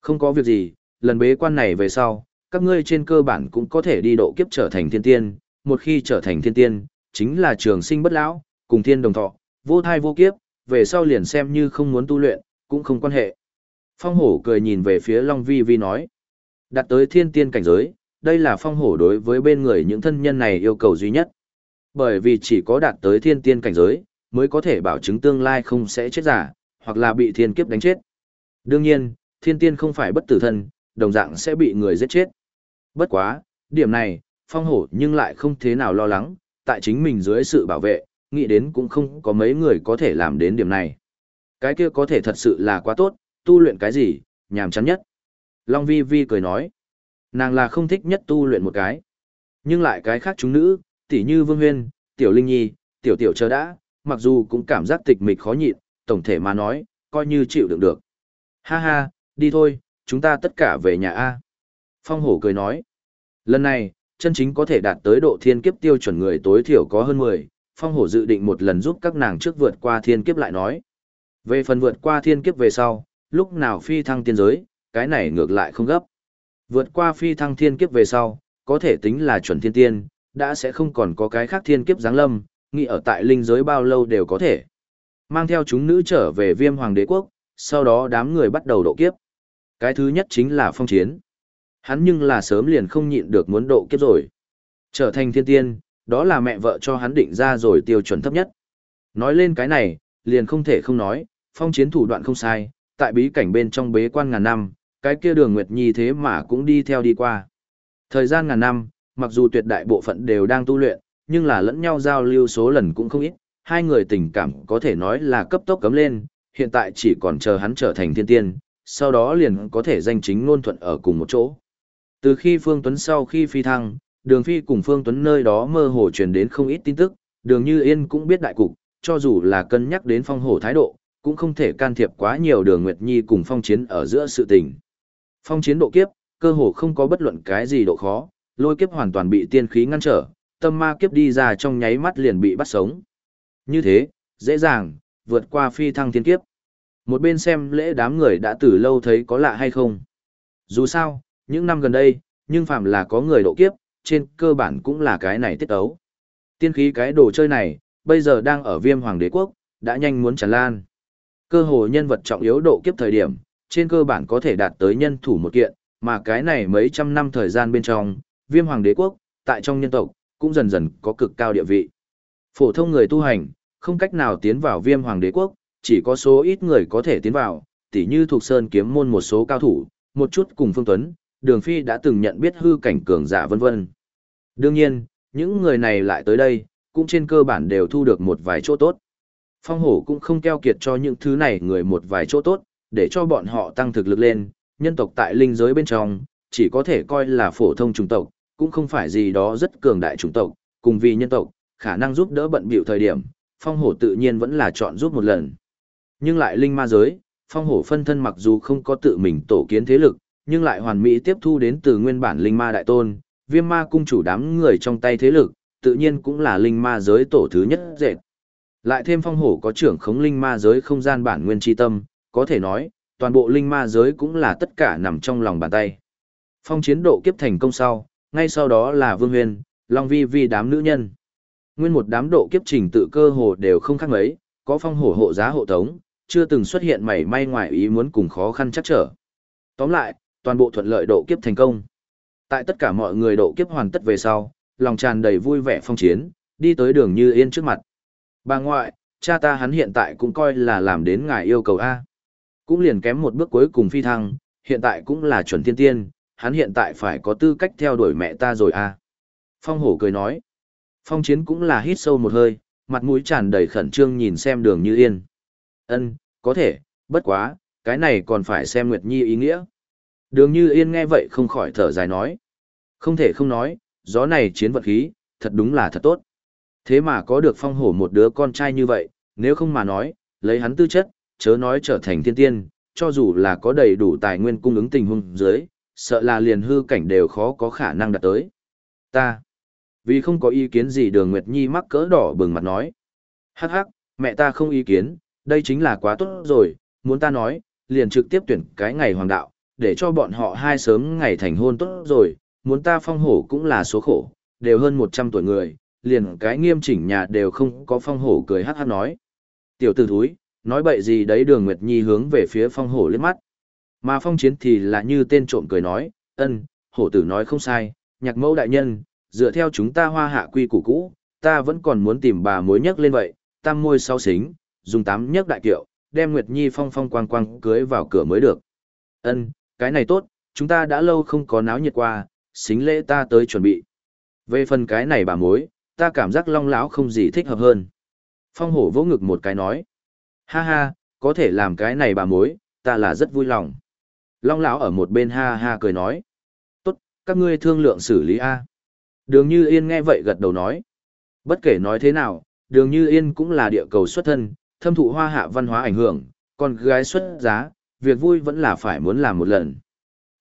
Không có việc gì, lần bế quan này về sau, các ngươi trên cơ bản cũng có thể đi độ kiếp trở thành thiên tiên, một khi trở thành thiên tiên, chính là trường sinh bất lão, cùng thiên đồng thọ, vô thai vô kiếp, về sau liền xem như không muốn tu luyện, cũng không quan hệ. Phong hổ cười nhìn về phía Long Vi Vi nói, đặt tới thiên tiên cảnh giới, đây là phong hổ đối với bên người những thân nhân này yêu cầu duy nhất. Bởi vì chỉ có đạt tới thiên tiên cảnh giới, mới có thể bảo chứng tương lai không sẽ chết giả, hoặc là bị thiên kiếp đánh chết. Đương nhiên, thiên tiên không phải bất tử thân, đồng dạng sẽ bị người giết chết. Bất quá, điểm này, phong hổ nhưng lại không thế nào lo lắng, tại chính mình dưới sự bảo vệ, nghĩ đến cũng không có mấy người có thể làm đến điểm này. Cái kia có thể thật sự là quá tốt, tu luyện cái gì, nhàm chán nhất. Long Vi Vi cười nói, nàng là không thích nhất tu luyện một cái. Nhưng lại cái khác chúng nữ, tỉ như Vương Huyên, Tiểu Linh Nhi, Tiểu Tiểu chờ đã, mặc dù cũng cảm giác tịch mịch khó nhịn, tổng thể mà nói, coi như chịu đựng được. Ha ha, đi thôi, chúng ta tất cả về nhà A. Phong hổ cười nói. Lần này, chân chính có thể đạt tới độ thiên kiếp tiêu chuẩn người tối thiểu có hơn 10, phong hổ dự định một lần giúp các nàng trước vượt qua thiên kiếp lại nói. Về phần vượt qua thiên kiếp về sau, lúc nào phi thăng tiên giới, cái này ngược lại không gấp. Vượt qua phi thăng thiên kiếp về sau, có thể tính là chuẩn thiên tiên, đã sẽ không còn có cái khác thiên kiếp giáng lâm, nghĩ ở tại linh giới bao lâu đều có thể mang theo chúng nữ trở về viêm hoàng đế quốc, sau đó đám người bắt đầu độ kiếp. Cái thứ nhất chính là phong chiến. Hắn nhưng là sớm liền không nhịn được muốn độ kiếp rồi. Trở thành thiên tiên, đó là mẹ vợ cho hắn định ra rồi tiêu chuẩn thấp nhất. Nói lên cái này, liền không thể không nói, phong chiến thủ đoạn không sai, tại bí cảnh bên trong bế quan ngàn năm, cái kia đường Nguyệt Nhi thế mà cũng đi theo đi qua. Thời gian ngàn năm, mặc dù tuyệt đại bộ phận đều đang tu luyện, nhưng là lẫn nhau giao lưu số lần cũng không ít, hai người tình cảm có thể nói là cấp tốc cấm lên, hiện tại chỉ còn chờ hắn trở thành thiên tiên, sau đó liền có thể danh chính ngôn thuận ở cùng một chỗ. Từ khi Phương Tuấn sau khi phi thăng, đường phi cùng Phương Tuấn nơi đó mơ hồ truyền đến không ít tin tức, đường như yên cũng biết đại cục, cho dù là cân nhắc đến phong hổ thái độ, cũng không thể can thiệp quá nhiều đường Nguyệt Nhi cùng phong chiến ở giữa sự tình. Phong chiến độ kiếp, cơ hồ không có bất luận cái gì độ khó, lôi kiếp hoàn toàn bị tiên khí ngăn trở, tâm ma kiếp đi ra trong nháy mắt liền bị bắt sống. Như thế, dễ dàng, vượt qua phi thăng thiên kiếp. Một bên xem lễ đám người đã từ lâu thấy có lạ hay không. Dù sao, những năm gần đây, nhưng phạm là có người độ kiếp, trên cơ bản cũng là cái này tiết ấu. Tiên khí cái đồ chơi này, bây giờ đang ở viêm hoàng đế quốc, đã nhanh muốn tràn lan. Cơ hồ nhân vật trọng yếu độ kiếp thời điểm, trên cơ bản có thể đạt tới nhân thủ một kiện, mà cái này mấy trăm năm thời gian bên trong, viêm hoàng đế quốc, tại trong nhân tộc, cũng dần dần có cực cao địa vị. Phổ thông người tu hành, không cách nào tiến vào viêm hoàng đế quốc, chỉ có số ít người có thể tiến vào, tỉ như thuộc sơn kiếm môn một số cao thủ, một chút cùng Phương Tuấn, Đường Phi đã từng nhận biết hư cảnh cường giả vân vân. Đương nhiên, những người này lại tới đây, cũng trên cơ bản đều thu được một vài chỗ tốt. Phong hổ cũng không keo kiệt cho những thứ này người một vài chỗ tốt, để cho bọn họ tăng thực lực lên, nhân tộc tại linh giới bên trong, chỉ có thể coi là phổ thông chủng tộc, cũng không phải gì đó rất cường đại chủng tộc, cùng vì nhân tộc, khả năng giúp đỡ bận bịu thời điểm, phong hổ tự nhiên vẫn là chọn giúp một lần. Nhưng lại linh ma giới, phong hổ phân thân mặc dù không có tự mình tổ kiến thế lực, nhưng lại hoàn mỹ tiếp thu đến từ nguyên bản linh ma đại tôn, viêm ma cung chủ đám người trong tay thế lực, tự nhiên cũng là linh ma giới tổ thứ nhất dệt. Lại thêm phong hổ có trưởng khống linh ma giới không gian bản nguyên tri tâm, có thể nói, toàn bộ linh ma giới cũng là tất cả nằm trong lòng bàn tay. Phong chiến độ kiếp thành công sau, ngay sau đó là Vương Huyền, Long Vi Vi đám nữ nhân. Nguyên một đám độ kiếp trình tự cơ hồ đều không khác mấy, có phong hổ hộ giá hộ tống, chưa từng xuất hiện mảy may ngoài ý muốn cùng khó khăn chắc trở. Tóm lại, toàn bộ thuận lợi độ kiếp thành công. Tại tất cả mọi người độ kiếp hoàn tất về sau, lòng tràn đầy vui vẻ phong chiến, đi tới đường như yên trước mặt. Bà ngoại, cha ta hắn hiện tại cũng coi là làm đến ngài yêu cầu A. Cũng liền kém một bước cuối cùng phi thăng, hiện tại cũng là chuẩn tiên tiên, hắn hiện tại phải có tư cách theo đuổi mẹ ta rồi A. Phong hổ cười nói. Phong chiến cũng là hít sâu một hơi, mặt mũi tràn đầy khẩn trương nhìn xem đường như yên. Ân, có thể, bất quá, cái này còn phải xem Nguyệt Nhi ý nghĩa. Đường như yên nghe vậy không khỏi thở dài nói. Không thể không nói, gió này chiến vật khí, thật đúng là thật tốt. Thế mà có được phong hổ một đứa con trai như vậy, nếu không mà nói, lấy hắn tư chất, chớ nói trở thành thiên tiên, cho dù là có đầy đủ tài nguyên cung ứng tình huống dưới, sợ là liền hư cảnh đều khó có khả năng đạt tới. Ta, vì không có ý kiến gì đường Nguyệt Nhi mắc cỡ đỏ bừng mặt nói. Hắc hắc, mẹ ta không ý kiến, đây chính là quá tốt rồi, muốn ta nói, liền trực tiếp tuyển cái ngày hoàng đạo, để cho bọn họ hai sớm ngày thành hôn tốt rồi, muốn ta phong hổ cũng là số khổ, đều hơn 100 tuổi người, liền cái nghiêm chỉnh nhà đều không có phong hổ cười hát hát nói. Tiểu tử thúi, nói bậy gì đấy đường Nguyệt Nhi hướng về phía phong hổ liếc mắt. Mà phong chiến thì là như tên trộm cười nói, ân, hổ tử nói không sai, nhạc mẫu đại nhân, dựa theo chúng ta hoa hạ quy củ cũ, ta vẫn còn muốn tìm bà mối nhất lên vậy, tam môi sau xính, dùng tám nhấc đại kiệu, đem Nguyệt Nhi phong phong quang quang cưới vào cửa mới được. Ân, cái này tốt, chúng ta đã lâu không có náo nhiệt qua, xính lễ ta tới chuẩn bị. Về phần cái này bà mối, ta cảm giác long lão không gì thích hợp hơn. Phong hổ vỗ ngực một cái nói. Ha ha, có thể làm cái này bà mối, ta là rất vui lòng. Long lão ở một bên ha ha cười nói. Tốt, các ngươi thương lượng xử lý A. Đường Như Yên nghe vậy gật đầu nói. Bất kể nói thế nào, Đường Như Yên cũng là địa cầu xuất thân, thâm thụ hoa hạ văn hóa ảnh hưởng, còn gái xuất giá, việc vui vẫn là phải muốn làm một lần.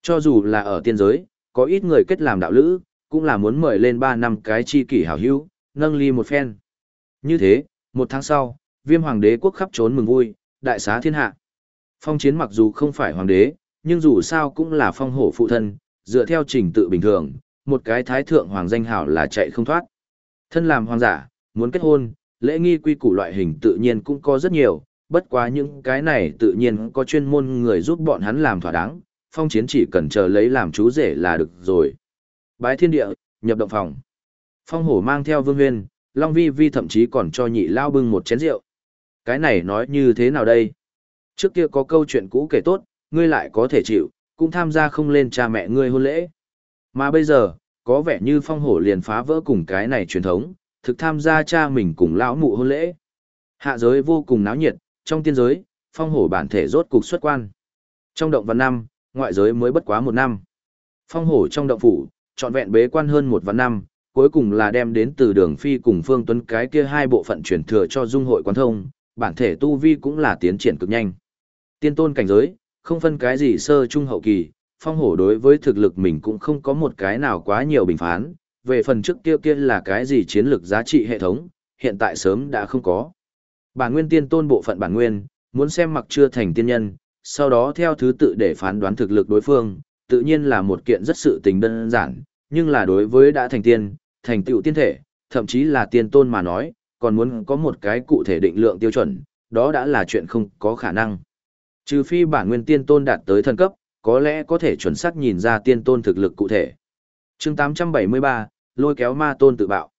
Cho dù là ở tiên giới, có ít người kết làm đạo lữ, cũng là muốn mời lên 3 năm cái chi kỷ hảo hữu, nâng ly một phen. Như thế, một tháng sau, viêm hoàng đế quốc khắp trốn mừng vui, đại xá thiên hạ. Phong chiến mặc dù không phải hoàng đế, nhưng dù sao cũng là phong hổ phụ thân, dựa theo trình tự bình thường, một cái thái thượng hoàng danh hảo là chạy không thoát. Thân làm hoàng giả, muốn kết hôn, lễ nghi quy củ loại hình tự nhiên cũng có rất nhiều, bất quá những cái này tự nhiên có chuyên môn người giúp bọn hắn làm thỏa đáng, phong chiến chỉ cần chờ lấy làm chú rể là được rồi. Bái thiên địa, nhập động phòng. Phong hổ mang theo vương huyên, Long Vi Vi thậm chí còn cho nhị lao bưng một chén rượu. Cái này nói như thế nào đây? Trước kia có câu chuyện cũ kể tốt, ngươi lại có thể chịu, cũng tham gia không lên cha mẹ ngươi hôn lễ. Mà bây giờ, có vẻ như phong hổ liền phá vỡ cùng cái này truyền thống, thực tham gia cha mình cùng lão mụ hôn lễ. Hạ giới vô cùng náo nhiệt, trong tiên giới, phong hổ bản thể rốt cục xuất quan. Trong động văn năm, ngoại giới mới bất quá một năm. Phong hổ trong động phủ, trọn vẹn bế quan hơn một vạn năm, cuối cùng là đem đến từ đường phi cùng Phương Tuấn cái kia hai bộ phận truyền thừa cho dung hội quan thông, bản thể tu vi cũng là tiến triển cực nhanh. Tiên tôn cảnh giới, không phân cái gì sơ trung hậu kỳ, phong hổ đối với thực lực mình cũng không có một cái nào quá nhiều bình phán, về phần trước kia kia là cái gì chiến lược giá trị hệ thống, hiện tại sớm đã không có. Bản nguyên tiên tôn bộ phận bản nguyên, muốn xem mặc chưa thành tiên nhân, sau đó theo thứ tự để phán đoán thực lực đối phương, tự nhiên là một kiện rất sự tình đơn giản, nhưng là đối với đã thành tiên, thành tựu tiên thể, thậm chí là tiên tôn mà nói, còn muốn có một cái cụ thể định lượng tiêu chuẩn, đó đã là chuyện không có khả năng. Trừ phi bản nguyên tiên tôn đạt tới thần cấp, có lẽ có thể chuẩn xác nhìn ra tiên tôn thực lực cụ thể. chương 873, lôi kéo ma tôn tự bạo.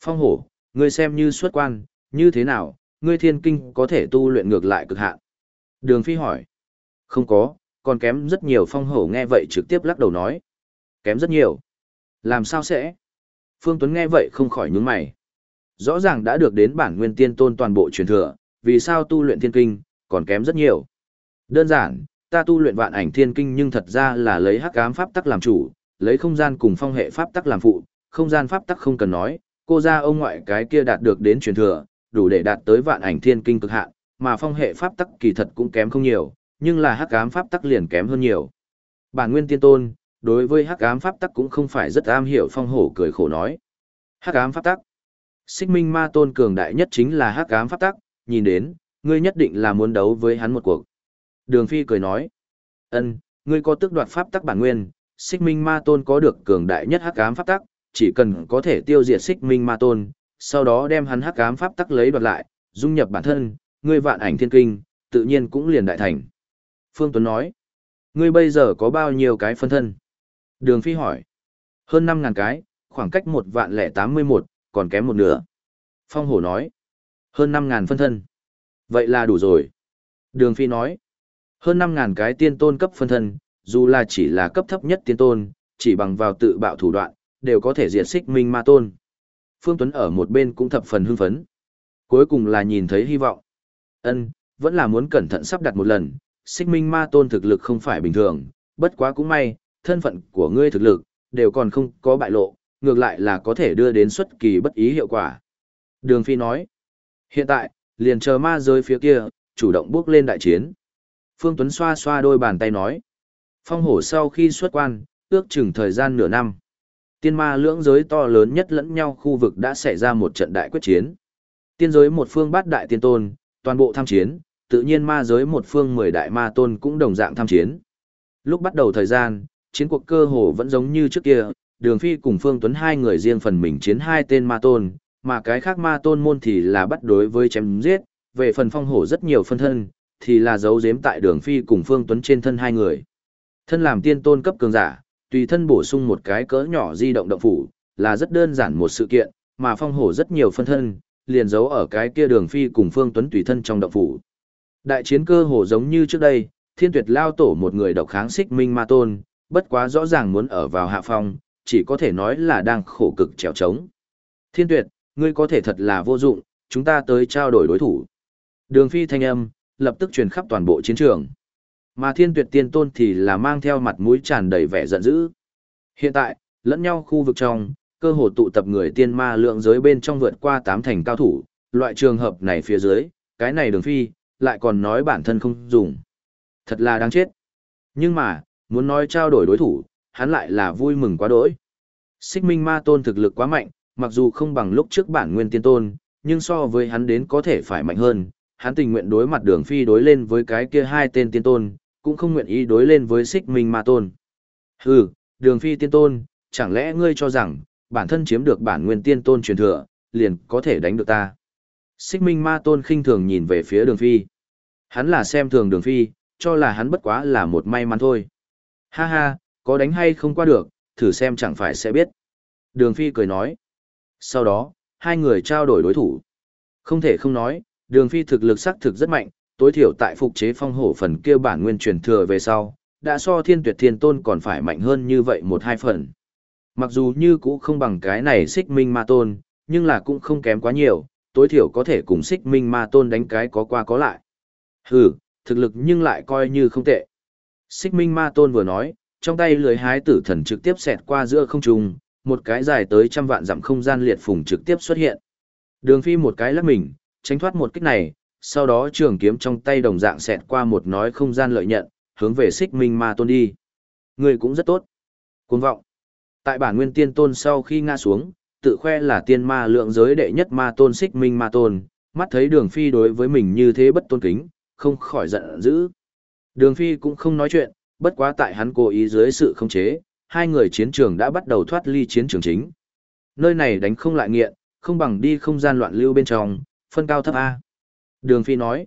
Phong hổ, ngươi xem như xuất quan, như thế nào, ngươi thiên kinh có thể tu luyện ngược lại cực hạn. Đường Phi hỏi. Không có, còn kém rất nhiều phong hổ nghe vậy trực tiếp lắc đầu nói. Kém rất nhiều. Làm sao sẽ? Phương Tuấn nghe vậy không khỏi nhướng mày. Rõ ràng đã được đến bản nguyên tiên tôn toàn bộ truyền thừa, vì sao tu luyện thiên kinh, còn kém rất nhiều. Đơn giản, ta tu luyện vạn ảnh thiên kinh nhưng thật ra là lấy hắc ám pháp tắc làm chủ, lấy không gian cùng phong hệ pháp tắc làm phụ, không gian pháp tắc không cần nói, cô ra ông ngoại cái kia đạt được đến truyền thừa, đủ để đạt tới vạn ảnh thiên kinh cực hạn, mà phong hệ pháp tắc kỳ thật cũng kém không nhiều, nhưng là hắc ám pháp tắc liền kém hơn nhiều. Bản nguyên tiên tôn, đối với hắc ám pháp tắc cũng không phải rất am hiểu phong hổ cười khổ nói. Hắc ám pháp tắc. Xích minh ma tôn cường đại nhất chính là hắc ám pháp tắc, nhìn đến, ngươi nhất định là muốn đấu với hắn một cuộc. Đường Phi cười nói, ân, ngươi có tức đoạt pháp tắc bản nguyên, xích minh ma tôn có được cường đại nhất hắc ám pháp tắc, chỉ cần có thể tiêu diệt xích minh ma tôn, sau đó đem hắn hắc ám pháp tắc lấy đoạt lại, dung nhập bản thân, ngươi vạn ảnh thiên kinh, tự nhiên cũng liền đại thành. Phương Tuấn nói, ngươi bây giờ có bao nhiêu cái phân thân? Đường Phi hỏi, hơn 5.000 cái, khoảng cách một vạn lẻ tám mươi một, còn kém một nửa. Phong Hổ nói, hơn 5.000 phân thân. Vậy là đủ rồi. Đường Phi nói, hơn 5.000 cái tiên tôn cấp phân thân, dù là chỉ là cấp thấp nhất tiên tôn, chỉ bằng vào tự bạo thủ đoạn, đều có thể diệt xích minh ma tôn. Phương Tuấn ở một bên cũng thập phần hưng phấn. Cuối cùng là nhìn thấy hy vọng. Ân, vẫn là muốn cẩn thận sắp đặt một lần, xích minh ma tôn thực lực không phải bình thường, bất quá cũng may, thân phận của ngươi thực lực, đều còn không có bại lộ, ngược lại là có thể đưa đến xuất kỳ bất ý hiệu quả. Đường Phi nói, hiện tại, liền chờ ma giới phía kia, chủ động bước lên đại chiến. Phương Tuấn xoa xoa đôi bàn tay nói, phong hổ sau khi xuất quan, ước chừng thời gian nửa năm. Tiên ma lưỡng giới to lớn nhất lẫn nhau khu vực đã xảy ra một trận đại quyết chiến. Tiên giới một phương bát đại tiên tôn, toàn bộ tham chiến, tự nhiên ma giới một phương mười đại ma tôn cũng đồng dạng tham chiến. Lúc bắt đầu thời gian, chiến cuộc cơ hồ vẫn giống như trước kia, Đường Phi cùng Phương Tuấn hai người riêng phần mình chiến hai tên ma tôn, mà cái khác ma tôn môn thì là bắt đối với chém giết, về phần phong hổ rất nhiều phân thân, thì là giấu giếm tại Đường Phi cùng Phương Tuấn trên thân hai người. Thân làm tiên tôn cấp cường giả, tùy thân bổ sung một cái cỡ nhỏ di động động phủ, là rất đơn giản một sự kiện, mà phong hổ rất nhiều phân thân, liền giấu ở cái kia Đường Phi cùng Phương Tuấn tùy thân trong động phủ. Đại chiến cơ hồ giống như trước đây, thiên tuyệt lao tổ một người độc kháng xích minh ma tôn, bất quá rõ ràng muốn ở vào hạ phong, chỉ có thể nói là đang khổ cực trèo trống. Thiên tuyệt, ngươi có thể thật là vô dụng, chúng ta tới trao đổi đối thủ. Đường phi thanh âm, lập tức truyền khắp toàn bộ chiến trường. Mà thiên tuyệt tiên tôn thì là mang theo mặt mũi tràn đầy vẻ giận dữ. Hiện tại, lẫn nhau khu vực trong, cơ hồ tụ tập người tiên ma lượng giới bên trong vượt qua tám thành cao thủ, loại trường hợp này phía dưới, cái này đường phi, lại còn nói bản thân không dùng. Thật là đáng chết. Nhưng mà, muốn nói trao đổi đối thủ, hắn lại là vui mừng quá đỗi. Xích minh ma tôn thực lực quá mạnh, mặc dù không bằng lúc trước bản nguyên tiên tôn, nhưng so với hắn đến có thể phải mạnh hơn, hắn tình nguyện đối mặt đường phi đối lên với cái kia hai tên tiên tôn, cũng không nguyện ý đối lên với xích minh ma tôn. Hừ, đường phi tiên tôn, chẳng lẽ ngươi cho rằng, bản thân chiếm được bản nguyên tiên tôn truyền thừa, liền có thể đánh được ta. Xích minh ma tôn khinh thường nhìn về phía đường phi. Hắn là xem thường đường phi, cho là hắn bất quá là một may mắn thôi. Ha ha, có đánh hay không qua được, thử xem chẳng phải sẽ biết. Đường phi cười nói. Sau đó, hai người trao đổi đối thủ. Không thể không nói, đường phi thực lực sắc thực rất mạnh, tối thiểu tại phục chế phong hổ phần kia bản nguyên truyền thừa về sau, đã so thiên tuyệt thiên tôn còn phải mạnh hơn như vậy một hai phần. Mặc dù như cũ không bằng cái này xích minh ma tôn, nhưng là cũng không kém quá nhiều, tối thiểu có thể cùng xích minh ma tôn đánh cái có qua có lại. Hừ, thực lực nhưng lại coi như không tệ. Xích minh ma tôn vừa nói, trong tay lưới hái tử thần trực tiếp xẹt qua giữa không trung, một cái dài tới trăm vạn dặm không gian liệt phùng trực tiếp xuất hiện. Đường phi một cái lắc mình, tránh thoát một kích này, sau đó trường kiếm trong tay đồng dạng xẹt qua một nói không gian lợi nhận, hướng về xích minh ma tôn đi. Người cũng rất tốt. Cuồng vọng. Tại bản nguyên tiên tôn sau khi ngã xuống, tự khoe là tiên ma lượng giới đệ nhất ma tôn xích minh ma tôn, mắt thấy đường phi đối với mình như thế bất tôn kính, không khỏi giận dữ. Đường phi cũng không nói chuyện, bất quá tại hắn cố ý dưới sự khống chế, hai người chiến trường đã bắt đầu thoát ly chiến trường chính. Nơi này đánh không lại nghiện, không bằng đi không gian loạn lưu bên trong, phân cao thấp A. Đường Phi nói,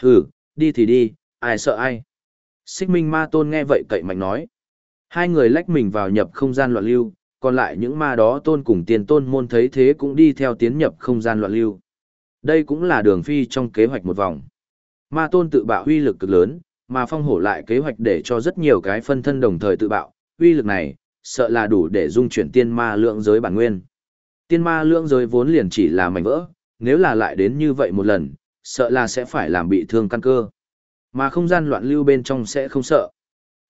hừ, đi thì đi, ai sợ ai. Xích Minh Ma Tôn nghe vậy cậy mạnh nói. Hai người lách mình vào nhập không gian loạn lưu, còn lại những ma đó tôn cùng tiền tôn môn thấy thế cũng đi theo tiến nhập không gian loạn lưu. Đây cũng là đường phi trong kế hoạch một vòng. Ma tôn tự bạo uy lực cực lớn, mà phong hổ lại kế hoạch để cho rất nhiều cái phân thân đồng thời tự bạo, uy lực này, sợ là đủ để dung chuyển tiên ma lượng giới bản nguyên. Tiên ma lượng giới vốn liền chỉ là mảnh vỡ, nếu là lại đến như vậy một lần, sợ là sẽ phải làm bị thương căn cơ. Mà không gian loạn lưu bên trong sẽ không sợ.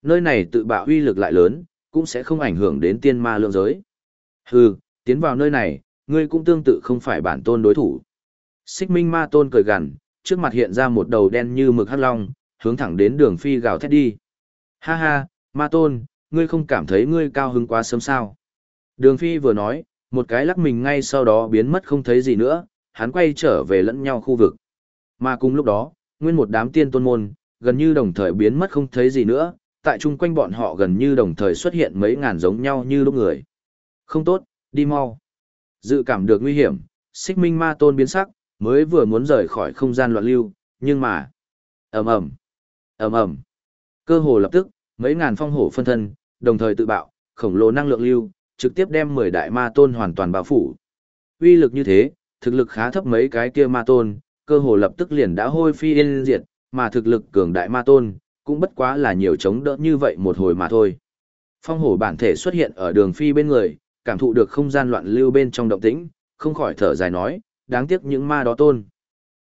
Nơi này tự bạo uy lực lại lớn, cũng sẽ không ảnh hưởng đến tiên ma lượng giới. Hừ, tiến vào nơi này, ngươi cũng tương tự không phải bản tôn đối thủ. Xích minh ma tôn cười gằn, trước mặt hiện ra một đầu đen như mực hắc long, hướng thẳng đến đường phi gào thét đi. Ha ha, ma tôn, ngươi không cảm thấy ngươi cao hứng quá sớm sao. Đường phi vừa nói, một cái lắc mình ngay sau đó biến mất không thấy gì nữa, hắn quay trở về lẫn nhau khu vực. Mà cùng lúc đó, nguyên một đám tiên tôn môn, gần như đồng thời biến mất không thấy gì nữa, tại chung quanh bọn họ gần như đồng thời xuất hiện mấy ngàn giống nhau như lúc người. Không tốt, đi mau. Dự cảm được nguy hiểm, xích minh ma tôn biến sắc, mới vừa muốn rời khỏi không gian loạn lưu, nhưng mà... ầm ầm ầm ầm Cơ hồ lập tức, mấy ngàn phong hổ phân thân, đồng thời tự bạo, khổng lồ năng lượng lưu, trực tiếp đem 10 đại ma tôn hoàn toàn bao phủ. Uy lực như thế, thực lực khá thấp mấy cái kia ma tôn, cơ hồ lập tức liền đã hôi phi yên diệt, mà thực lực cường đại ma tôn, cũng bất quá là nhiều chống đỡ như vậy một hồi mà thôi. Phong hổ bản thể xuất hiện ở đường phi bên người, cảm thụ được không gian loạn lưu bên trong động tĩnh, không khỏi thở dài nói, đáng tiếc những ma đó tôn.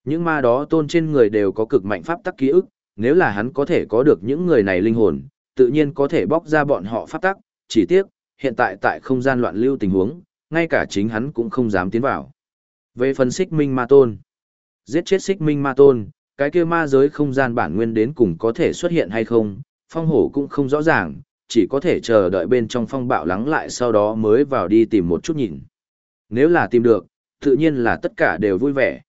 Những ma đó tôn trên người đều có cực mạnh pháp tắc ký ức, nếu là hắn có thể có được những người này linh hồn, tự nhiên có thể bóc ra bọn họ pháp tắc, chỉ tiếc, hiện tại tại không gian loạn lưu tình huống, ngay cả chính hắn cũng không dám tiến vào. Về phần xích minh ma tôn, giết chết xích minh ma tôn, cái kia ma giới không gian bản nguyên đến cùng có thể xuất hiện hay không, phong hổ cũng không rõ ràng, chỉ có thể chờ đợi bên trong phong bạo lắng lại sau đó mới vào đi tìm một chút nhìn. Nếu là tìm được, tự nhiên là tất cả đều vui vẻ.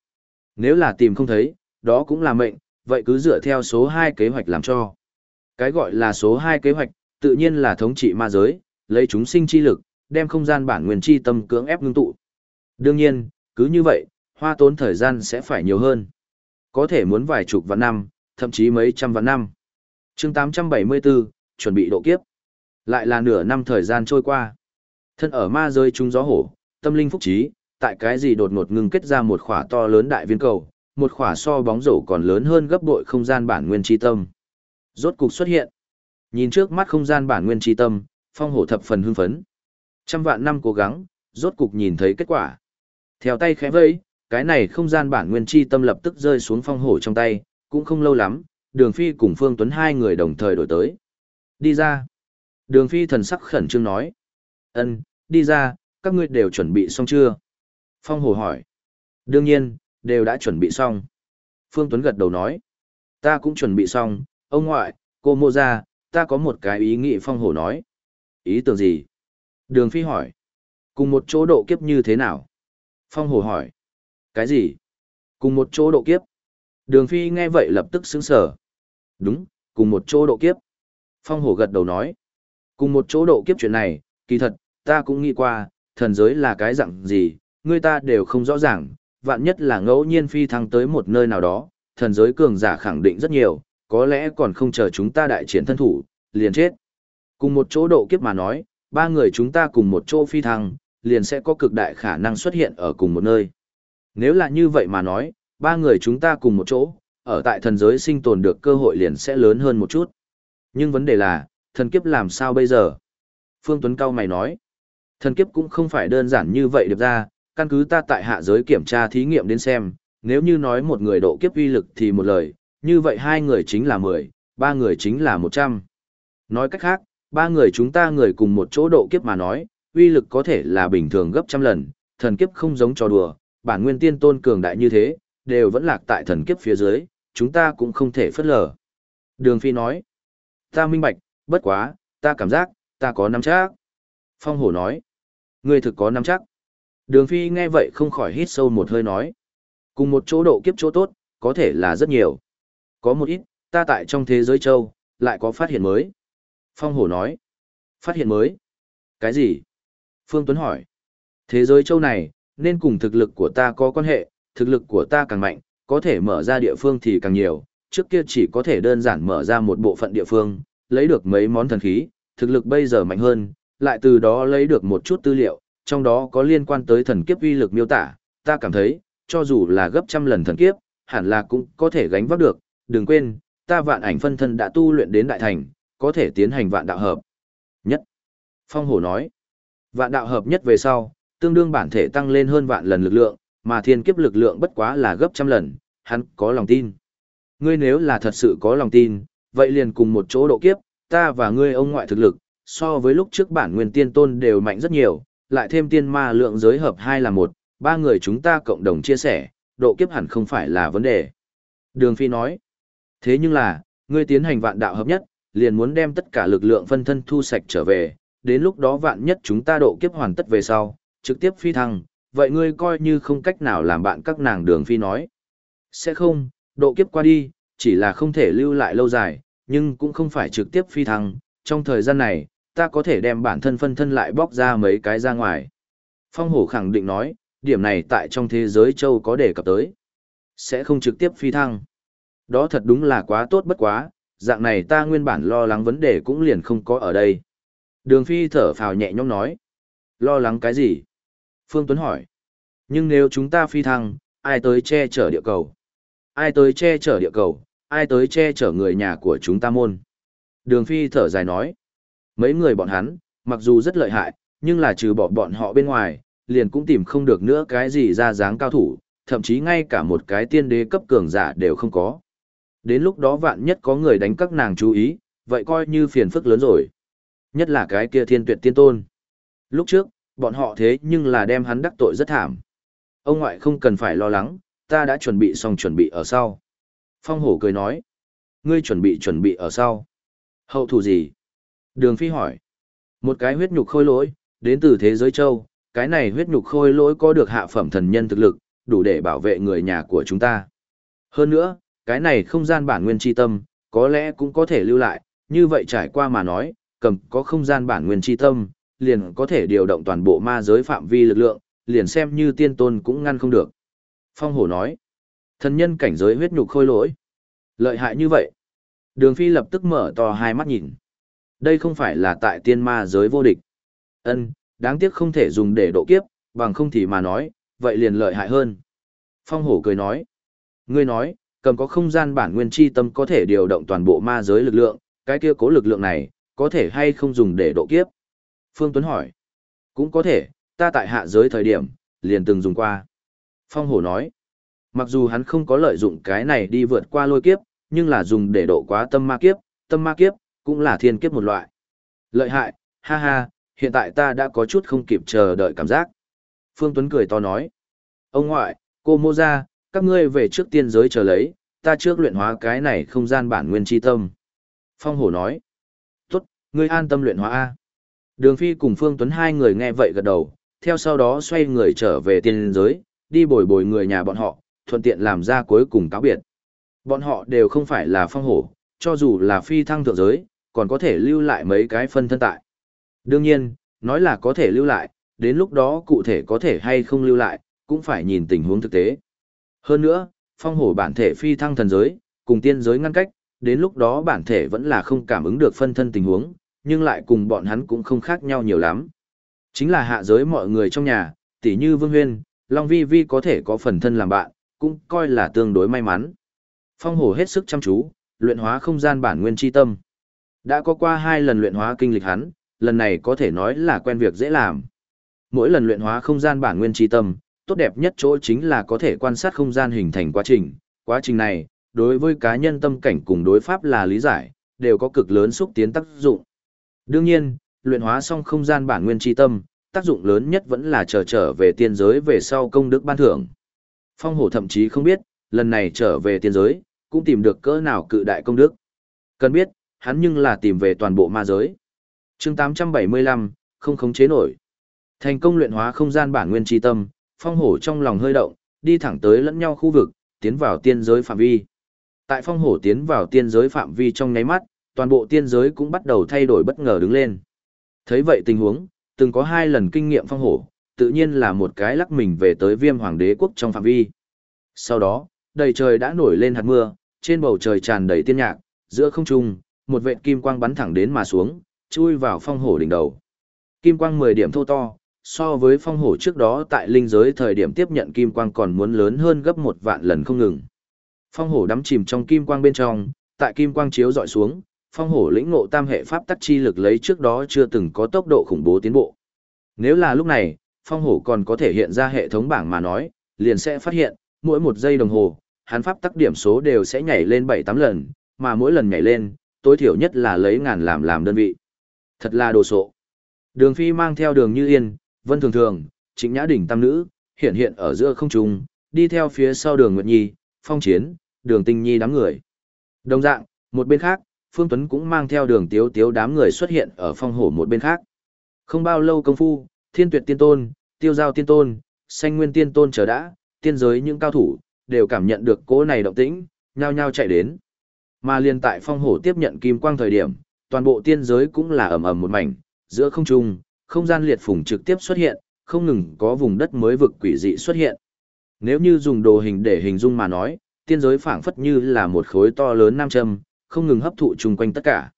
Nếu là tìm không thấy, đó cũng là mệnh, vậy cứ dựa theo số 2 kế hoạch làm cho. Cái gọi là số 2 kế hoạch, tự nhiên là thống trị ma giới, lấy chúng sinh chi lực, đem không gian bản nguyên chi tâm cưỡng ép ngưng tụ. Đương nhiên, cứ như vậy, hoa tốn thời gian sẽ phải nhiều hơn. Có thể muốn vài chục vạn năm, thậm chí mấy trăm vạn năm. chương 874, chuẩn bị độ kiếp. Lại là nửa năm thời gian trôi qua. Thân ở ma rơi trung gió hổ, tâm linh phúc trí, tại cái gì đột ngột ngừng kết ra một khỏa to lớn đại viên cầu, một khỏa so bóng rổ còn lớn hơn gấp bội không gian bản nguyên tri tâm. Rốt cục xuất hiện. Nhìn trước mắt không gian bản nguyên tri tâm, phong hổ thập phần hưng phấn. Trăm vạn năm cố gắng, rốt cục nhìn thấy kết quả. Theo tay khẽ vẫy, cái này không gian bản nguyên chi tâm lập tức rơi xuống phong hổ trong tay, cũng không lâu lắm, đường phi cùng Phương Tuấn hai người đồng thời đổi tới. Đi ra. Đường phi thần sắc khẩn trương nói. ân đi ra, các ngươi đều chuẩn bị xong chưa? Phong hổ hỏi. Đương nhiên, đều đã chuẩn bị xong. Phương Tuấn gật đầu nói. Ta cũng chuẩn bị xong, ông ngoại, cô mô ra, ta có một cái ý nghĩ phong hổ nói. Ý tưởng gì? Đường phi hỏi. Cùng một chỗ độ kiếp như thế nào? Phong hổ hỏi. Cái gì? Cùng một chỗ độ kiếp. Đường Phi nghe vậy lập tức sững sờ. Đúng, cùng một chỗ độ kiếp. Phong hổ gật đầu nói. Cùng một chỗ độ kiếp chuyện này, kỳ thật, ta cũng nghĩ qua, thần giới là cái dạng gì, người ta đều không rõ ràng, vạn nhất là ngẫu nhiên phi thăng tới một nơi nào đó, thần giới cường giả khẳng định rất nhiều, có lẽ còn không chờ chúng ta đại chiến thân thủ, liền chết. Cùng một chỗ độ kiếp mà nói, ba người chúng ta cùng một chỗ phi thăng, liền sẽ có cực đại khả năng xuất hiện ở cùng một nơi. Nếu là như vậy mà nói, ba người chúng ta cùng một chỗ, ở tại thần giới sinh tồn được cơ hội liền sẽ lớn hơn một chút. Nhưng vấn đề là, thần kiếp làm sao bây giờ? Phương Tuấn Cao mày nói, thần kiếp cũng không phải đơn giản như vậy được ra, căn cứ ta tại hạ giới kiểm tra thí nghiệm đến xem, nếu như nói một người độ kiếp uy lực thì một lời, như vậy hai người chính là 10, ba người chính là 100. Nói cách khác, ba người chúng ta người cùng một chỗ độ kiếp mà nói, uy lực có thể là bình thường gấp trăm lần, thần kiếp không giống trò đùa, bản nguyên tiên tôn cường đại như thế, đều vẫn lạc tại thần kiếp phía dưới, chúng ta cũng không thể phất lờ. Đường Phi nói, ta minh bạch, bất quá, ta cảm giác, ta có nắm chắc. Phong hổ nói, ngươi thực có nắm chắc. Đường Phi nghe vậy không khỏi hít sâu một hơi nói, cùng một chỗ độ kiếp chỗ tốt, có thể là rất nhiều. Có một ít, ta tại trong thế giới châu, lại có phát hiện mới. Phong hổ nói. Phát hiện mới? Cái gì? Phương Tuấn hỏi. Thế giới châu này, nên cùng thực lực của ta có quan hệ, thực lực của ta càng mạnh, có thể mở ra địa phương thì càng nhiều, trước kia chỉ có thể đơn giản mở ra một bộ phận địa phương, lấy được mấy món thần khí, thực lực bây giờ mạnh hơn, lại từ đó lấy được một chút tư liệu, trong đó có liên quan tới thần kiếp uy lực miêu tả, ta cảm thấy, cho dù là gấp trăm lần thần kiếp, hẳn là cũng có thể gánh vác được, đừng quên, ta vạn ảnh phân thân đã tu luyện đến đại thành, có thể tiến hành vạn đạo hợp. Nhất. Phong hổ nói, vạn đạo hợp nhất về sau, tương đương bản thể tăng lên hơn vạn lần lực lượng, mà thiên kiếp lực lượng bất quá là gấp trăm lần, hắn có lòng tin. Ngươi nếu là thật sự có lòng tin, vậy liền cùng một chỗ độ kiếp, ta và ngươi ông ngoại thực lực, so với lúc trước bản nguyên tiên tôn đều mạnh rất nhiều, lại thêm tiên ma lượng giới hợp hai là một, ba người chúng ta cộng đồng chia sẻ, độ kiếp hẳn không phải là vấn đề. Đường Phi nói, thế nhưng là, ngươi tiến hành vạn đạo hợp nhất, liền muốn đem tất cả lực lượng phân thân thu sạch trở về, đến lúc đó vạn nhất chúng ta độ kiếp hoàn tất về sau, trực tiếp phi thăng, vậy ngươi coi như không cách nào làm bạn các nàng đường phi nói. Sẽ không, độ kiếp qua đi, chỉ là không thể lưu lại lâu dài, nhưng cũng không phải trực tiếp phi thăng, trong thời gian này, ta có thể đem bản thân phân thân lại bóc ra mấy cái ra ngoài. Phong hổ khẳng định nói, điểm này tại trong thế giới châu có đề cập tới. Sẽ không trực tiếp phi thăng. Đó thật đúng là quá tốt bất quá, dạng này ta nguyên bản lo lắng vấn đề cũng liền không có ở đây. Đường phi thở phào nhẹ nhõm nói. Lo lắng cái gì? Phương Tuấn hỏi. Nhưng nếu chúng ta phi thăng, ai tới che chở địa cầu? Ai tới che chở địa cầu? Ai tới che chở người nhà của chúng ta môn? Đường phi thở dài nói. Mấy người bọn hắn, mặc dù rất lợi hại, nhưng là trừ bỏ bọn họ bên ngoài, liền cũng tìm không được nữa cái gì ra dáng cao thủ, thậm chí ngay cả một cái tiên đế cấp cường giả đều không có. Đến lúc đó vạn nhất có người đánh các nàng chú ý, vậy coi như phiền phức lớn rồi. Nhất là cái kia thiên tuyệt tiên tôn. Lúc trước, bọn họ thế nhưng là đem hắn đắc tội rất thảm. Ông ngoại không cần phải lo lắng, ta đã chuẩn bị xong chuẩn bị ở sau. Phong hổ cười nói. Ngươi chuẩn bị chuẩn bị ở sau. Hậu thủ gì? Đường Phi hỏi. Một cái huyết nhục khôi lỗi, đến từ thế giới châu, cái này huyết nhục khôi lỗi có được hạ phẩm thần nhân thực lực, đủ để bảo vệ người nhà của chúng ta. Hơn nữa, cái này không gian bản nguyên chi tâm, có lẽ cũng có thể lưu lại, như vậy trải qua mà nói, cầm có không gian bản nguyên chi tâm, liền có thể điều động toàn bộ ma giới phạm vi lực lượng, liền xem như tiên tôn cũng ngăn không được. Phong hổ nói, thần nhân cảnh giới huyết nhục khôi lỗi. Lợi hại như vậy. Đường phi lập tức mở to hai mắt nhìn. Đây không phải là tại tiên ma giới vô địch. Ân, đáng tiếc không thể dùng để độ kiếp, bằng không thì mà nói, vậy liền lợi hại hơn. Phong hổ cười nói. Ngươi nói, cầm có không gian bản nguyên chi tâm có thể điều động toàn bộ ma giới lực lượng, cái kia cố lực lượng này, có thể hay không dùng để độ kiếp? Phương Tuấn hỏi. Cũng có thể, ta tại hạ giới thời điểm, liền từng dùng qua. Phong hổ nói. Mặc dù hắn không có lợi dụng cái này đi vượt qua lôi kiếp, nhưng là dùng để độ quá tâm ma kiếp, tâm ma kiếp, cũng là thiên kiếp một loại. Lợi hại, ha ha, hiện tại ta đã có chút không kịp chờ đợi cảm giác. Phương Tuấn cười to nói. Ông ngoại, cô mô ra, các ngươi về trước tiên giới chờ lấy, ta trước luyện hóa cái này không gian bản nguyên chi tâm. Phong hổ nói. Ngươi an tâm luyện hóa A. Đường Phi cùng Phương Tuấn hai người nghe vậy gật đầu, theo sau đó xoay người trở về tiên giới, đi bồi bồi người nhà bọn họ, thuận tiện làm ra cuối cùng cáo biệt. Bọn họ đều không phải là phong hổ, cho dù là phi thăng thượng giới, còn có thể lưu lại mấy cái phân thân tại. Đương nhiên, nói là có thể lưu lại, đến lúc đó cụ thể có thể hay không lưu lại, cũng phải nhìn tình huống thực tế. Hơn nữa, phong hổ bản thể phi thăng thần giới, cùng tiên giới ngăn cách, đến lúc đó bản thể vẫn là không cảm ứng được phân thân tình huống, nhưng lại cùng bọn hắn cũng không khác nhau nhiều lắm. Chính là hạ giới mọi người trong nhà, tỷ như Vương Huyên, Long Vi Vi có thể có phần thân làm bạn, cũng coi là tương đối may mắn. Phong hổ hết sức chăm chú, luyện hóa không gian bản nguyên chi tâm. Đã có qua hai lần luyện hóa kinh lịch hắn, lần này có thể nói là quen việc dễ làm. Mỗi lần luyện hóa không gian bản nguyên chi tâm, tốt đẹp nhất chỗ chính là có thể quan sát không gian hình thành quá trình. Quá trình này, đối với cá nhân tâm cảnh cùng đối pháp là lý giải, đều có cực lớn xúc tiến tác dụng. Đương nhiên, luyện hóa xong không gian bản nguyên chi tâm, tác dụng lớn nhất vẫn là trở trở về tiên giới về sau công đức ban thưởng. Phong hổ thậm chí không biết, lần này trở về tiên giới, cũng tìm được cỡ nào cự đại công đức. Cần biết, hắn nhưng là tìm về toàn bộ ma giới. chương 875, không khống chế nổi. Thành công luyện hóa không gian bản nguyên chi tâm, phong hổ trong lòng hơi động, đi thẳng tới lẫn nhau khu vực, tiến vào tiên giới phạm vi. Tại phong hổ tiến vào tiên giới phạm vi trong nháy mắt, toàn bộ tiên giới cũng bắt đầu thay đổi bất ngờ đứng lên. Thấy vậy tình huống, từng có hai lần kinh nghiệm phong hổ, tự nhiên là một cái lắc mình về tới viêm hoàng đế quốc trong phạm vi. Sau đó, đầy trời đã nổi lên hạt mưa, trên bầu trời tràn đầy tiên nhạc, giữa không trung, một vệt kim quang bắn thẳng đến mà xuống, chui vào phong hổ đỉnh đầu. Kim quang 10 điểm thô to, so với phong hổ trước đó tại linh giới thời điểm tiếp nhận kim quang còn muốn lớn hơn gấp một vạn lần không ngừng. Phong hổ đắm chìm trong kim quang bên trong, tại kim quang chiếu dọi xuống, phong hổ lĩnh ngộ tam hệ pháp tắc chi lực lấy trước đó chưa từng có tốc độ khủng bố tiến bộ. Nếu là lúc này, phong hổ còn có thể hiện ra hệ thống bảng mà nói, liền sẽ phát hiện, mỗi một giây đồng hồ, hắn pháp tắc điểm số đều sẽ nhảy lên 7-8 lần, mà mỗi lần nhảy lên, tối thiểu nhất là lấy ngàn làm làm đơn vị. Thật là đồ sộ. Đường Phi mang theo đường Như Yên, Vân Thường Thường, Trịnh Nhã Đỉnh Tam Nữ, hiện hiện ở giữa không trung, đi theo phía sau đường Nguyệt Nhi, Phong Chiến, đường Tinh Nhi đám người. Đồng dạng, một bên khác, Phương Tuấn cũng mang theo đường Tiếu Tiếu đám người xuất hiện ở phong hổ một bên khác. Không bao lâu công phu, Thiên Tuyệt Tiên Tôn, Tiêu Giao Tiên Tôn, Xanh Nguyên Tiên Tôn chờ đã, tiên giới những cao thủ, đều cảm nhận được cỗ này động tĩnh, nhao nhao chạy đến. Mà liên tại phong hổ tiếp nhận kim quang thời điểm, toàn bộ tiên giới cũng là ầm ầm một mảnh, giữa không trung, không gian liệt phùng trực tiếp xuất hiện, không ngừng có vùng đất mới vực quỷ dị xuất hiện. Nếu như dùng đồ hình để hình dung mà nói, tiên giới phảng phất như là một khối to lớn nam châm, không ngừng hấp thụ chung quanh tất cả.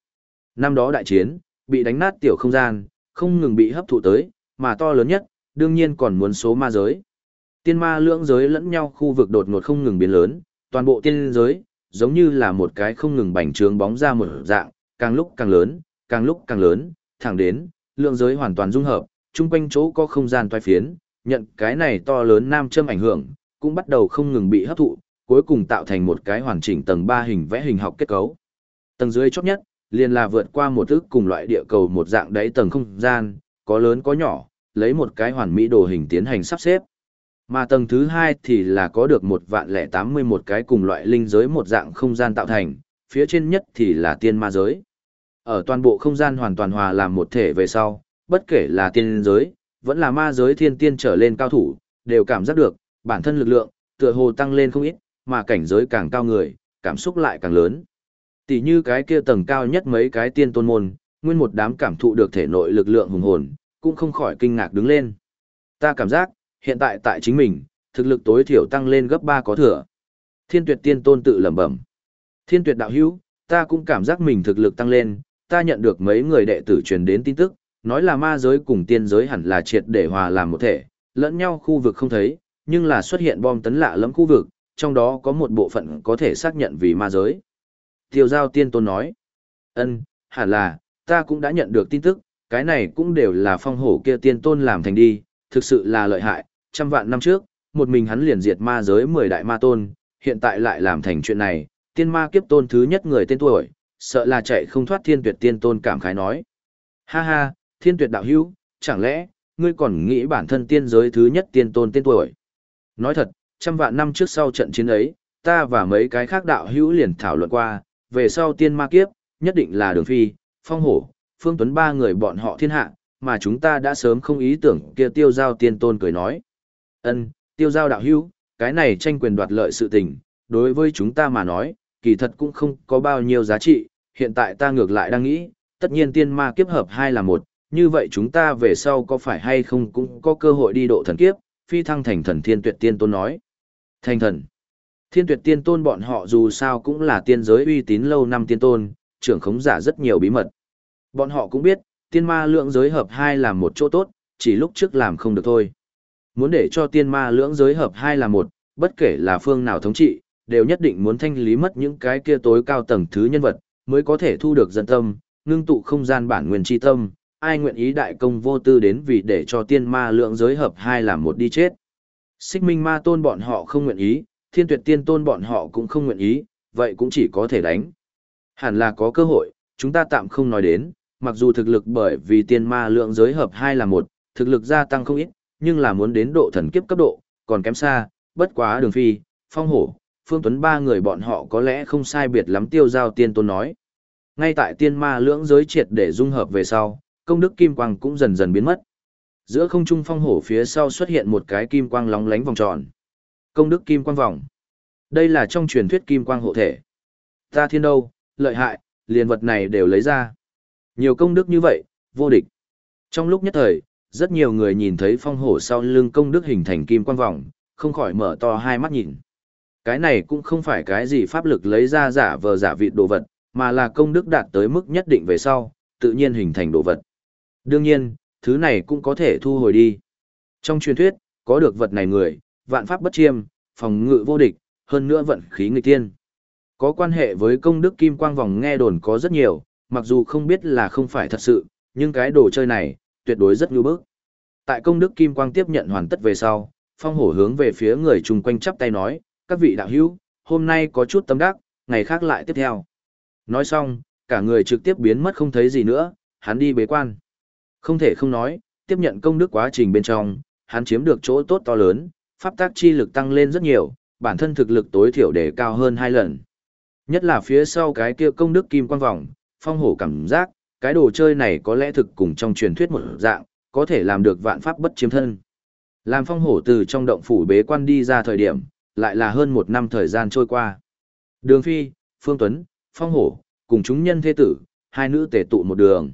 Năm đó đại chiến, bị đánh nát tiểu không gian, không ngừng bị hấp thụ tới, mà to lớn nhất, đương nhiên còn muốn số ma giới. Tiên ma lưỡng giới lẫn nhau khu vực đột ngột không ngừng biến lớn, toàn bộ tiên giới, giống như là một cái không ngừng bành trướng bóng ra một dạng, càng lúc càng lớn, càng lúc càng lớn, thẳng đến, lượng giới hoàn toàn dung hợp, chung quanh chỗ có không gian toai phiến, nhận cái này to lớn nam châm ảnh hưởng, cũng bắt đầu không ngừng bị hấp thụ, cuối cùng tạo thành một cái hoàn chỉnh tầng 3 hình vẽ hình học kết cấu. Tầng dưới chót nhất, liền là vượt qua một ức cùng loại địa cầu một dạng đáy tầng không gian, có lớn có nhỏ, lấy một cái hoàn mỹ đồ hình tiến hành sắp xếp. Mà tầng thứ hai thì là có được một vạn lẻ tám mươi một cái cùng loại linh giới một dạng không gian tạo thành, phía trên nhất thì là tiên ma giới. Ở toàn bộ không gian hoàn toàn hòa làm một thể về sau, bất kể là tiên giới, vẫn là ma giới thiên tiên trở lên cao thủ, đều cảm giác được, bản thân lực lượng, tựa hồ tăng lên không ít, mà cảnh giới càng cao người, cảm xúc lại càng lớn. Tỷ như cái kia tầng cao nhất mấy cái tiên tôn môn, nguyên một đám cảm thụ được thể nội lực lượng hùng hồn, cũng không khỏi kinh ngạc đứng lên. Ta cảm giác, hiện tại tại chính mình, thực lực tối thiểu tăng lên gấp 3 có thừa. Thiên tuyệt tiên tôn tự lẩm bẩm. Thiên tuyệt đạo hữu, ta cũng cảm giác mình thực lực tăng lên, ta nhận được mấy người đệ tử truyền đến tin tức, nói là ma giới cùng tiên giới hẳn là triệt để hòa làm một thể, lẫn nhau khu vực không thấy, nhưng là xuất hiện bom tấn lạ lẫm khu vực, trong đó có một bộ phận có thể xác nhận vì ma giới. Tiêu giao tiên tôn nói, ân, hẳn là, ta cũng đã nhận được tin tức, cái này cũng đều là phong hổ kia tiên tôn làm thành đi, thực sự là lợi hại, trăm vạn năm trước, một mình hắn liền diệt ma giới 10 đại ma tôn, hiện tại lại làm thành chuyện này, tiên ma kiếp tôn thứ nhất người tên tuổi, sợ là chạy không thoát thiên tuyệt tiên tôn cảm khái nói. Ha ha, thiên tuyệt đạo hữu, chẳng lẽ, ngươi còn nghĩ bản thân tiên giới thứ nhất tiên tôn tên tuổi. Nói thật, trăm vạn năm trước sau trận chiến ấy, ta và mấy cái khác đạo hữu liền thảo luận qua, về sau tiên ma kiếp, nhất định là đường phi, phong hổ, phương tuấn ba người bọn họ thiên hạ, mà chúng ta đã sớm không ý tưởng kia tiêu giao tiên tôn cười nói. ân tiêu giao đạo hữu, cái này tranh quyền đoạt lợi sự tình, đối với chúng ta mà nói, kỳ thật cũng không có bao nhiêu giá trị, hiện tại ta ngược lại đang nghĩ, tất nhiên tiên ma kiếp hợp hai là một, như vậy chúng ta về sau có phải hay không cũng có cơ hội đi độ thần kiếp, phi thăng thành thần thiên tuyệt tiên tôn nói. Thành thần. Thiên tuyệt tiên tôn bọn họ dù sao cũng là tiên giới uy tín lâu năm tiên tôn, trưởng khống giả rất nhiều bí mật. Bọn họ cũng biết, tiên ma lượng giới hợp hai là một chỗ tốt, chỉ lúc trước làm không được thôi. Muốn để cho tiên ma lưỡng giới hợp hai là một, bất kể là phương nào thống trị, đều nhất định muốn thanh lý mất những cái kia tối cao tầng thứ nhân vật, mới có thể thu được dân tâm, ngưng tụ không gian bản nguyên chi tâm, ai nguyện ý đại công vô tư đến vì để cho tiên ma lượng giới hợp hai làm một đi chết. Xích minh ma tôn bọn họ không nguyện ý, thiên tuyệt tiên tôn bọn họ cũng không nguyện ý, vậy cũng chỉ có thể đánh. Hẳn là có cơ hội, chúng ta tạm không nói đến, mặc dù thực lực bởi vì tiên ma lượng giới hợp hai là một, thực lực gia tăng không ít, nhưng là muốn đến độ thần kiếp cấp độ, còn kém xa, bất quá đường phi, phong hổ, phương tuấn ba người bọn họ có lẽ không sai biệt lắm tiêu giao tiên tôn nói. Ngay tại tiên ma lưỡng giới triệt để dung hợp về sau, công đức kim quang cũng dần dần biến mất. Giữa không trung phong hổ phía sau xuất hiện một cái kim quang lóng lánh vòng tròn. Công đức kim quang vòng. Đây là trong truyền thuyết kim quang hộ thể. Ta thiên đâu, lợi hại, liền vật này đều lấy ra. Nhiều công đức như vậy, vô địch. Trong lúc nhất thời, rất nhiều người nhìn thấy phong hổ sau lưng công đức hình thành kim quang vòng, không khỏi mở to hai mắt nhìn. Cái này cũng không phải cái gì pháp lực lấy ra giả vờ giả vị đồ vật, mà là công đức đạt tới mức nhất định về sau, tự nhiên hình thành đồ vật. Đương nhiên, thứ này cũng có thể thu hồi đi. Trong truyền thuyết, có được vật này người, vạn pháp bất chiêm, phòng ngự vô địch, hơn nữa vận khí người tiên. Có quan hệ với công đức kim quang vòng nghe đồn có rất nhiều, mặc dù không biết là không phải thật sự, nhưng cái đồ chơi này, tuyệt đối rất nhu bức. Tại công đức kim quang tiếp nhận hoàn tất về sau, phong hổ hướng về phía người chung quanh chắp tay nói, các vị đạo hữu, hôm nay có chút tâm đắc, ngày khác lại tiếp theo. Nói xong, cả người trực tiếp biến mất không thấy gì nữa, hắn đi bế quan. Không thể không nói, tiếp nhận công đức quá trình bên trong, hắn chiếm được chỗ tốt to lớn, pháp tác chi lực tăng lên rất nhiều, bản thân thực lực tối thiểu để cao hơn hai lần. Nhất là phía sau cái kia công đức kim quang vòng, phong hổ cảm giác, cái đồ chơi này có lẽ thực cùng trong truyền thuyết một dạng, có thể làm được vạn pháp bất chiếm thân. Làm phong hổ từ trong động phủ bế quan đi ra thời điểm, lại là hơn một năm thời gian trôi qua. Đường Phi, Phương Tuấn, Phong Hổ, cùng chúng nhân thế tử, hai nữ tề tụ một đường.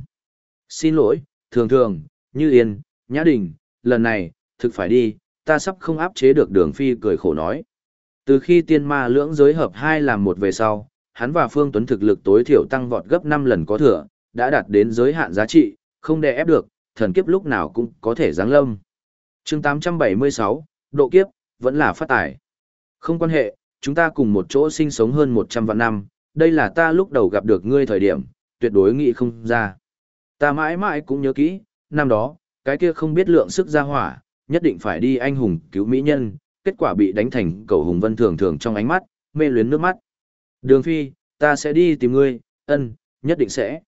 Xin lỗi, thường thường, như yên, nhã đình, lần này, thực phải đi, ta sắp không áp chế được đường Phi cười khổ nói. Từ khi tiên ma lưỡng giới hợp hai làm một về sau, hắn và Phương Tuấn thực lực tối thiểu tăng vọt gấp 5 lần có thừa, đã đạt đến giới hạn giá trị, không đè ép được, thần kiếp lúc nào cũng có thể giáng lâm. chương 876, độ kiếp, vẫn là phát tải. Không quan hệ, chúng ta cùng một chỗ sinh sống hơn 100 vạn năm, đây là ta lúc đầu gặp được ngươi thời điểm, tuyệt đối nghĩ không ra. Ta mãi mãi cũng nhớ kỹ, năm đó, cái kia không biết lượng sức ra hỏa, nhất định phải đi anh hùng cứu mỹ nhân, kết quả bị đánh thành cầu hùng vân thường thường trong ánh mắt, mê luyến nước mắt. Đường Phi, ta sẽ đi tìm ngươi, ân, nhất định sẽ.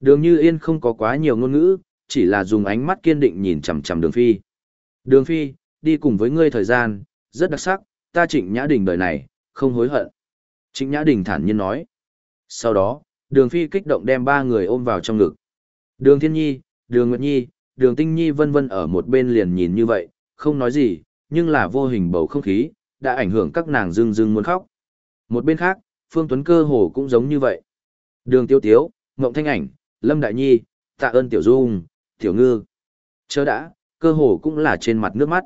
Đường Như Yên không có quá nhiều ngôn ngữ, chỉ là dùng ánh mắt kiên định nhìn chằm chằm Đường Phi. Đường Phi, đi cùng với ngươi thời gian, rất đặc sắc, ta Trịnh Nhã Đình đời này, không hối hận. Trịnh Nhã Đình thản nhiên nói. Sau đó, Đường Phi kích động đem ba người ôm vào trong ngực. Đường Thiên Nhi, Đường Nguyệt Nhi, Đường Tinh Nhi vân vân ở một bên liền nhìn như vậy, không nói gì, nhưng là vô hình bầu không khí, đã ảnh hưởng các nàng dưng dưng muốn khóc. Một bên khác, Phương Tuấn cơ hồ cũng giống như vậy. Đường Tiêu Tiếu, Ngộng Thanh Ảnh, Lâm Đại Nhi, Tạ ơn Tiểu Dung, Tiểu Ngư. Chớ đã, cơ hồ cũng là trên mặt nước mắt.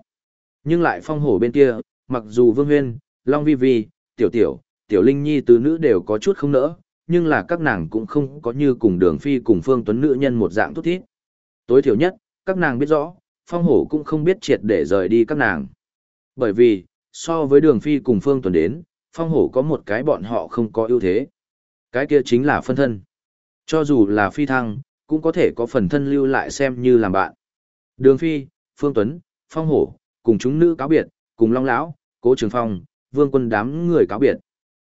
Nhưng lại phong hổ bên kia, mặc dù Vương Huyên, Long Vi Vi, Tiểu Tiểu, Tiểu Linh Nhi tứ nữ đều có chút không nỡ, nhưng là các nàng cũng không có như cùng đường phi cùng Phương Tuấn nữ nhân một dạng thút thít. Tối thiểu nhất, các nàng biết rõ, phong hổ cũng không biết triệt để rời đi các nàng. Bởi vì, so với đường phi cùng Phương Tuấn đến, phong hổ có một cái bọn họ không có ưu thế. Cái kia chính là phân thân. Cho dù là phi thăng, cũng có thể có phần thân lưu lại xem như làm bạn. Đường phi, Phương Tuấn, phong hổ, cùng chúng nữ cáo biệt, cùng Long Lão, Cố Trường Phong, Vương Quân đám người cáo biệt.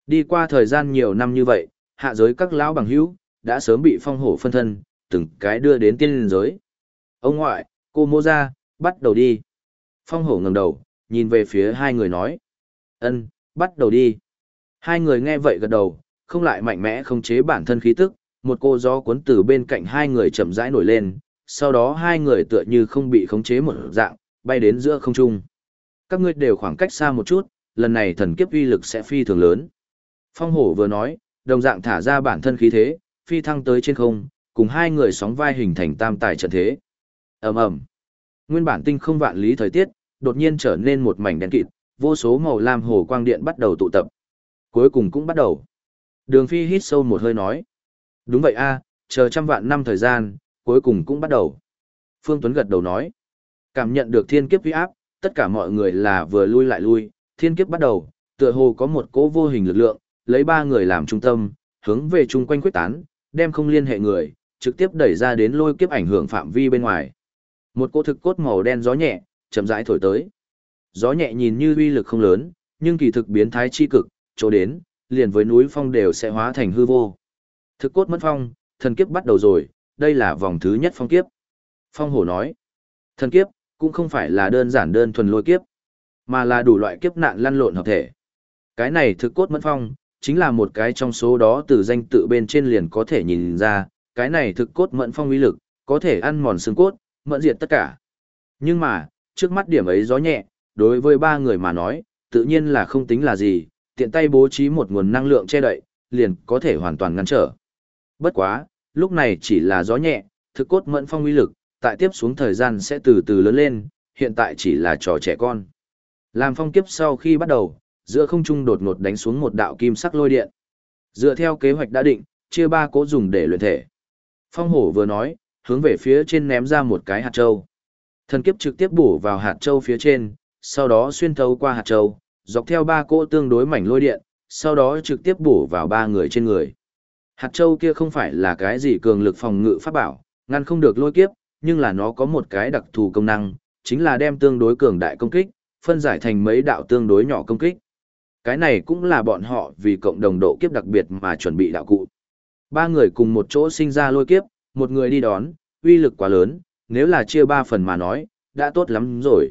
Đi qua thời gian nhiều năm như vậy, hạ giới các lão bằng hữu đã sớm bị phong hổ phân thân, từng cái đưa đến tiên liên giới. Ông ngoại, cô mô ra, bắt đầu đi. Phong hổ ngẩng đầu, nhìn về phía hai người nói. ân bắt đầu đi. Hai người nghe vậy gật đầu, không lại mạnh mẽ không chế bản thân khí tức, một cô gió cuốn từ bên cạnh hai người chậm rãi nổi lên, sau đó hai người tựa như không bị khống chế một dạng, bay đến giữa không trung các ngươi đều khoảng cách xa một chút, lần này thần kiếp uy lực sẽ phi thường lớn. Phong hổ vừa nói, đồng dạng thả ra bản thân khí thế, phi thăng tới trên không, cùng hai người sóng vai hình thành tam tài trận thế. ầm ầm, Nguyên bản tinh không vạn lý thời tiết, đột nhiên trở nên một mảnh đen kịt, vô số màu lam hồ quang điện bắt đầu tụ tập. Cuối cùng cũng bắt đầu. Đường Phi hít sâu một hơi nói. Đúng vậy a, chờ trăm vạn năm thời gian, cuối cùng cũng bắt đầu. Phương Tuấn gật đầu nói. Cảm nhận được thiên kiếp uy áp, tất cả mọi người là vừa lui lại lui, thiên kiếp bắt đầu, tựa hồ có một cỗ vô hình lực lượng, lấy ba người làm trung tâm, hướng về chung quanh quyết tán, đem không liên hệ người, trực tiếp đẩy ra đến lôi kiếp ảnh hưởng phạm vi bên ngoài. Một cỗ thực cốt màu đen gió nhẹ, chậm rãi thổi tới. Gió nhẹ nhìn như uy lực không lớn, nhưng kỳ thực biến thái chi cực, chỗ đến, liền với núi phong đều sẽ hóa thành hư vô. Thực cốt mất phong, thần kiếp bắt đầu rồi, đây là vòng thứ nhất phong kiếp. Phong hổ nói, thần kiếp, cũng không phải là đơn giản đơn thuần lôi kiếp, mà là đủ loại kiếp nạn lăn lộn hợp thể. Cái này thực cốt mất phong, chính là một cái trong số đó từ danh tự bên trên liền có thể nhìn ra, cái này thực cốt mẫn phong uy lực, có thể ăn mòn xương cốt, mẫn diệt tất cả. Nhưng mà, trước mắt điểm ấy gió nhẹ, đối với ba người mà nói, tự nhiên là không tính là gì, tiện tay bố trí một nguồn năng lượng che đậy, liền có thể hoàn toàn ngăn trở. Bất quá, lúc này chỉ là gió nhẹ, thực cốt mẫn phong uy lực, tại tiếp xuống thời gian sẽ từ từ lớn lên, hiện tại chỉ là trò trẻ con. Làm phong kiếp sau khi bắt đầu, giữa không trung đột ngột đánh xuống một đạo kim sắc lôi điện. Dựa theo kế hoạch đã định, chia ba cố dùng để luyện thể. Phong hổ vừa nói, hướng về phía trên ném ra một cái hạt châu. Thần kiếp trực tiếp bổ vào hạt châu phía trên, sau đó xuyên thấu qua hạt châu, dọc theo ba cỗ tương đối mảnh lôi điện, sau đó trực tiếp bổ vào ba người trên người. Hạt châu kia không phải là cái gì cường lực phòng ngự pháp bảo, ngăn không được lôi kiếp, nhưng là nó có một cái đặc thù công năng, chính là đem tương đối cường đại công kích, phân giải thành mấy đạo tương đối nhỏ công kích. Cái này cũng là bọn họ vì cộng đồng độ kiếp đặc biệt mà chuẩn bị đạo cụ. Ba người cùng một chỗ sinh ra lôi kiếp, một người đi đón, uy lực quá lớn, nếu là chia ba phần mà nói, đã tốt lắm rồi.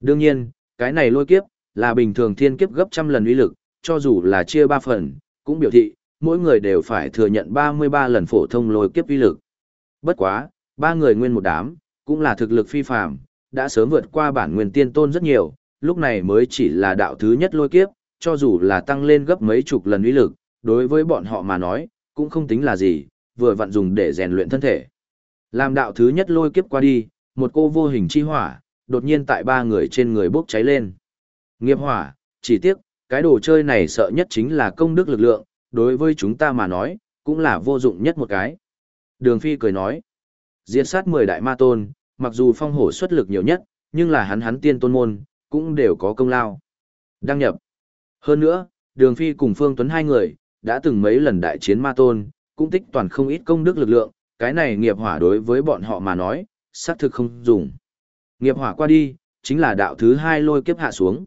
Đương nhiên, cái này lôi kiếp, là bình thường thiên kiếp gấp trăm lần uy lực, cho dù là chia ba phần, cũng biểu thị, mỗi người đều phải thừa nhận 33 lần phổ thông lôi kiếp uy lực. Bất quá, ba người nguyên một đám, cũng là thực lực phi phàm, đã sớm vượt qua bản nguyên tiên tôn rất nhiều, lúc này mới chỉ là đạo thứ nhất lôi kiếp, cho dù là tăng lên gấp mấy chục lần uy lực, đối với bọn họ mà nói, cũng không tính là gì, vừa vặn dùng để rèn luyện thân thể. Làm đạo thứ nhất lôi kiếp qua đi, một cô vô hình chi hỏa, đột nhiên tại ba người trên người bốc cháy lên. Nghiệp hỏa, chỉ tiếc, cái đồ chơi này sợ nhất chính là công đức lực lượng, đối với chúng ta mà nói, cũng là vô dụng nhất một cái. Đường Phi cười nói, diệt sát 10 đại ma tôn, mặc dù phong hổ xuất lực nhiều nhất, nhưng là hắn hắn tiên tôn môn, cũng đều có công lao. Đăng nhập. Hơn nữa, Đường Phi cùng Phương Tuấn hai người, đã từng mấy lần đại chiến ma tôn, cũng tích toàn không ít công đức lực lượng, cái này nghiệp hỏa đối với bọn họ mà nói, xác thực không dùng. Nghiệp hỏa qua đi, chính là đạo thứ hai lôi kiếp hạ xuống.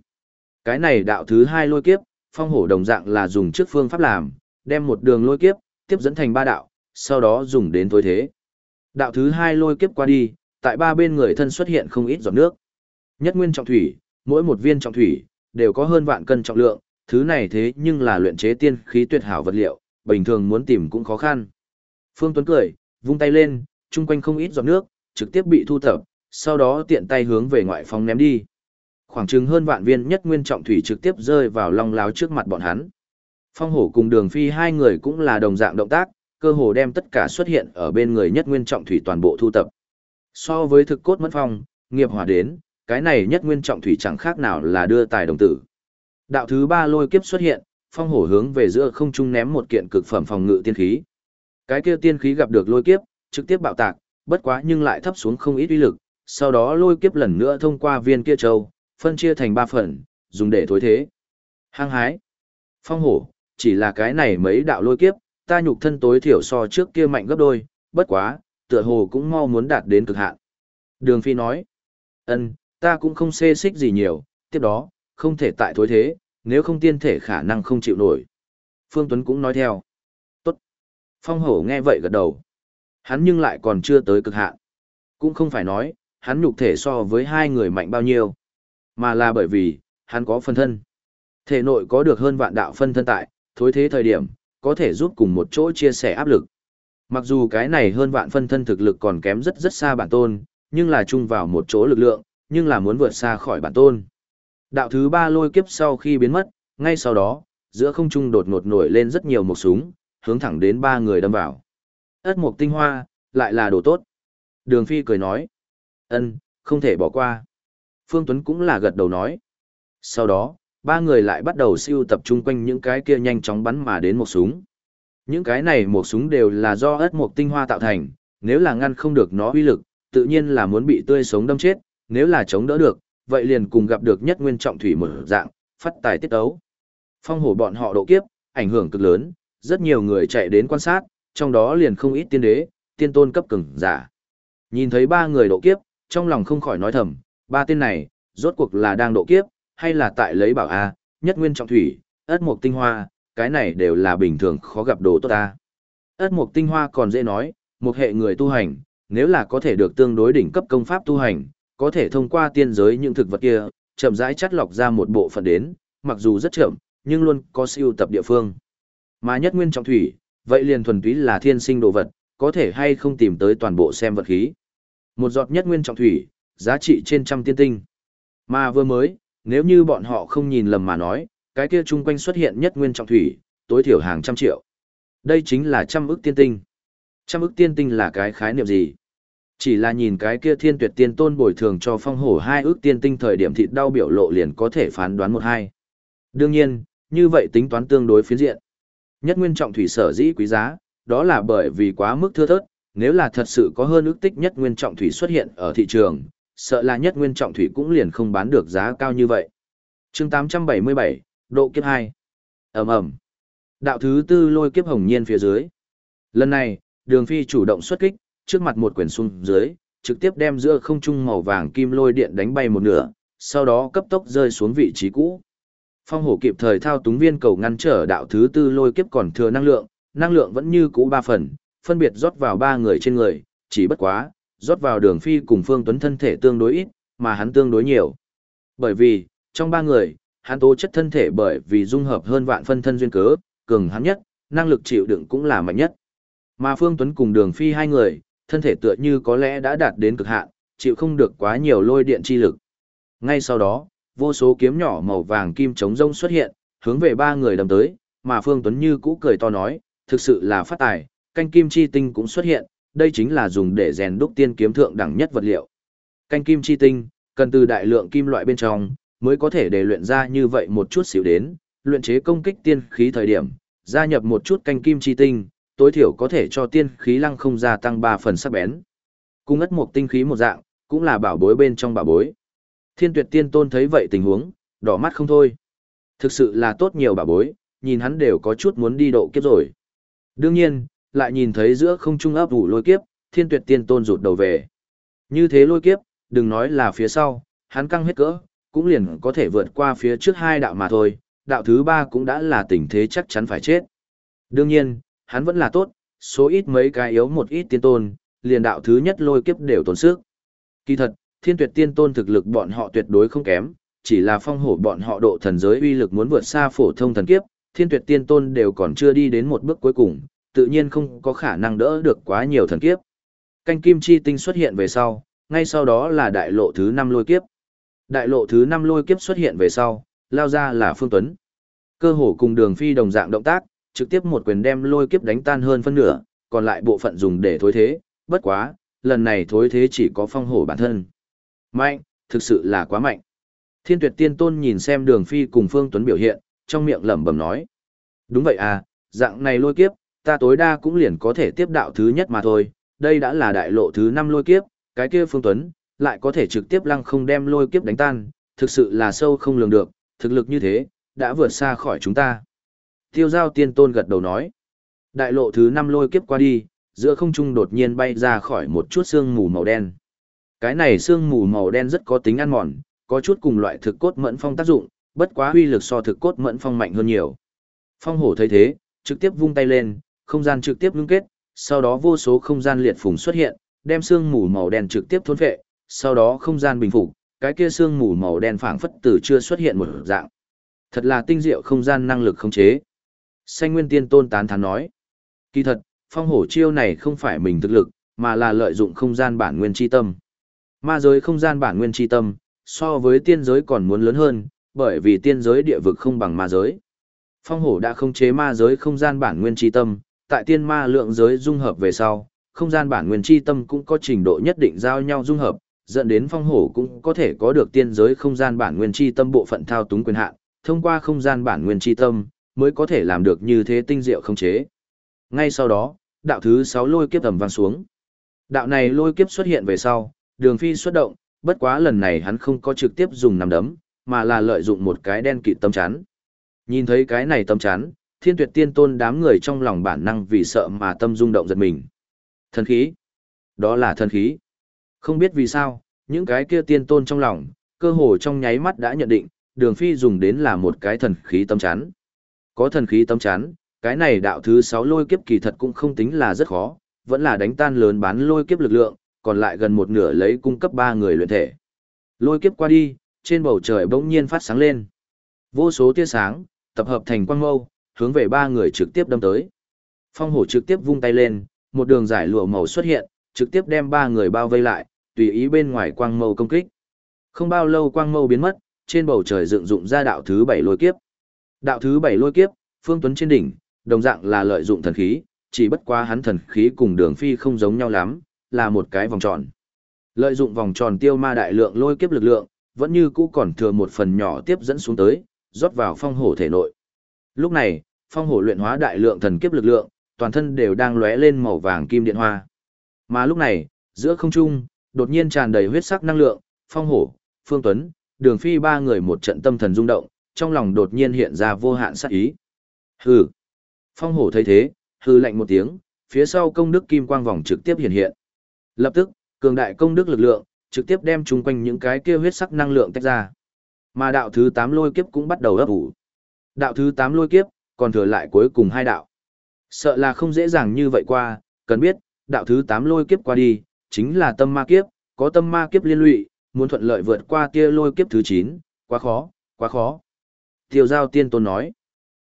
Cái này đạo thứ hai lôi kiếp, phong hổ đồng dạng là dùng trước phương pháp làm, đem một đường lôi kiếp, tiếp dẫn thành ba đạo, sau đó dùng đến tối thế. Đạo thứ hai lôi kiếp qua đi, tại ba bên người thân xuất hiện không ít giọt nước. Nhất nguyên trọng thủy, mỗi một viên trọng thủy, đều có hơn vạn cân trọng lượng, thứ này thế nhưng là luyện chế tiên khí tuyệt hảo vật liệu, bình thường muốn tìm cũng khó khăn. Phương Tuấn cười, vung tay lên, chung quanh không ít giọt nước, trực tiếp bị thu thập, sau đó tiện tay hướng về ngoại phòng ném đi. Khoảng chừng hơn vạn viên nhất nguyên trọng thủy trực tiếp rơi vào long láo trước mặt bọn hắn. Phong hổ cùng đường phi hai người cũng là đồng dạng động tác, cơ hồ đem tất cả xuất hiện ở bên người nhất nguyên trọng thủy toàn bộ thu tập. So với thực cốt mất phong, nghiệp hỏa đến, cái này nhất nguyên trọng thủy chẳng khác nào là đưa tài đồng tử. Đạo thứ ba lôi kiếp xuất hiện, phong hổ hướng về giữa không trung ném một kiện cực phẩm phòng ngự tiên khí. Cái kia tiên khí gặp được lôi kiếp, trực tiếp bạo tạc, bất quá nhưng lại thấp xuống không ít uy lực, sau đó lôi kiếp lần nữa thông qua viên kia châu, phân chia thành ba phần, dùng để thối thế. Hăng hái. Phong hổ, chỉ là cái này mấy đạo lôi kiếp, ta nhục thân tối thiểu so trước kia mạnh gấp đôi, bất quá, tựa hồ cũng mau muốn đạt đến cực hạn. Đường Phi nói, ân, ta cũng không xê xích gì nhiều, tiếp đó, không thể tại thối thế, nếu không tiên thể khả năng không chịu nổi. Phương Tuấn cũng nói theo. Tốt. Phong hổ nghe vậy gật đầu. Hắn nhưng lại còn chưa tới cực hạn. Cũng không phải nói, hắn nhục thể so với hai người mạnh bao nhiêu, mà là bởi vì, hắn có phân thân. Thể nội có được hơn vạn đạo phân thân tại, thối thế thời điểm, có thể giúp cùng một chỗ chia sẻ áp lực. Mặc dù cái này hơn vạn phân thân thực lực còn kém rất rất xa bản tôn, nhưng là chung vào một chỗ lực lượng, nhưng là muốn vượt xa khỏi bản tôn. Đạo thứ ba lôi kiếp sau khi biến mất, ngay sau đó, giữa không trung đột ngột nổi lên rất nhiều một súng, hướng thẳng đến ba người đâm vào. Ất mục tinh hoa, lại là đồ tốt. Đường Phi cười nói. ân, không thể bỏ qua. Phương Tuấn cũng là gật đầu nói. Sau đó, ba người lại bắt đầu siêu tập trung quanh những cái kia nhanh chóng bắn mà đến một súng. Những cái này một súng đều là do ất mục tinh hoa tạo thành, nếu là ngăn không được nó uy lực, tự nhiên là muốn bị tươi sống đâm chết, nếu là chống đỡ được, vậy liền cùng gặp được nhất nguyên trọng thủy mở dạng, phát tài tiết ấu. Phong hổ bọn họ độ kiếp, ảnh hưởng cực lớn, rất nhiều người chạy đến quan sát, trong đó liền không ít tiên đế, tiên tôn cấp cường giả. Nhìn thấy ba người độ kiếp, trong lòng không khỏi nói thầm, ba tên này, rốt cuộc là đang độ kiếp, hay là tại lấy bảo A, nhất nguyên trọng thủy, ất mục tinh hoa, cái này đều là bình thường khó gặp đồ tốt ta. Ất mục tinh hoa còn dễ nói, một hệ người tu hành, nếu là có thể được tương đối đỉnh cấp công pháp tu hành, có thể thông qua tiên giới những thực vật kia, chậm rãi chắt lọc ra một bộ phận đến, mặc dù rất chậm, nhưng luôn có siêu tập địa phương. Mà nhất nguyên trọng thủy, vậy liền thuần túy là thiên sinh đồ vật, có thể hay không tìm tới toàn bộ xem vật khí. Một giọt nhất nguyên trọng thủy, giá trị trên trăm tiên tinh. Mà vừa mới, nếu như bọn họ không nhìn lầm mà nói, cái kia chung quanh xuất hiện nhất nguyên trọng thủy, tối thiểu hàng trăm triệu. Đây chính là trăm ức tiên tinh. Trăm ức tiên tinh là cái khái niệm gì? Chỉ là nhìn cái kia thiên tuyệt tiên tôn bồi thường cho phong hổ hai ước tiên tinh thời điểm thịt đau biểu lộ liền có thể phán đoán một hai. Đương nhiên, như vậy tính toán tương đối phiến diện. Nhất nguyên trọng thủy sở dĩ quý giá, đó là bởi vì quá mức thưa thớt, nếu là thật sự có hơn ước tích nhất nguyên trọng thủy xuất hiện ở thị trường, sợ là nhất nguyên trọng thủy cũng liền không bán được giá cao như vậy. chương 877, độ kiếp 2. ầm ầm Đạo thứ tư lôi kiếp hồng nhiên phía dưới. Lần này, đường phi chủ động xuất kích, trước mặt một quyển xuống dưới, trực tiếp đem giữa không trung màu vàng kim lôi điện đánh bay một nửa, sau đó cấp tốc rơi xuống vị trí cũ. Phong hổ kịp thời thao túng viên cầu ngăn trở đạo thứ tư lôi kiếp còn thừa năng lượng, năng lượng vẫn như cũ ba phần, phân biệt rót vào ba người trên người, chỉ bất quá, rót vào đường phi cùng Phương Tuấn thân thể tương đối ít, mà hắn tương đối nhiều. Bởi vì, trong ba người, hắn tố chất thân thể bởi vì dung hợp hơn vạn phân thân duyên cớ, cường hắn nhất, năng lực chịu đựng cũng là mạnh nhất. Mà Phương Tuấn cùng đường phi hai người, thân thể tựa như có lẽ đã đạt đến cực hạn, chịu không được quá nhiều lôi điện chi lực. Ngay sau đó, vô số kiếm nhỏ màu vàng kim chống rông xuất hiện, hướng về ba người đâm tới, mà Phương Tuấn Như cũ cười to nói, thực sự là phát tài, canh kim chi tinh cũng xuất hiện, đây chính là dùng để rèn đúc tiên kiếm thượng đẳng nhất vật liệu. Canh kim chi tinh, cần từ đại lượng kim loại bên trong, mới có thể để luyện ra như vậy một chút xíu đến, luyện chế công kích tiên khí thời điểm, gia nhập một chút canh kim chi tinh, tối thiểu có thể cho tiên khí lăng không gia tăng 3 phần sắc bén. Cung ất một tinh khí một dạng, cũng là bảo bối bên trong bảo bối. Thiên tuyệt tiên tôn thấy vậy tình huống, đỏ mắt không thôi. Thực sự là tốt nhiều bảo bối, nhìn hắn đều có chút muốn đi độ kiếp rồi. Đương nhiên, lại nhìn thấy giữa không trung ấp ủ lôi kiếp, thiên tuyệt tiên tôn rụt đầu về. Như thế lôi kiếp, đừng nói là phía sau, hắn căng hết cỡ, cũng liền có thể vượt qua phía trước hai đạo mà thôi, đạo thứ ba cũng đã là tình thế chắc chắn phải chết. Đương nhiên, hắn vẫn là tốt, số ít mấy cái yếu một ít tiên tôn, liền đạo thứ nhất lôi kiếp đều tốn sức. Kỳ thật, thiên tuyệt tiên tôn thực lực bọn họ tuyệt đối không kém, chỉ là phong hổ bọn họ độ thần giới uy lực muốn vượt xa phổ thông thần kiếp, thiên tuyệt tiên tôn đều còn chưa đi đến một bước cuối cùng, tự nhiên không có khả năng đỡ được quá nhiều thần kiếp. Canh kim chi tinh xuất hiện về sau, ngay sau đó là đại lộ thứ năm lôi kiếp. Đại lộ thứ năm lôi kiếp xuất hiện về sau, lao ra là Phương Tuấn. Cơ hồ cùng đường phi đồng dạng động tác, trực tiếp một quyền đem lôi kiếp đánh tan hơn phân nửa, còn lại bộ phận dùng để thối thế, bất quá, lần này thối thế chỉ có phong hổ bản thân. Mạnh, thực sự là quá mạnh. Thiên tuyệt tiên tôn nhìn xem đường phi cùng Phương Tuấn biểu hiện, trong miệng lẩm bẩm nói. Đúng vậy à, dạng này lôi kiếp, ta tối đa cũng liền có thể tiếp đạo thứ nhất mà thôi, đây đã là đại lộ thứ năm lôi kiếp, cái kia Phương Tuấn, lại có thể trực tiếp lăng không đem lôi kiếp đánh tan, thực sự là sâu không lường được, thực lực như thế, đã vượt xa khỏi chúng ta. Tiêu giao tiên tôn gật đầu nói. Đại lộ thứ năm lôi kiếp qua đi, giữa không trung đột nhiên bay ra khỏi một chút sương mù màu đen. Cái này sương mù màu đen rất có tính ăn mòn, có chút cùng loại thực cốt mẫn phong tác dụng, bất quá uy lực so thực cốt mẫn phong mạnh hơn nhiều. Phong hổ thấy thế, trực tiếp vung tay lên, không gian trực tiếp ngưng kết, sau đó vô số không gian liệt phùng xuất hiện, đem sương mù màu đen trực tiếp thôn phệ, sau đó không gian bình phục, cái kia sương mù màu đen phảng phất từ chưa xuất hiện một dạng. Thật là tinh diệu không gian năng lực khống chế. Xanh Nguyên Tiên Tôn tán thán nói. Kỳ thật, phong hổ chiêu này không phải mình thực lực, mà là lợi dụng không gian bản nguyên chi tâm. Ma giới không gian bản nguyên chi tâm, so với tiên giới còn muốn lớn hơn, bởi vì tiên giới địa vực không bằng ma giới. Phong hổ đã không chế ma giới không gian bản nguyên chi tâm, tại tiên ma lượng giới dung hợp về sau, không gian bản nguyên chi tâm cũng có trình độ nhất định giao nhau dung hợp, dẫn đến phong hổ cũng có thể có được tiên giới không gian bản nguyên chi tâm bộ phận thao túng quyền hạn, thông qua không gian bản nguyên chi tâm, mới có thể làm được như thế tinh diệu không chế. Ngay sau đó, đạo thứ 6 lôi kiếp tầm vang xuống. Đạo này lôi kiếp xuất hiện về sau, đường phi xuất động, bất quá lần này hắn không có trực tiếp dùng nằm đấm, mà là lợi dụng một cái đen kịt tâm chắn. Nhìn thấy cái này tâm chắn, thiên tuyệt tiên tôn đám người trong lòng bản năng vì sợ mà tâm rung động giật mình. Thần khí. Đó là thần khí. Không biết vì sao, những cái kia tiên tôn trong lòng, cơ hồ trong nháy mắt đã nhận định, đường phi dùng đến là một cái thần khí tâm chắn. Có thần khí tâm chán, cái này đạo thứ 6 lôi kiếp kỳ thật cũng không tính là rất khó, vẫn là đánh tan lớn bán lôi kiếp lực lượng, còn lại gần một nửa lấy cung cấp ba người luyện thể. Lôi kiếp qua đi, trên bầu trời bỗng nhiên phát sáng lên. Vô số tia sáng, tập hợp thành quang mâu, hướng về ba người trực tiếp đâm tới. Phong hổ trực tiếp vung tay lên, một đường giải lụa màu xuất hiện, trực tiếp đem ba người bao vây lại, tùy ý bên ngoài quang mâu công kích. Không bao lâu quang mâu biến mất, trên bầu trời dựng dụng ra đạo thứ bảy lôi kiếp. Đạo thứ bảy lôi kiếp, Phương Tuấn trên đỉnh, đồng dạng là lợi dụng thần khí, chỉ bất quá hắn thần khí cùng đường phi không giống nhau lắm, là một cái vòng tròn. Lợi dụng vòng tròn tiêu ma đại lượng lôi kiếp lực lượng, vẫn như cũ còn thừa một phần nhỏ tiếp dẫn xuống tới, rót vào phong hổ thể nội. Lúc này, phong hổ luyện hóa đại lượng thần kiếp lực lượng, toàn thân đều đang lóe lên màu vàng kim điện hoa. Mà lúc này, giữa không trung, đột nhiên tràn đầy huyết sắc năng lượng, phong hổ, phương tuấn, đường phi ba người một trận tâm thần rung động, trong lòng đột nhiên hiện ra vô hạn sát ý. Hừ. Phong hổ thấy thế, hừ lạnh một tiếng, phía sau công đức kim quang vòng trực tiếp hiện hiện. Lập tức, cường đại công đức lực lượng, trực tiếp đem chung quanh những cái kia huyết sắc năng lượng tách ra. Mà đạo thứ 8 lôi kiếp cũng bắt đầu ấp ủ. Đạo thứ 8 lôi kiếp, còn thừa lại cuối cùng hai đạo. Sợ là không dễ dàng như vậy qua, cần biết, đạo thứ 8 lôi kiếp qua đi, chính là tâm ma kiếp, có tâm ma kiếp liên lụy, muốn thuận lợi vượt qua kia lôi kiếp thứ 9, quá khó, quá khó. Tiêu giao tiên tôn nói.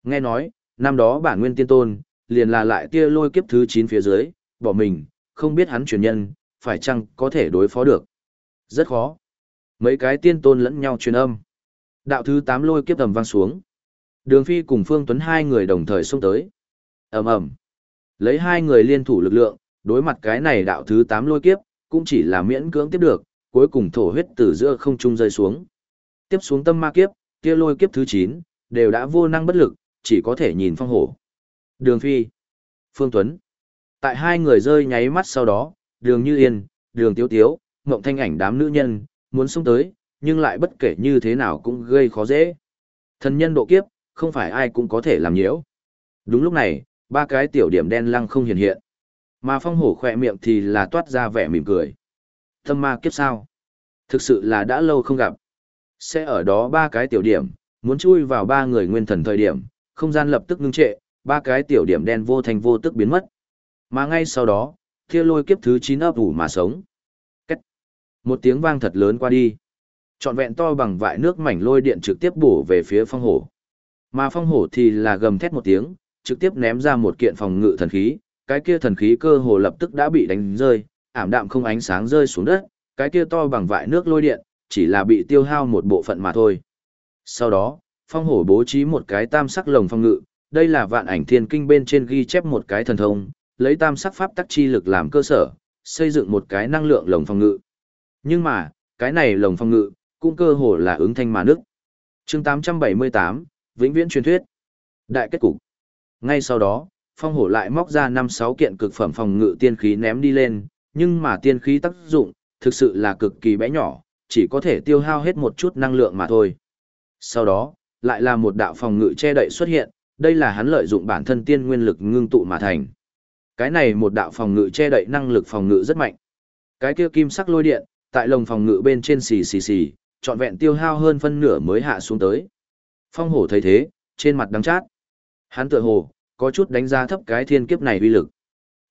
Nghe nói, năm đó bản nguyên tiên tôn, liền là lại tia lôi kiếp thứ 9 phía dưới, bỏ mình, không biết hắn chuyển nhân, phải chăng có thể đối phó được. Rất khó. Mấy cái tiên tôn lẫn nhau truyền âm. Đạo thứ 8 lôi kiếp tầm vang xuống. Đường Phi cùng Phương Tuấn hai người đồng thời xông tới. ầm ầm, Lấy hai người liên thủ lực lượng, đối mặt cái này đạo thứ 8 lôi kiếp, cũng chỉ là miễn cưỡng tiếp được, cuối cùng thổ huyết từ giữa không trung rơi xuống. Tiếp xuống tâm ma kiếp, kia lôi kiếp thứ 9, đều đã vô năng bất lực, chỉ có thể nhìn phong hổ. Đường Phi, Phương Tuấn. Tại hai người rơi nháy mắt sau đó, đường Như Yên, đường Tiếu Tiếu, mộng Thanh ảnh đám nữ nhân, muốn xông tới, nhưng lại bất kể như thế nào cũng gây khó dễ. Thần nhân độ kiếp, không phải ai cũng có thể làm nhiễu. Đúng lúc này, ba cái tiểu điểm đen lăng không hiện hiện. Mà phong hổ khỏe miệng thì là toát ra vẻ mỉm cười. Tâm ma kiếp sao? Thực sự là đã lâu không gặp. Sẽ ở đó ba cái tiểu điểm, muốn chui vào ba người nguyên thần thời điểm, không gian lập tức ngưng trệ, ba cái tiểu điểm đen vô thành vô tức biến mất. Mà ngay sau đó, thia lôi kiếp thứ 9 ấp ủ mà sống. Cách. Một tiếng vang thật lớn qua đi. Trọn vẹn to bằng vại nước mảnh lôi điện trực tiếp bổ về phía phong hổ. Mà phong hổ thì là gầm thét một tiếng, trực tiếp ném ra một kiện phòng ngự thần khí, cái kia thần khí cơ hồ lập tức đã bị đánh rơi, ảm đạm không ánh sáng rơi xuống đất, cái kia to bằng vại nước lôi điện, chỉ là bị tiêu hao một bộ phận mà thôi. Sau đó, phong hổ bố trí một cái tam sắc lồng phong ngự, đây là vạn ảnh thiên kinh bên trên ghi chép một cái thần thông, lấy tam sắc pháp tắc chi lực làm cơ sở, xây dựng một cái năng lượng lồng phong ngự. Nhưng mà, cái này lồng phong ngự, cũng cơ hồ là ứng thanh mà nước. chương 878, Vĩnh viễn truyền thuyết. Đại kết cục. Ngay sau đó, phong hổ lại móc ra năm sáu kiện cực phẩm phòng ngự tiên khí ném đi lên, nhưng mà tiên khí tác dụng, thực sự là cực kỳ bé nhỏ, chỉ có thể tiêu hao hết một chút năng lượng mà thôi. Sau đó, lại là một đạo phòng ngự che đậy xuất hiện, đây là hắn lợi dụng bản thân tiên nguyên lực ngưng tụ mà thành. Cái này một đạo phòng ngự che đậy năng lực phòng ngự rất mạnh. Cái kia kim sắc lôi điện, tại lồng phòng ngự bên trên xì xì xì, trọn vẹn tiêu hao hơn phân nửa mới hạ xuống tới. Phong hổ thấy thế, trên mặt đắng chát. Hắn tựa hồ, có chút đánh giá thấp cái thiên kiếp này uy lực.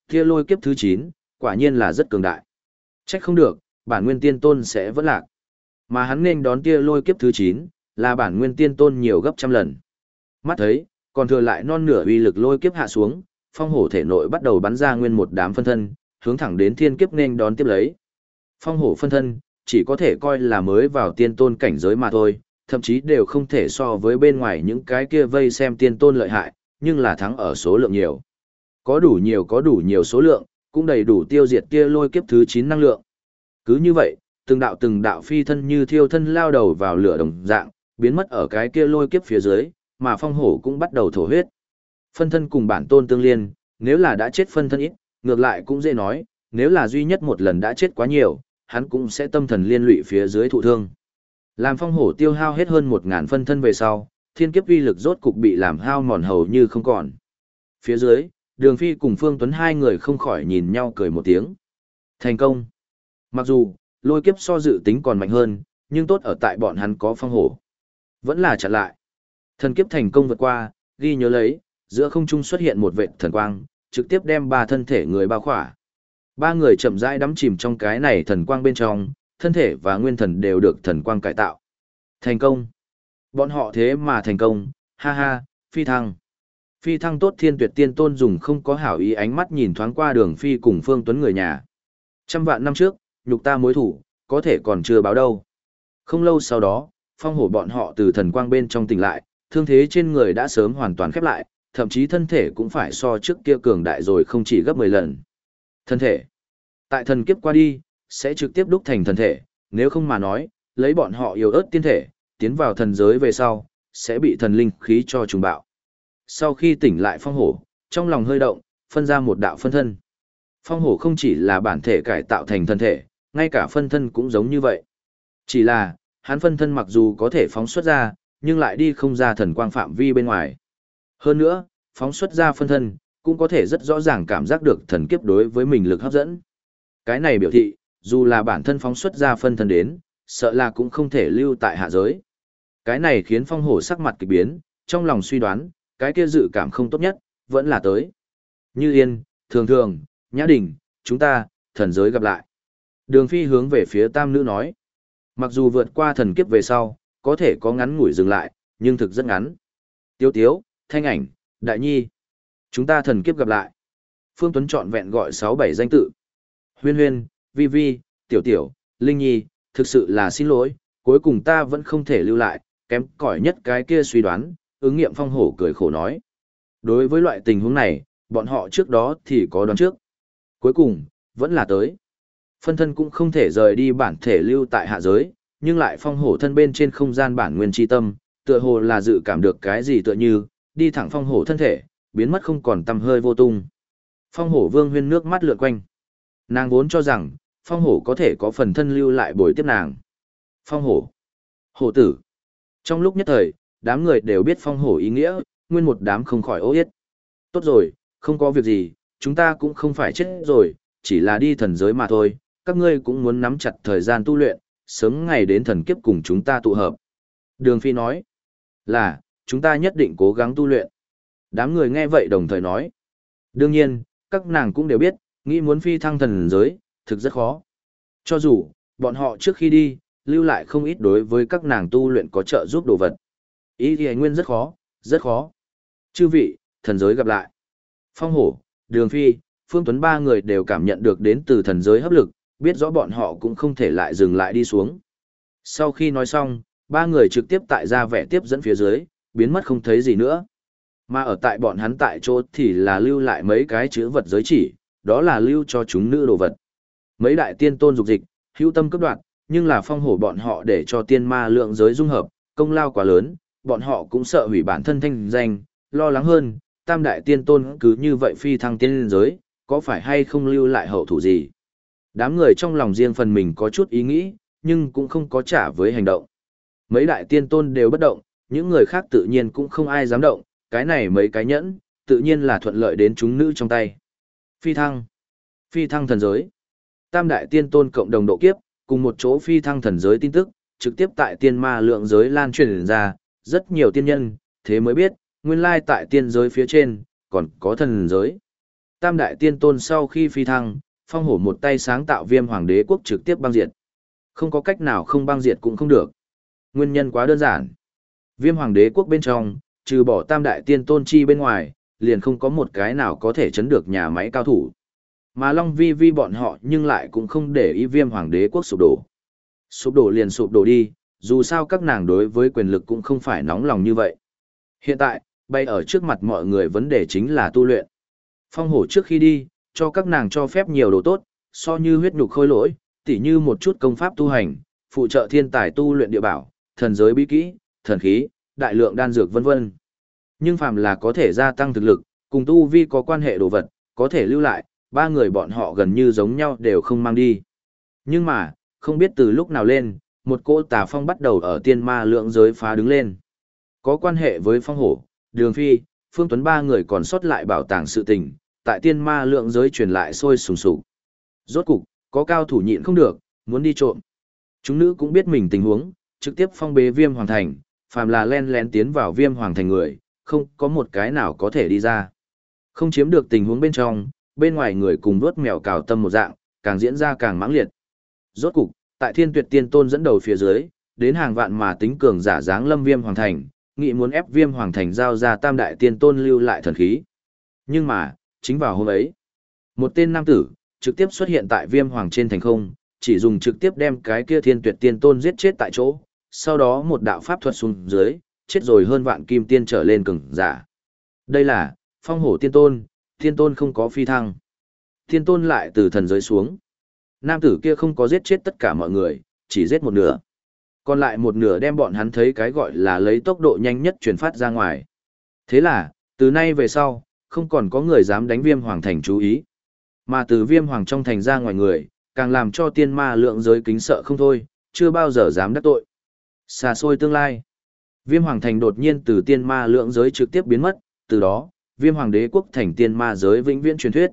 Kia lôi kiếp thứ 9, quả nhiên là rất cường đại. Trách không được, bản nguyên tiên tôn sẽ vẫn lạc. Mà hắn nên đón tia lôi kiếp thứ 9, là bản nguyên tiên tôn nhiều gấp trăm lần. Mắt thấy, còn thừa lại non nửa uy lực lôi kiếp hạ xuống, phong hổ thể nội bắt đầu bắn ra nguyên một đám phân thân, hướng thẳng đến thiên kiếp nên đón tiếp lấy. Phong hổ phân thân, chỉ có thể coi là mới vào tiên tôn cảnh giới mà thôi, thậm chí đều không thể so với bên ngoài những cái kia vây xem tiên tôn lợi hại, nhưng là thắng ở số lượng nhiều. Có đủ nhiều có đủ nhiều số lượng, cũng đầy đủ tiêu diệt kia lôi kiếp thứ 9 năng lượng. Cứ như vậy, từng đạo từng đạo phi thân như thiêu thân lao đầu vào lửa đồng dạng, biến mất ở cái kia lôi kiếp phía dưới, mà phong hổ cũng bắt đầu thổ huyết. Phân thân cùng bản tôn tương liên, nếu là đã chết phân thân ít, ngược lại cũng dễ nói, nếu là duy nhất một lần đã chết quá nhiều, hắn cũng sẽ tâm thần liên lụy phía dưới thụ thương. Làm phong hổ tiêu hao hết hơn một ngàn phân thân về sau, thiên kiếp uy lực rốt cục bị làm hao mòn hầu như không còn. Phía dưới, đường phi cùng Phương Tuấn hai người không khỏi nhìn nhau cười một tiếng. Thành công. Mặc dù, lôi kiếp so dự tính còn mạnh hơn, nhưng tốt ở tại bọn hắn có phong hổ. Vẫn là chặn lại. Thần kiếp thành công vượt qua, ghi nhớ lấy, giữa không trung xuất hiện một vệt thần quang, trực tiếp đem ba thân thể người bao khỏa. Ba người chậm rãi đắm chìm trong cái này thần quang bên trong, thân thể và nguyên thần đều được thần quang cải tạo. Thành công. Bọn họ thế mà thành công, ha ha, phi thăng. Phi thăng tốt thiên tuyệt tiên tôn dùng không có hảo ý ánh mắt nhìn thoáng qua đường phi cùng phương tuấn người nhà. Trăm vạn năm trước, nhục ta mối thủ, có thể còn chưa báo đâu. Không lâu sau đó, phong hổ bọn họ từ thần quang bên trong tỉnh lại, thương thế trên người đã sớm hoàn toàn khép lại, thậm chí thân thể cũng phải so trước kia cường đại rồi không chỉ gấp 10 lần. Thân thể. Tại thần kiếp qua đi, sẽ trực tiếp đúc thành thần thể, nếu không mà nói, lấy bọn họ yếu ớt tiên thể, tiến vào thần giới về sau, sẽ bị thần linh khí cho trùng bạo. Sau khi tỉnh lại phong hổ, trong lòng hơi động, phân ra một đạo phân thân. Phong hổ không chỉ là bản thể cải tạo thành thân thể, ngay cả phân thân cũng giống như vậy. Chỉ là, hắn phân thân mặc dù có thể phóng xuất ra, nhưng lại đi không ra thần quang phạm vi bên ngoài. Hơn nữa, phóng xuất ra phân thân, cũng có thể rất rõ ràng cảm giác được thần kiếp đối với mình lực hấp dẫn. Cái này biểu thị, dù là bản thân phóng xuất ra phân thân đến, sợ là cũng không thể lưu tại hạ giới. Cái này khiến phong hổ sắc mặt kỳ biến, trong lòng suy đoán, cái kia dự cảm không tốt nhất, vẫn là tới. Như yên, thường thường, nhã đình, chúng ta, thần giới gặp lại. Đường phi hướng về phía tam nữ nói. Mặc dù vượt qua thần kiếp về sau, có thể có ngắn ngủi dừng lại, nhưng thực rất ngắn. Tiêu tiếu, thanh ảnh, đại nhi. Chúng ta thần kiếp gặp lại. Phương Tuấn chọn vẹn gọi 6-7 danh tự. Huyên huyên, vi vi, tiểu tiểu, linh nhi, thực sự là xin lỗi, cuối cùng ta vẫn không thể lưu lại, kém cỏi nhất cái kia suy đoán, ứng nghiệm phong hổ cười khổ nói. Đối với loại tình huống này, bọn họ trước đó thì có đoán trước. Cuối cùng, vẫn là tới. Phân thân cũng không thể rời đi bản thể lưu tại hạ giới, nhưng lại phong hổ thân bên trên không gian bản nguyên tri tâm, tựa hồ là dự cảm được cái gì tựa như, đi thẳng phong hổ thân thể, biến mất không còn tăm hơi vô tung. Phong hổ vương huyên nước mắt lượn quanh. Nàng vốn cho rằng, phong hổ có thể có phần thân lưu lại bồi tiếp nàng. Phong hổ. Hổ tử. Trong lúc nhất thời, đám người đều biết phong hổ ý nghĩa, nguyên một đám không khỏi ô yết. Tốt rồi, không có việc gì, chúng ta cũng không phải chết rồi, chỉ là đi thần giới mà thôi, các ngươi cũng muốn nắm chặt thời gian tu luyện, sớm ngày đến thần kiếp cùng chúng ta tụ hợp. Đường Phi nói, là, chúng ta nhất định cố gắng tu luyện. Đám người nghe vậy đồng thời nói. Đương nhiên, các nàng cũng đều biết, nghĩ muốn phi thăng thần giới, thực rất khó. Cho dù, bọn họ trước khi đi, lưu lại không ít đối với các nàng tu luyện có trợ giúp đồ vật. Ý thì nguyên rất khó, rất khó. Chư vị, thần giới gặp lại. Phong hổ, đường phi, phương tuấn ba người đều cảm nhận được đến từ thần giới hấp lực, biết rõ bọn họ cũng không thể lại dừng lại đi xuống. Sau khi nói xong, ba người trực tiếp tại ra vẻ tiếp dẫn phía dưới, biến mất không thấy gì nữa. Mà ở tại bọn hắn tại chỗ thì là lưu lại mấy cái chữ vật giới chỉ, đó là lưu cho chúng nữ đồ vật. Mấy đại tiên tôn dục dịch, hữu tâm cấp đoạn, nhưng là phong hổ bọn họ để cho tiên ma lượng giới dung hợp, công lao quá lớn, bọn họ cũng sợ hủy bản thân thanh danh, lo lắng hơn, tam đại tiên tôn cứ như vậy phi thăng tiên giới, có phải hay không lưu lại hậu thủ gì. Đám người trong lòng riêng phần mình có chút ý nghĩ, nhưng cũng không có trả với hành động. Mấy đại tiên tôn đều bất động, những người khác tự nhiên cũng không ai dám động, cái này mấy cái nhẫn, tự nhiên là thuận lợi đến chúng nữ trong tay. Phi thăng. Phi thăng thần giới. Tam đại tiên tôn cộng đồng độ kiếp, cùng một chỗ phi thăng thần giới tin tức, trực tiếp tại tiên ma lượng giới lan truyền ra, rất nhiều tiên nhân, thế mới biết, nguyên lai tại tiên giới phía trên, còn có thần giới. Tam đại tiên tôn sau khi phi thăng, phong hổ một tay sáng tạo viêm hoàng đế quốc trực tiếp băng diệt. Không có cách nào không băng diệt cũng không được. Nguyên nhân quá đơn giản. Viêm hoàng đế quốc bên trong, trừ bỏ tam đại tiên tôn chi bên ngoài, liền không có một cái nào có thể chấn được nhà máy cao thủ. Mà Long Vi Vi bọn họ nhưng lại cũng không để ý viêm hoàng đế quốc sụp đổ. Sụp đổ liền sụp đổ đi, dù sao các nàng đối với quyền lực cũng không phải nóng lòng như vậy. Hiện tại, bay ở trước mặt mọi người vấn đề chính là tu luyện. Phong hổ trước khi đi, cho các nàng cho phép nhiều đồ tốt, so như huyết nhục khôi lỗi, tỉ như một chút công pháp tu hành, phụ trợ thiên tài tu luyện địa bảo, thần giới bí kỹ, thần khí, đại lượng đan dược vân vân. Nhưng phàm là có thể gia tăng thực lực, cùng tu vi có quan hệ đồ vật, có thể lưu lại, ba người bọn họ gần như giống nhau đều không mang đi. Nhưng mà, không biết từ lúc nào lên, một cỗ tà phong bắt đầu ở tiên ma lượng giới phá đứng lên. Có quan hệ với phong hổ, đường phi, phương tuấn ba người còn sót lại bảo tàng sự tình, tại tiên ma lượng giới truyền lại sôi sùng sục. Rốt cục, có cao thủ nhịn không được, muốn đi trộm. Chúng nữ cũng biết mình tình huống, trực tiếp phong bế viêm hoàng thành, phàm là len lén tiến vào viêm hoàng thành người, không có một cái nào có thể đi ra. Không chiếm được tình huống bên trong, bên ngoài người cùng đuốt mèo cào tâm một dạng, càng diễn ra càng mãng liệt. Rốt cục, tại thiên tuyệt tiên tôn dẫn đầu phía dưới, đến hàng vạn mà tính cường giả dáng lâm viêm hoàng thành, nghị muốn ép viêm hoàng thành giao ra tam đại tiên tôn lưu lại thần khí. Nhưng mà, chính vào hôm ấy, một tên nam tử, trực tiếp xuất hiện tại viêm hoàng trên thành không, chỉ dùng trực tiếp đem cái kia thiên tuyệt tiên tôn giết chết tại chỗ, sau đó một đạo pháp thuật xuống dưới, chết rồi hơn vạn kim tiên trở lên cường giả. Đây là, phong hổ tiên tôn, tiên tôn không có phi thăng. Tiên tôn lại từ thần giới xuống. Nam tử kia không có giết chết tất cả mọi người, chỉ giết một nửa. Còn lại một nửa đem bọn hắn thấy cái gọi là lấy tốc độ nhanh nhất truyền phát ra ngoài. Thế là, từ nay về sau, không còn có người dám đánh viêm hoàng thành chú ý. Mà từ viêm hoàng trong thành ra ngoài người, càng làm cho tiên ma lượng giới kính sợ không thôi, chưa bao giờ dám đắc tội. Xa xôi tương lai. Viêm hoàng thành đột nhiên từ tiên ma lượng giới trực tiếp biến mất, từ đó, viêm hoàng đế quốc thành tiên ma giới vĩnh viễn truyền thuyết.